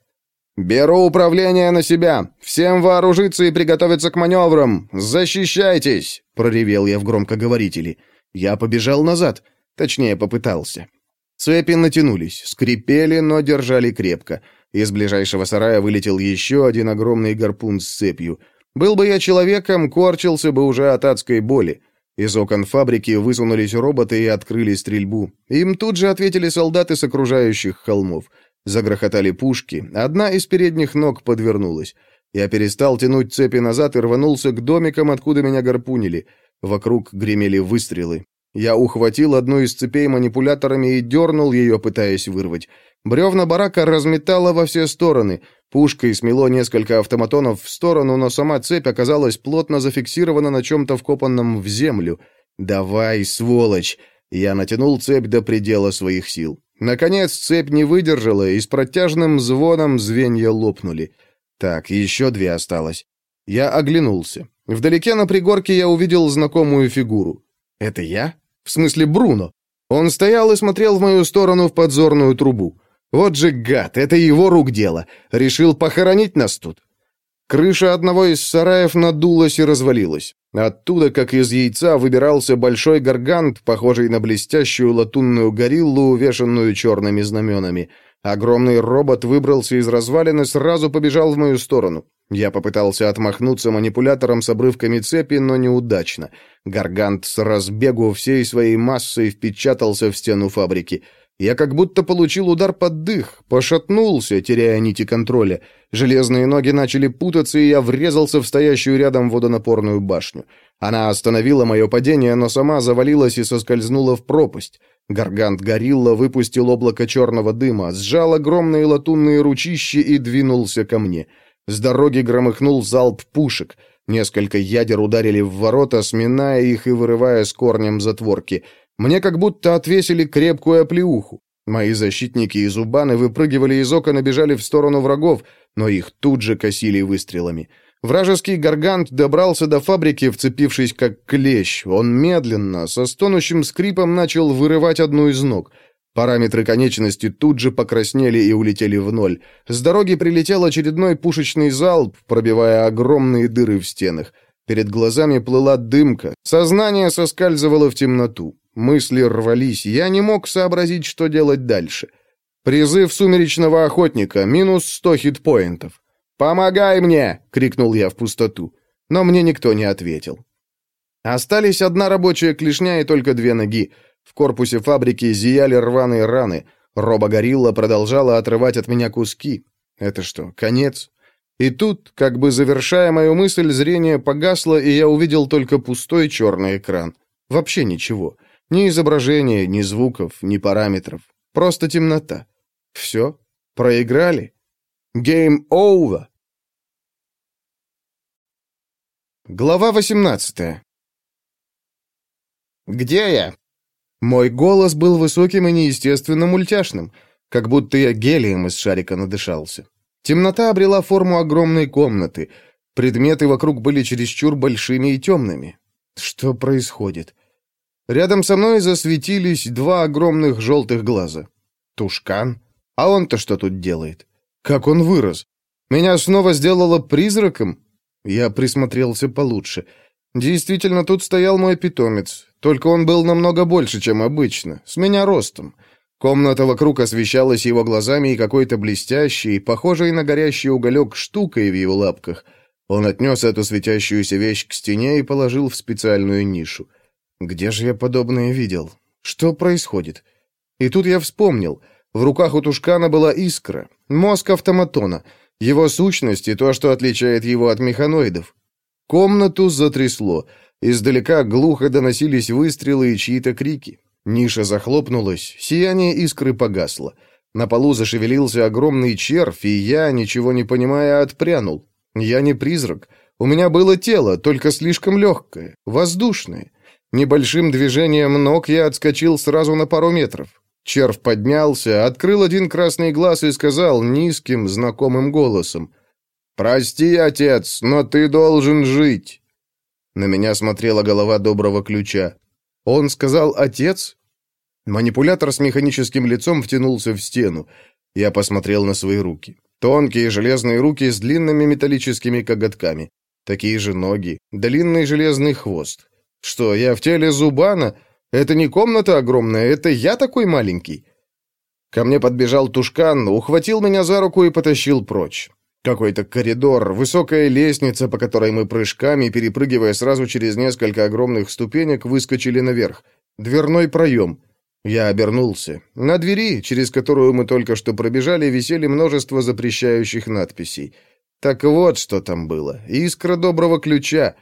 «Беру управление на себя! Всем вооружиться и приготовиться к маневрам! Защищайтесь!» — проревел я в громкоговорителе. Я побежал назад, точнее, попытался. Цепи натянулись, скрипели, но держали крепко. Из ближайшего сарая вылетел еще один огромный гарпун с цепью. Был бы я человеком, корчился бы уже от адской боли. Из окон фабрики высунулись роботы и открыли стрельбу. Им тут же ответили солдаты с окружающих холмов. Загрохотали пушки, одна из передних ног подвернулась. Я перестал тянуть цепи назад и рванулся к домикам, откуда меня гарпунили. Вокруг гремели выстрелы. Я ухватил одну из цепей манипуляторами и дернул ее, пытаясь вырвать. Бревна барака разметало во все стороны. Пушкой смело несколько автоматонов в сторону, но сама цепь оказалась плотно зафиксирована на чем-то вкопанном в землю. «Давай, сволочь!» Я натянул цепь до предела своих сил. Наконец цепь не выдержала, и с протяжным звоном звенья лопнули. Так, еще две осталось. Я оглянулся. Вдалеке на пригорке я увидел знакомую фигуру. Это я? В смысле Бруно? Он стоял и смотрел в мою сторону в подзорную трубу. Вот же гад, это его рук дело. Решил похоронить нас тут. Крыша одного из сараев надулась и развалилась. Оттуда, как из яйца, выбирался большой гаргант, похожий на блестящую латунную гориллу, увешанную черными знаменами. Огромный робот выбрался из развалин и сразу побежал в мою сторону. Я попытался отмахнуться манипулятором с обрывками цепи, но неудачно. Гаргант с разбегу всей своей массой впечатался в стену фабрики. Я как будто получил удар под дых, пошатнулся, теряя нити контроля. Железные ноги начали путаться, и я врезался в стоящую рядом водонапорную башню. Она остановила мое падение, но сама завалилась и соскользнула в пропасть. Гаргант-горилла выпустил облако черного дыма, сжал огромные латунные ручищи и двинулся ко мне. С дороги громыхнул залп пушек. Несколько ядер ударили в ворота, сминая их и вырывая с корнем затворки — мне как будто отвесили крепкую оплеуху. Мои защитники и зубаны выпрыгивали из окон и бежали в сторону врагов, но их тут же косили выстрелами. Вражеский гаргант добрался до фабрики, вцепившись как клещ. Он медленно, со стонущим скрипом начал вырывать одну из ног. Параметры конечности тут же покраснели и улетели в ноль. С дороги прилетел очередной пушечный залп, пробивая огромные дыры в стенах. Перед глазами плыла дымка, сознание соскальзывало в темноту. Мысли рвались, я не мог сообразить, что делать дальше. Призыв сумеречного охотника, минус сто хитпоинтов. «Помогай мне!» — крикнул я в пустоту. Но мне никто не ответил. Остались одна рабочая клешня и только две ноги. В корпусе фабрики зияли рваные раны. Робогорилла продолжала отрывать от меня куски. Это что, конец? И тут, как бы завершая мою мысль, зрение погасло, и я увидел только пустой черный экран. Вообще ничего. Ни изображения, ни звуков, ни параметров. Просто темнота. Все. Проиграли. Game over. Глава 18 «Где я?» Мой голос был высоким и неестественно мультяшным, как будто я гелием из шарика надышался. Темнота обрела форму огромной комнаты. Предметы вокруг были чересчур большими и темными. Что происходит? Рядом со мной засветились два огромных желтых глаза. Тушкан? А он-то что тут делает? Как он вырос? Меня снова сделало призраком? Я присмотрелся получше. Действительно, тут стоял мой питомец. Только он был намного больше, чем обычно. С меня ростом. Комната вокруг освещалась его глазами и какой-то блестящей, похожей на горящий уголек штукой в его лапках. Он отнес эту светящуюся вещь к стене и положил в специальную нишу. Где же я подобное видел? Что происходит? И тут я вспомнил. В руках у Тушкана была искра, мозг автоматона, его сущность и то, что отличает его от механоидов. Комнату затрясло. Издалека глухо доносились выстрелы и чьи-то крики. Ниша захлопнулась, сияние искры погасло. На полу зашевелился огромный червь, и я, ничего не понимая, отпрянул. Я не призрак. У меня было тело, только слишком легкое, воздушное. Небольшим движением ног я отскочил сразу на пару метров. Червь поднялся, открыл один красный глаз и сказал низким, знакомым голосом. «Прости, отец, но ты должен жить». На меня смотрела голова доброго ключа. Он сказал «отец»? Манипулятор с механическим лицом втянулся в стену. Я посмотрел на свои руки. Тонкие железные руки с длинными металлическими коготками. Такие же ноги, длинный железный хвост. Что, я в теле Зубана? Это не комната огромная, это я такой маленький. Ко мне подбежал Тушкан, ухватил меня за руку и потащил прочь. Какой-то коридор, высокая лестница, по которой мы прыжками, перепрыгивая сразу через несколько огромных ступенек, выскочили наверх. Дверной проем. Я обернулся. На двери, через которую мы только что пробежали, висели множество запрещающих надписей. Так вот, что там было. Искра доброго ключа.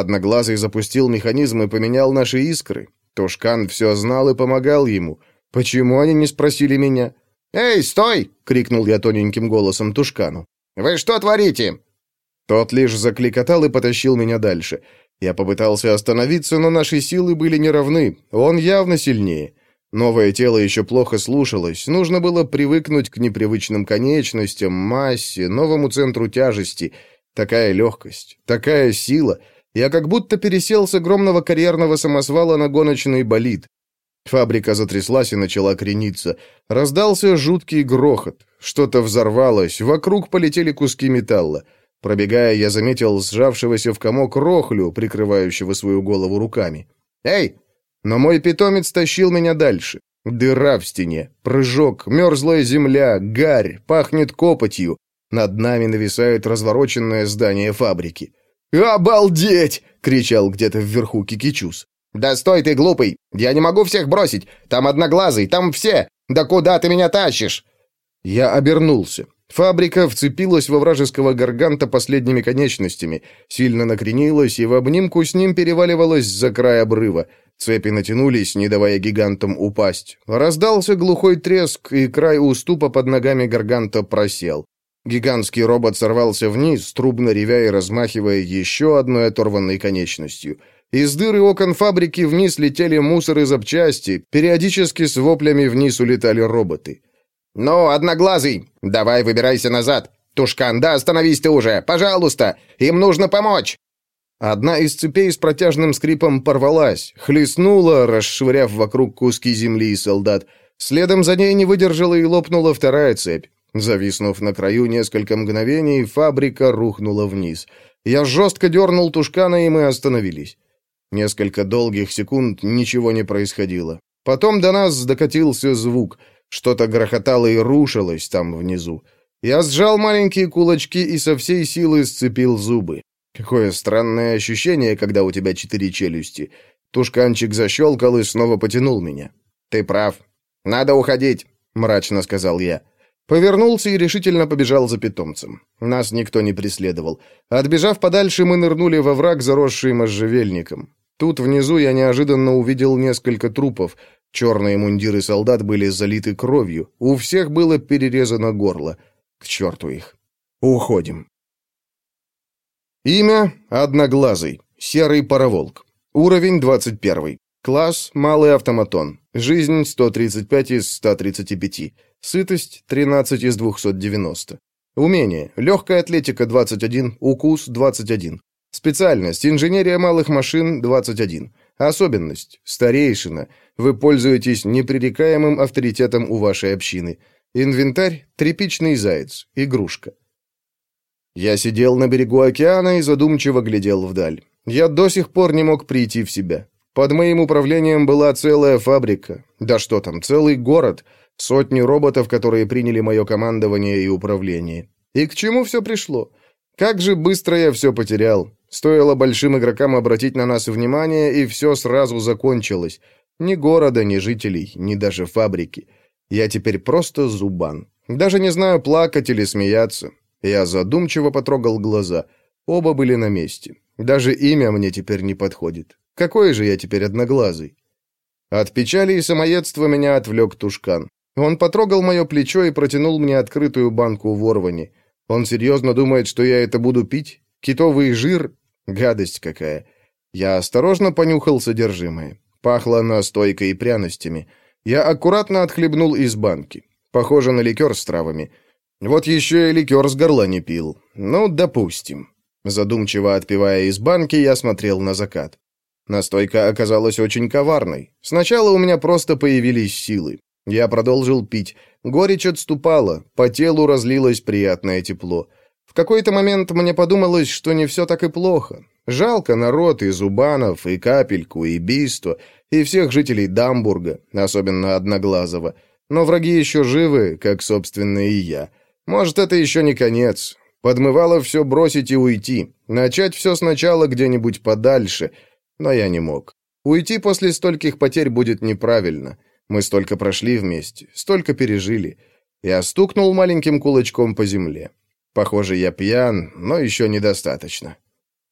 Одноглазый запустил механизм и поменял наши искры. Тушкан все знал и помогал ему. Почему они не спросили меня? «Эй, стой!» — крикнул я тоненьким голосом Тушкану. «Вы что творите?» Тот лишь закликотал и потащил меня дальше. Я попытался остановиться, но наши силы были неравны. Он явно сильнее. Новое тело еще плохо слушалось. Нужно было привыкнуть к непривычным конечностям, массе, новому центру тяжести. Такая легкость, такая сила. Я как будто пересел с огромного карьерного самосвала на гоночный болид. Фабрика затряслась и начала крениться. Раздался жуткий грохот. Что-то взорвалось, вокруг полетели куски металла. Пробегая, я заметил сжавшегося в комок рохлю, прикрывающего свою голову руками. «Эй!» Но мой питомец тащил меня дальше. Дыра в стене, прыжок, мерзлая земля, гарь, пахнет копотью. Над нами нависает развороченное здание фабрики. «Обалдеть!» — кричал где-то вверху Кикичус. «Да стой ты, глупый! Я не могу всех бросить! Там одноглазый, там все! Да куда ты меня тащишь?» Я обернулся. Фабрика вцепилась во вражеского гарганта последними конечностями, сильно накренилась и в обнимку с ним переваливалась за край обрыва. Цепи натянулись, не давая гигантам упасть. Раздался глухой треск, и край уступа под ногами гарганта просел. Гигантский робот сорвался вниз, трубно ревя и размахивая еще одной оторванной конечностью. Из дыры окон фабрики вниз летели мусор и запчасти, периодически с воплями вниз улетали роботы. «Ну, одноглазый, давай выбирайся назад. Тушкан, да остановись ты уже, пожалуйста, им нужно помочь!» Одна из цепей с протяжным скрипом порвалась, хлестнула, расшвыряв вокруг куски земли и солдат. Следом за ней не выдержала и лопнула вторая цепь. Зависнув на краю несколько мгновений, фабрика рухнула вниз. Я жестко дернул Тушкана, и мы остановились. Несколько долгих секунд ничего не происходило. Потом до нас докатился звук. Что-то грохотало и рушилось там внизу. Я сжал маленькие кулачки и со всей силы сцепил зубы. Какое странное ощущение, когда у тебя четыре челюсти. Тушканчик защелкал и снова потянул меня. «Ты прав. Надо уходить», — мрачно сказал я. Повернулся и решительно побежал за питомцем. Нас никто не преследовал. Отбежав подальше, мы нырнули во враг, заросший можжевельником. Тут внизу я неожиданно увидел несколько трупов. Черные мундиры солдат были залиты кровью. У всех было перерезано горло. К черту их. Уходим. Имя — Одноглазый. Серый пароволк. Уровень 21. Класс — Малый автоматон. Жизнь — 135 из 135. Сытость — 13 из 290. Умение. Легкая атлетика — 21. Укус — 21. Специальность инженерия малых машин 21. Особенность старейшина. Вы пользуетесь непререкаемым авторитетом у вашей общины. Инвентарь тряпичный заяц, игрушка. Я сидел на берегу океана и задумчиво глядел вдаль. Я до сих пор не мог прийти в себя. Под моим управлением была целая фабрика. Да что там, целый город. Сотни роботов, которые приняли мое командование и управление. И к чему все пришло? Как же быстро я все потерял. Стоило большим игрокам обратить на нас внимание, и все сразу закончилось. Ни города, ни жителей, ни даже фабрики. Я теперь просто зубан. Даже не знаю, плакать или смеяться. Я задумчиво потрогал глаза. Оба были на месте. Даже имя мне теперь не подходит. Какой же я теперь одноглазый? От печали и самоедства меня отвлек Тушкан. Он потрогал мое плечо и протянул мне открытую банку ворвани. Он серьезно думает, что я это буду пить? Китовый жир? Гадость какая. Я осторожно понюхал содержимое. Пахло настойкой и пряностями. Я аккуратно отхлебнул из банки. Похоже на ликер с травами. Вот еще и ликер с горла не пил. Ну, допустим. Задумчиво отпивая из банки, я смотрел на закат. Настойка оказалась очень коварной. Сначала у меня просто появились силы. Я продолжил пить. Горечь отступала, по телу разлилось приятное тепло. В какой-то момент мне подумалось, что не все так и плохо. Жалко народ и Зубанов, и Капельку, и Бисто, и всех жителей Дамбурга, особенно Одноглазого. Но враги еще живы, как, собственно, и я. Может, это еще не конец. Подмывало все бросить и уйти. Начать все сначала где-нибудь подальше. Но я не мог. Уйти после стольких потерь будет неправильно. Мы столько прошли вместе, столько пережили. Я стукнул маленьким кулачком по земле. Похоже, я пьян, но еще недостаточно.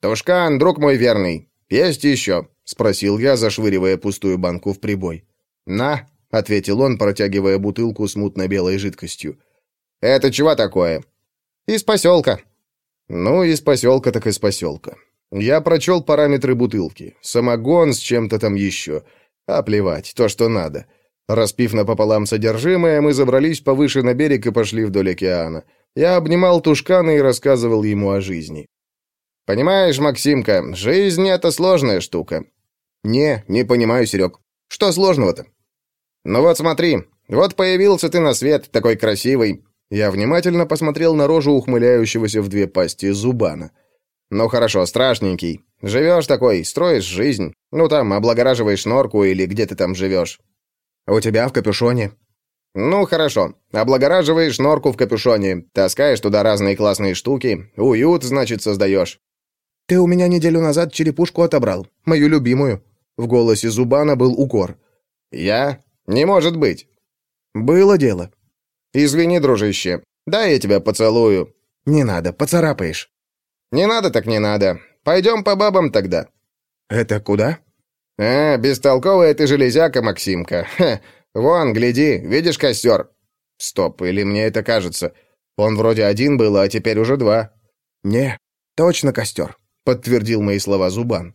«Тушкан, друг мой верный, есть еще?» — спросил я, зашвыривая пустую банку в прибой. «На», — ответил он, протягивая бутылку с мутно-белой жидкостью. «Это чего такое?» «Из поселка». «Ну, из поселка так из поселка. Я прочел параметры бутылки. Самогон с чем-то там еще. А плевать, то, что надо. Распив напополам содержимое, мы забрались повыше на берег и пошли вдоль океана. Я обнимал Тушкана и рассказывал ему о жизни. «Понимаешь, Максимка, жизнь — это сложная штука». «Не, не понимаю, Серег. Что сложного-то?» «Ну вот смотри, вот появился ты на свет, такой красивый». Я внимательно посмотрел на рожу ухмыляющегося в две пасти Зубана. «Ну хорошо, страшненький. Живешь такой, строишь жизнь. Ну там, облагораживаешь норку или где ты там живешь. «У тебя в капюшоне». «Ну, хорошо. Облагораживаешь норку в капюшоне, таскаешь туда разные классные штуки, уют, значит, создаешь». «Ты у меня неделю назад черепушку отобрал, мою любимую». В голосе Зубана был укор. «Я? Не может быть». «Было дело». «Извини, дружище. Дай я тебя поцелую». «Не надо, поцарапаешь». «Не надо так не надо. Пойдем по бабам тогда». «Это куда?» «А, бестолковая ты железяка, Максимка. Ха, вон, гляди, видишь костер?» «Стоп, или мне это кажется? Он вроде один был, а теперь уже два». «Не, точно костер», — подтвердил мои слова Зубан.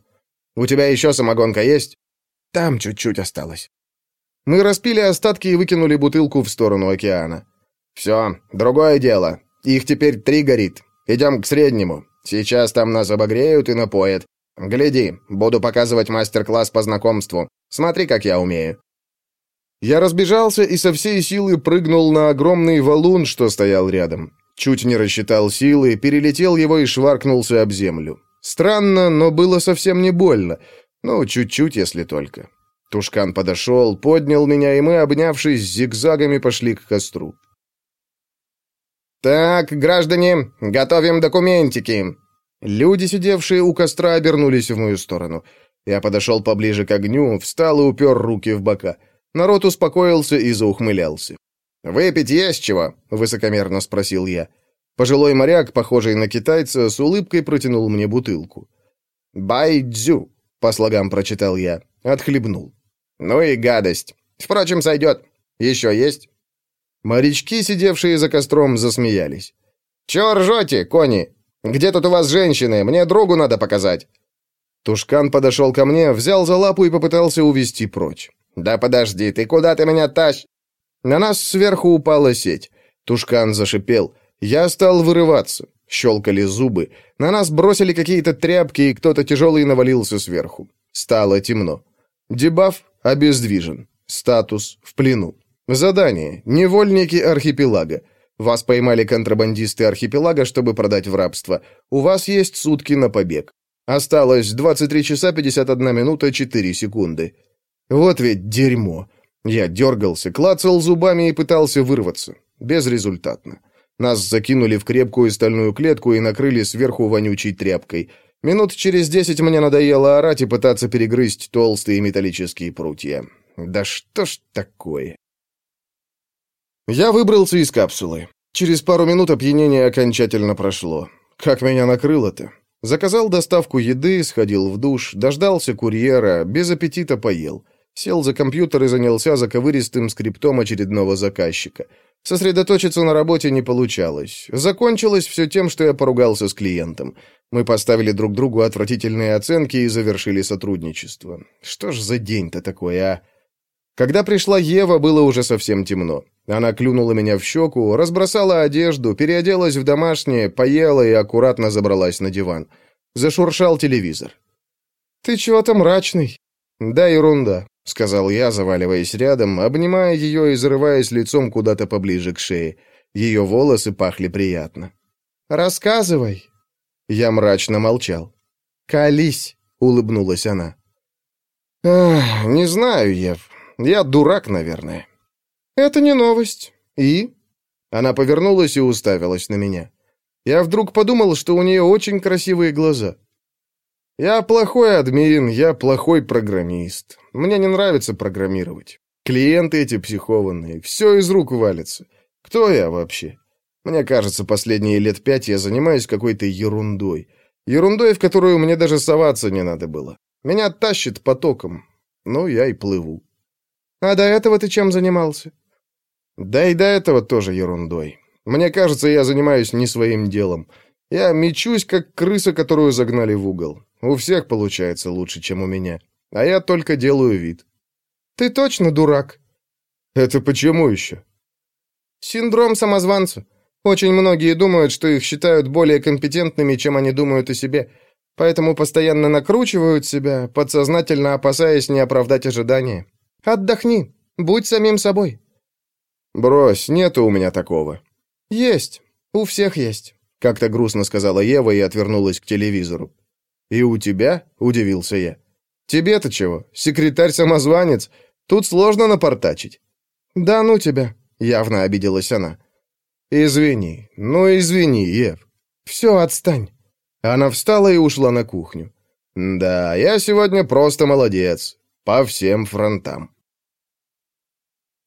«У тебя еще самогонка есть?» «Там чуть-чуть осталось». Мы распили остатки и выкинули бутылку в сторону океана. «Все, другое дело. Их теперь три горит. Идем к среднему. Сейчас там нас обогреют и напоят. «Гляди, буду показывать мастер-класс по знакомству. Смотри, как я умею». Я разбежался и со всей силы прыгнул на огромный валун, что стоял рядом. Чуть не рассчитал силы, перелетел его и шваркнулся об землю. Странно, но было совсем не больно. Ну, чуть-чуть, если только. Тушкан подошел, поднял меня, и мы, обнявшись, зигзагами пошли к костру. «Так, граждане, готовим документики», Люди, сидевшие у костра, обернулись в мою сторону. Я подошел поближе к огню, встал и упер руки в бока. Народ успокоился и заухмылялся. «Выпить есть чего?» — высокомерно спросил я. Пожилой моряк, похожий на китайца, с улыбкой протянул мне бутылку. «Байдзю», — по слогам прочитал я, отхлебнул. «Ну и гадость. Впрочем, сойдет. Еще есть?» Морячки, сидевшие за костром, засмеялись. «Чего ржете, кони? Где тут у вас женщины? Мне другу надо показать». Тушкан подошел ко мне, взял за лапу и попытался увести прочь. «Да подожди, ты куда ты меня тащ...» На нас сверху упала сеть. Тушкан зашипел. Я стал вырываться. Щелкали зубы. На нас бросили какие-то тряпки, и кто-то тяжелый навалился сверху. Стало темно. Дебаф обездвижен. Статус в плену. Задание. Невольники архипелага. Вас поймали контрабандисты архипелага, чтобы продать в рабство. У вас есть сутки на побег. Осталось 23 часа 51 минута 4 секунды. Вот ведь дерьмо. Я дергался, клацал зубами и пытался вырваться. Безрезультатно. Нас закинули в крепкую стальную клетку и накрыли сверху вонючей тряпкой. Минут через десять мне надоело орать и пытаться перегрызть толстые металлические прутья. Да что ж такое? Я выбрался из капсулы. Через пару минут опьянение окончательно прошло. Как меня накрыло-то? Заказал доставку еды, сходил в душ, дождался курьера, без аппетита поел. Сел за компьютер и занялся заковыристым скриптом очередного заказчика. Сосредоточиться на работе не получалось. Закончилось все тем, что я поругался с клиентом. Мы поставили друг другу отвратительные оценки и завершили сотрудничество. Что ж за день-то такой, а? Когда пришла Ева, было уже совсем темно. Она клюнула меня в щеку, разбросала одежду, переоделась в домашнее, поела и аккуратно забралась на диван. Зашуршал телевизор. «Ты чего-то мрачный». «Да, ерунда. сказал я, заваливаясь рядом, обнимая ее и зарываясь лицом куда-то поближе к шее. Ее волосы пахли приятно. «Рассказывай!» Я мрачно молчал. «Колись!» — улыбнулась она. «Эх, не знаю, Ев. Я дурак, наверное». «Это не новость. И?» Она повернулась и уставилась на меня. Я вдруг подумал, что у нее очень красивые глаза. «Я плохой админ, я плохой программист. Мне не нравится программировать. Клиенты эти психованные, все из рук валится. Кто я вообще? Мне кажется, последние лет пять я занимаюсь какой-то ерундой. Ерундой, в которую мне даже соваться не надо было. Меня тащит потоком. Ну, я и плыву. А до этого ты чем занимался? Да и до этого тоже ерундой. Мне кажется, я занимаюсь не своим делом. Я мечусь, как крыса, которую загнали в угол. У всех получается лучше, чем у меня. А я только делаю вид. Ты точно дурак? Это почему еще? Синдром самозванца. Очень многие думают, что их считают более компетентными, чем они думают о себе. Поэтому постоянно накручивают себя, подсознательно опасаясь не оправдать ожидания. Отдохни, будь самим собой. Брось, нету у меня такого. Есть, у всех есть, как-то грустно сказала Ева и отвернулась к телевизору. И у тебя? удивился я. Тебе-то чего? Секретарь-самозванец? Тут сложно напортачить. Да ну тебя, явно обиделась она. Извини, ну извини, Ев. Все, отстань. Она встала и ушла на кухню. Да, я сегодня просто молодец. По всем фронтам.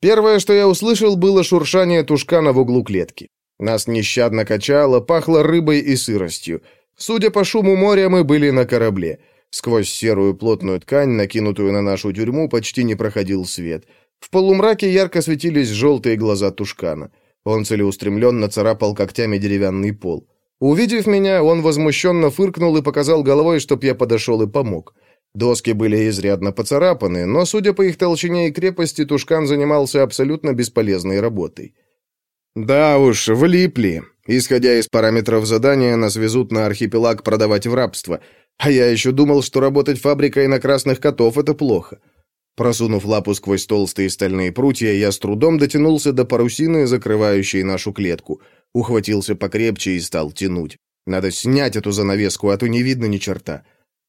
Первое, что я услышал, было шуршание тушкана в углу клетки. Нас нещадно качало, пахло рыбой и сыростью. Судя по шуму моря, мы были на корабле. Сквозь серую плотную ткань, накинутую на нашу тюрьму, почти не проходил свет. В полумраке ярко светились желтые глаза тушкана. Он целеустремленно царапал когтями деревянный пол. Увидев меня, он возмущенно фыркнул и показал головой, чтоб я подошел и помог. Доски были изрядно поцарапаны, но, судя по их толщине и крепости, Тушкан занимался абсолютно бесполезной работой. Да уж, влипли. Исходя из параметров задания, нас везут на архипелаг продавать в рабство. А я еще думал, что работать фабрикой на красных котов — это плохо. Просунув лапу сквозь толстые стальные прутья, я с трудом дотянулся до парусины, закрывающей нашу клетку. Ухватился покрепче и стал тянуть. Надо снять эту занавеску, а то не видно ни черта.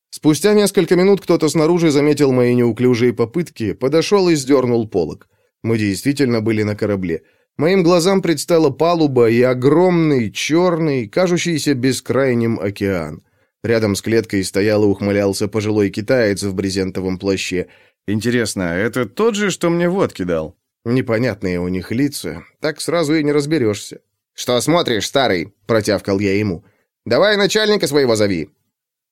Спустя несколько минут кто-то снаружи заметил мои неуклюжие попытки, подошел и сдернул полог. Мы действительно были на корабле. Моим глазам предстала палуба и огромный, черный, кажущийся бескрайним океан. Рядом с клеткой стоял и ухмылялся пожилой китаец в брезентовом плаще. Интересно, это тот же, что мне водки дал? Непонятные у них лица, так сразу и не разберешься. «Что смотришь, старый?» — протявкал я ему. «Давай начальника своего зови».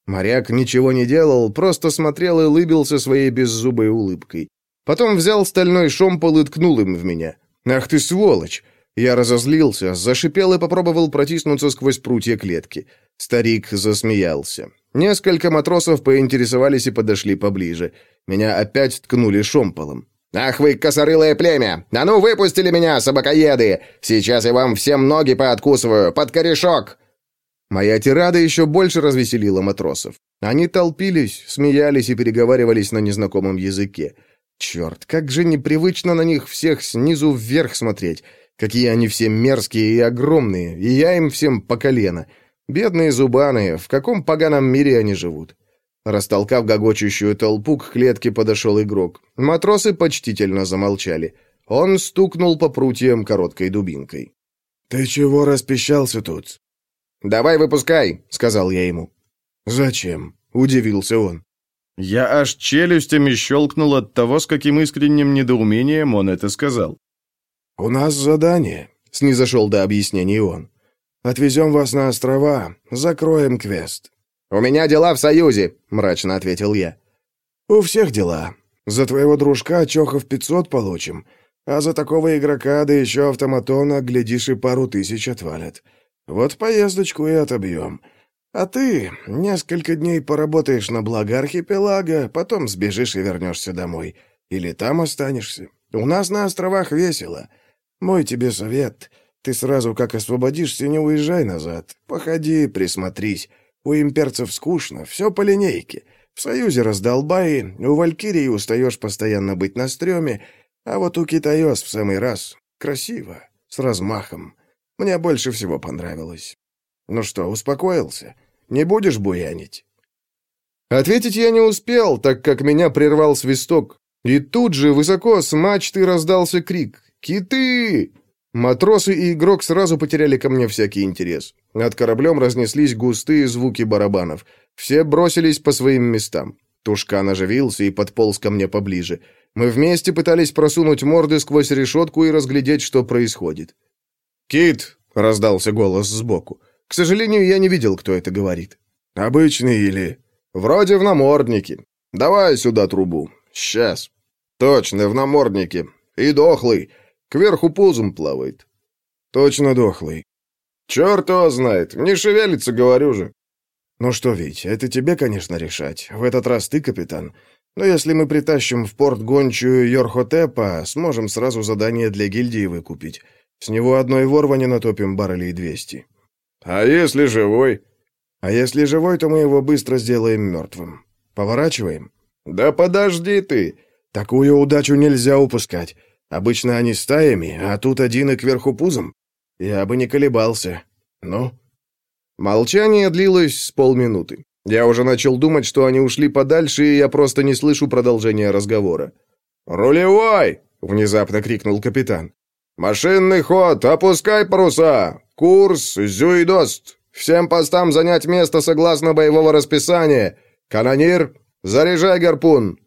Моряк ничего не делал, просто смотрел и улыбился своей беззубой улыбкой. Потом взял стальной шомпол и ткнул им в меня. «Ах ты сволочь!» Я разозлился, зашипел и попробовал протиснуться сквозь прутья клетки. Старик засмеялся. Несколько матросов поинтересовались и подошли поближе. Меня опять ткнули шомполом. «Ах вы, косорылое племя! А ну, выпустили меня, собакоеды! Сейчас я вам всем ноги пооткусываю, под корешок!» Моя тирада еще больше развеселила матросов. Они толпились, смеялись и переговаривались на незнакомом языке. Черт, как же непривычно на них всех снизу вверх смотреть. Какие они все мерзкие и огромные, и я им всем по колено. Бедные зубаны, в каком поганом мире они живут? Растолкав гогочущую толпу, к клетке подошел игрок. Матросы почтительно замолчали. Он стукнул по прутьям короткой дубинкой. «Ты чего распищался тут?» «Давай выпускай», — сказал я ему. «Зачем?» — удивился он. Я аж челюстями щелкнул от того, с каким искренним недоумением он это сказал. «У нас задание», — снизошел до объяснений он. «Отвезем вас на острова, закроем квест». «У меня дела в Союзе», — мрачно ответил я. «У всех дела. За твоего дружка чохов пятьсот получим, а за такого игрока, да еще автоматона, глядишь, и пару тысяч отвалят. Вот поездочку и отобьем. А ты несколько дней поработаешь на благо архипелага, потом сбежишь и вернешься домой. Или там останешься. У нас на островах весело. Мой тебе совет. Ты сразу, как освободишься, не уезжай назад. Походи, присмотрись. У имперцев скучно, все по линейке. В Союзе раздолбай, у Валькирии устаешь постоянно быть на стреме, а вот у Китаёс в самый раз. Красиво, с размахом. Мне больше всего понравилось. Ну что, успокоился? Не будешь буянить?» Ответить я не успел, так как меня прервал свисток. И тут же высоко с мачты раздался крик «Киты!». Матросы и игрок сразу потеряли ко мне всякий интерес. Над кораблем разнеслись густые звуки барабанов. Все бросились по своим местам. Тушкан оживился и подполз ко мне поближе. Мы вместе пытались просунуть морды сквозь решетку и разглядеть, что происходит. «Кит!» — раздался голос сбоку. К сожалению, я не видел, кто это говорит. «Обычный или...» «Вроде в наморднике. Давай сюда трубу. Сейчас». «Точно, в наморднике. И дохлый. Кверху пузом плавает». «Точно дохлый». «Черт его знает. Не шевелится, говорю же». «Ну что, Вить, это тебе, конечно, решать. В этот раз ты капитан. Но если мы притащим в порт гончую Йорхотепа, сможем сразу задание для гильдии выкупить. С него одной ворвани натопим баррелей двести». «А если живой?» «А если живой, то мы его быстро сделаем мертвым. Поворачиваем?» «Да подожди ты!» «Такую удачу нельзя упускать. Обычно они стаями, а тут один и кверху пузом. Я бы не колебался. Ну?» Молчание длилось с полминуты. Я уже начал думать, что они ушли подальше, и я просто не слышу продолжения разговора. «Рулевой!» — внезапно крикнул капитан. «Машинный ход! Опускай паруса! Курс Зюидост! Всем постам занять место согласно боевого расписания! Канонир, заряжай гарпун!»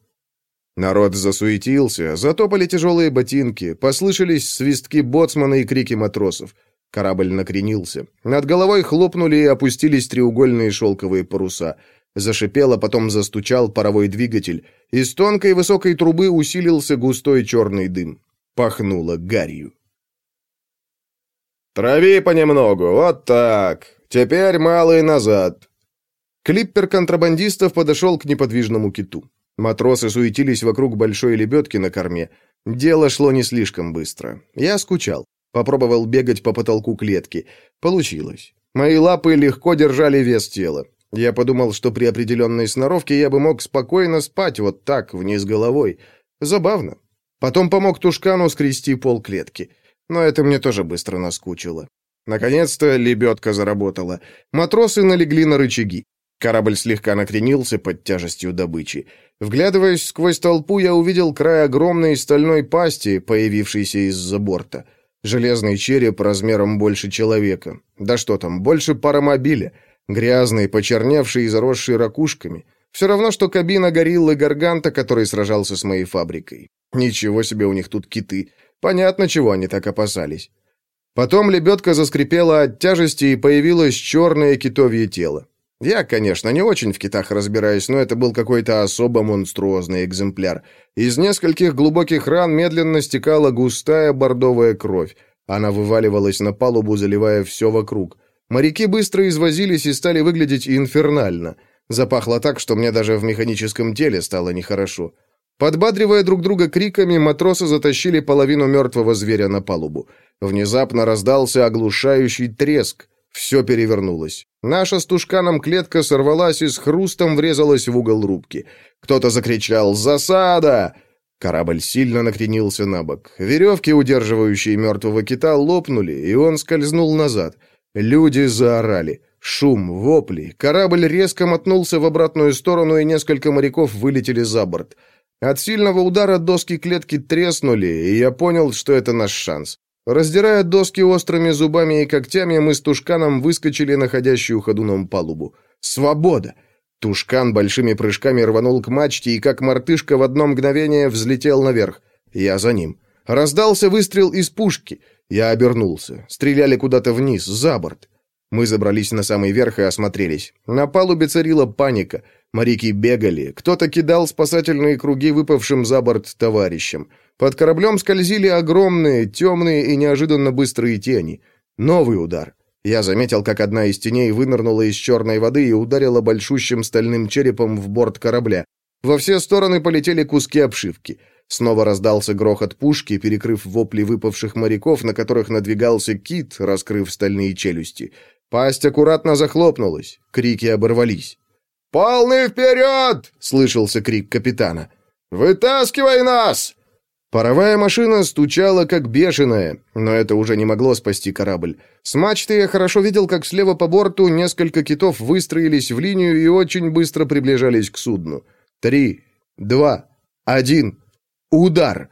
Народ засуетился, затопали тяжелые ботинки, послышались свистки боцмана и крики матросов. Корабль накренился. Над головой хлопнули и опустились треугольные шелковые паруса. Зашипело, потом застучал паровой двигатель. Из тонкой высокой трубы усилился густой черный дым. Пахнуло гарью. «Трави понемногу, вот так. Теперь малый назад». Клиппер контрабандистов подошел к неподвижному киту. Матросы суетились вокруг большой лебедки на корме. Дело шло не слишком быстро. Я скучал. Попробовал бегать по потолку клетки. Получилось. Мои лапы легко держали вес тела. Я подумал, что при определенной сноровке я бы мог спокойно спать вот так, вниз головой. Забавно. Потом помог Тушкану скрести пол клетки но это мне тоже быстро наскучило. Наконец-то лебедка заработала. Матросы налегли на рычаги. Корабль слегка накренился под тяжестью добычи. Вглядываясь сквозь толпу, я увидел край огромной стальной пасти, появившейся из-за борта. Железный череп размером больше человека. Да что там, больше паромобиля. Грязный, почерневший и заросший ракушками. Все равно, что кабина гориллы Гарганта, который сражался с моей фабрикой. Ничего себе у них тут киты. Понятно, чего они так опасались. Потом лебедка заскрипела от тяжести, и появилось черное китовье тело. Я, конечно, не очень в китах разбираюсь, но это был какой-то особо монструозный экземпляр. Из нескольких глубоких ран медленно стекала густая бордовая кровь. Она вываливалась на палубу, заливая все вокруг. Моряки быстро извозились и стали выглядеть инфернально. Запахло так, что мне даже в механическом теле стало нехорошо. Подбадривая друг друга криками, матросы затащили половину мертвого зверя на палубу. Внезапно раздался оглушающий треск. Все перевернулось. Наша с тушканом клетка сорвалась и с хрустом врезалась в угол рубки. Кто-то закричал «Засада!» Корабль сильно накренился на бок. Веревки, удерживающие мертвого кита, лопнули, и он скользнул назад. Люди заорали. Шум, вопли. Корабль резко мотнулся в обратную сторону, и несколько моряков вылетели за борт. От сильного удара доски клетки треснули, и я понял, что это наш шанс. Раздирая доски острыми зубами и когтями, мы с Тушканом выскочили на ходящую ходуном палубу. Свобода! Тушкан большими прыжками рванул к мачте и, как мартышка, в одно мгновение взлетел наверх. Я за ним. Раздался выстрел из пушки. Я обернулся. Стреляли куда-то вниз, за борт. Мы забрались на самый верх и осмотрелись. На палубе царила паника. Моряки бегали, кто-то кидал спасательные круги выпавшим за борт товарищам. Под кораблем скользили огромные, темные и неожиданно быстрые тени. Новый удар. Я заметил, как одна из теней вынырнула из черной воды и ударила большущим стальным черепом в борт корабля. Во все стороны полетели куски обшивки. Снова раздался грохот пушки, перекрыв вопли выпавших моряков, на которых надвигался кит, раскрыв стальные челюсти. Пасть аккуратно захлопнулась, крики оборвались. «Полный вперед!» — слышался крик капитана. «Вытаскивай нас!» Паровая машина стучала как бешеная, но это уже не могло спасти корабль. С мачты я хорошо видел, как слева по борту несколько китов выстроились в линию и очень быстро приближались к судну. Три, два, один. Удар!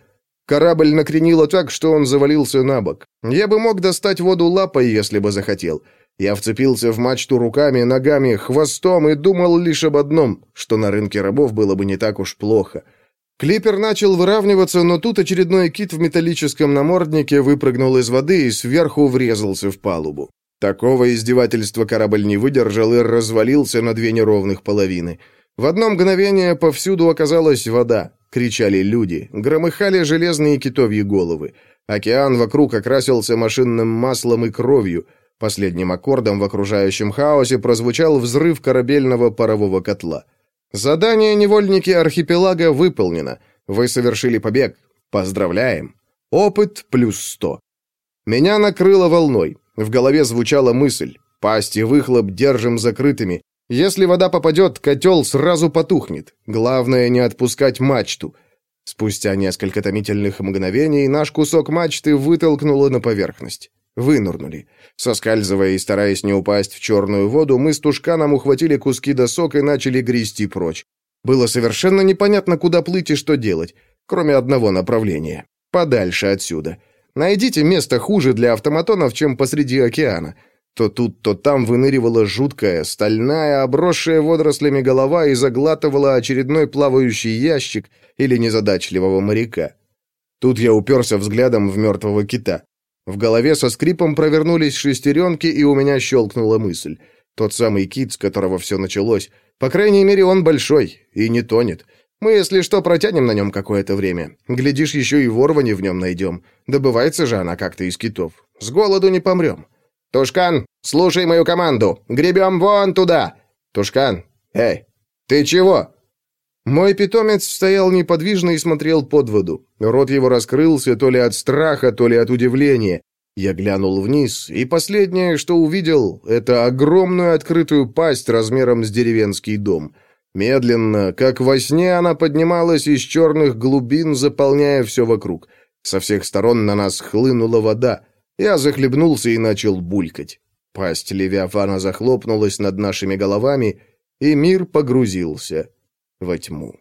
Корабль накренило так, что он завалился на бок. Я бы мог достать воду лапой, если бы захотел. Я вцепился в мачту руками, ногами, хвостом и думал лишь об одном, что на рынке рабов было бы не так уж плохо — Клипер начал выравниваться, но тут очередной кит в металлическом наморднике выпрыгнул из воды и сверху врезался в палубу. Такого издевательства корабль не выдержал и развалился на две неровных половины. В одно мгновение повсюду оказалась вода. Кричали люди, громыхали железные китовьи головы. Океан вокруг окрасился машинным маслом и кровью. Последним аккордом в окружающем хаосе прозвучал взрыв корабельного парового котла. Задание невольники архипелага выполнено. Вы совершили побег. Поздравляем. Опыт плюс сто. Меня накрыло волной. В голове звучала мысль. Пасть и выхлоп держим закрытыми. Если вода попадет, котел сразу потухнет. Главное не отпускать мачту. Спустя несколько томительных мгновений наш кусок мачты вытолкнуло на поверхность. Вынурнули. Соскальзывая и стараясь не упасть в черную воду, мы с Тушканом ухватили куски досок и начали грести прочь. Было совершенно непонятно, куда плыть и что делать, кроме одного направления. Подальше отсюда. Найдите место хуже для автоматонов, чем посреди океана. То тут, то там выныривала жуткая, стальная, обросшая водорослями голова и заглатывала очередной плавающий ящик или незадачливого моряка. Тут я уперся взглядом в мертвого кита. В голове со скрипом провернулись шестеренки, и у меня щелкнула мысль. Тот самый кит, с которого все началось. По крайней мере, он большой и не тонет. Мы, если что, протянем на нем какое-то время. Глядишь, еще и ворвани в нем найдем. Добывается же она как-то из китов. С голоду не помрем. Тушкан, слушай мою команду. Гребем вон туда. Тушкан, эй, ты чего? Мой питомец стоял неподвижно и смотрел под воду. Рот его раскрылся то ли от страха, то ли от удивления. Я глянул вниз, и последнее, что увидел, это огромную открытую пасть размером с деревенский дом. Медленно, как во сне, она поднималась из черных глубин, заполняя все вокруг. Со всех сторон на нас хлынула вода. Я захлебнулся и начал булькать. Пасть Левиафана захлопнулась над нашими головами, и мир погрузился во тьму.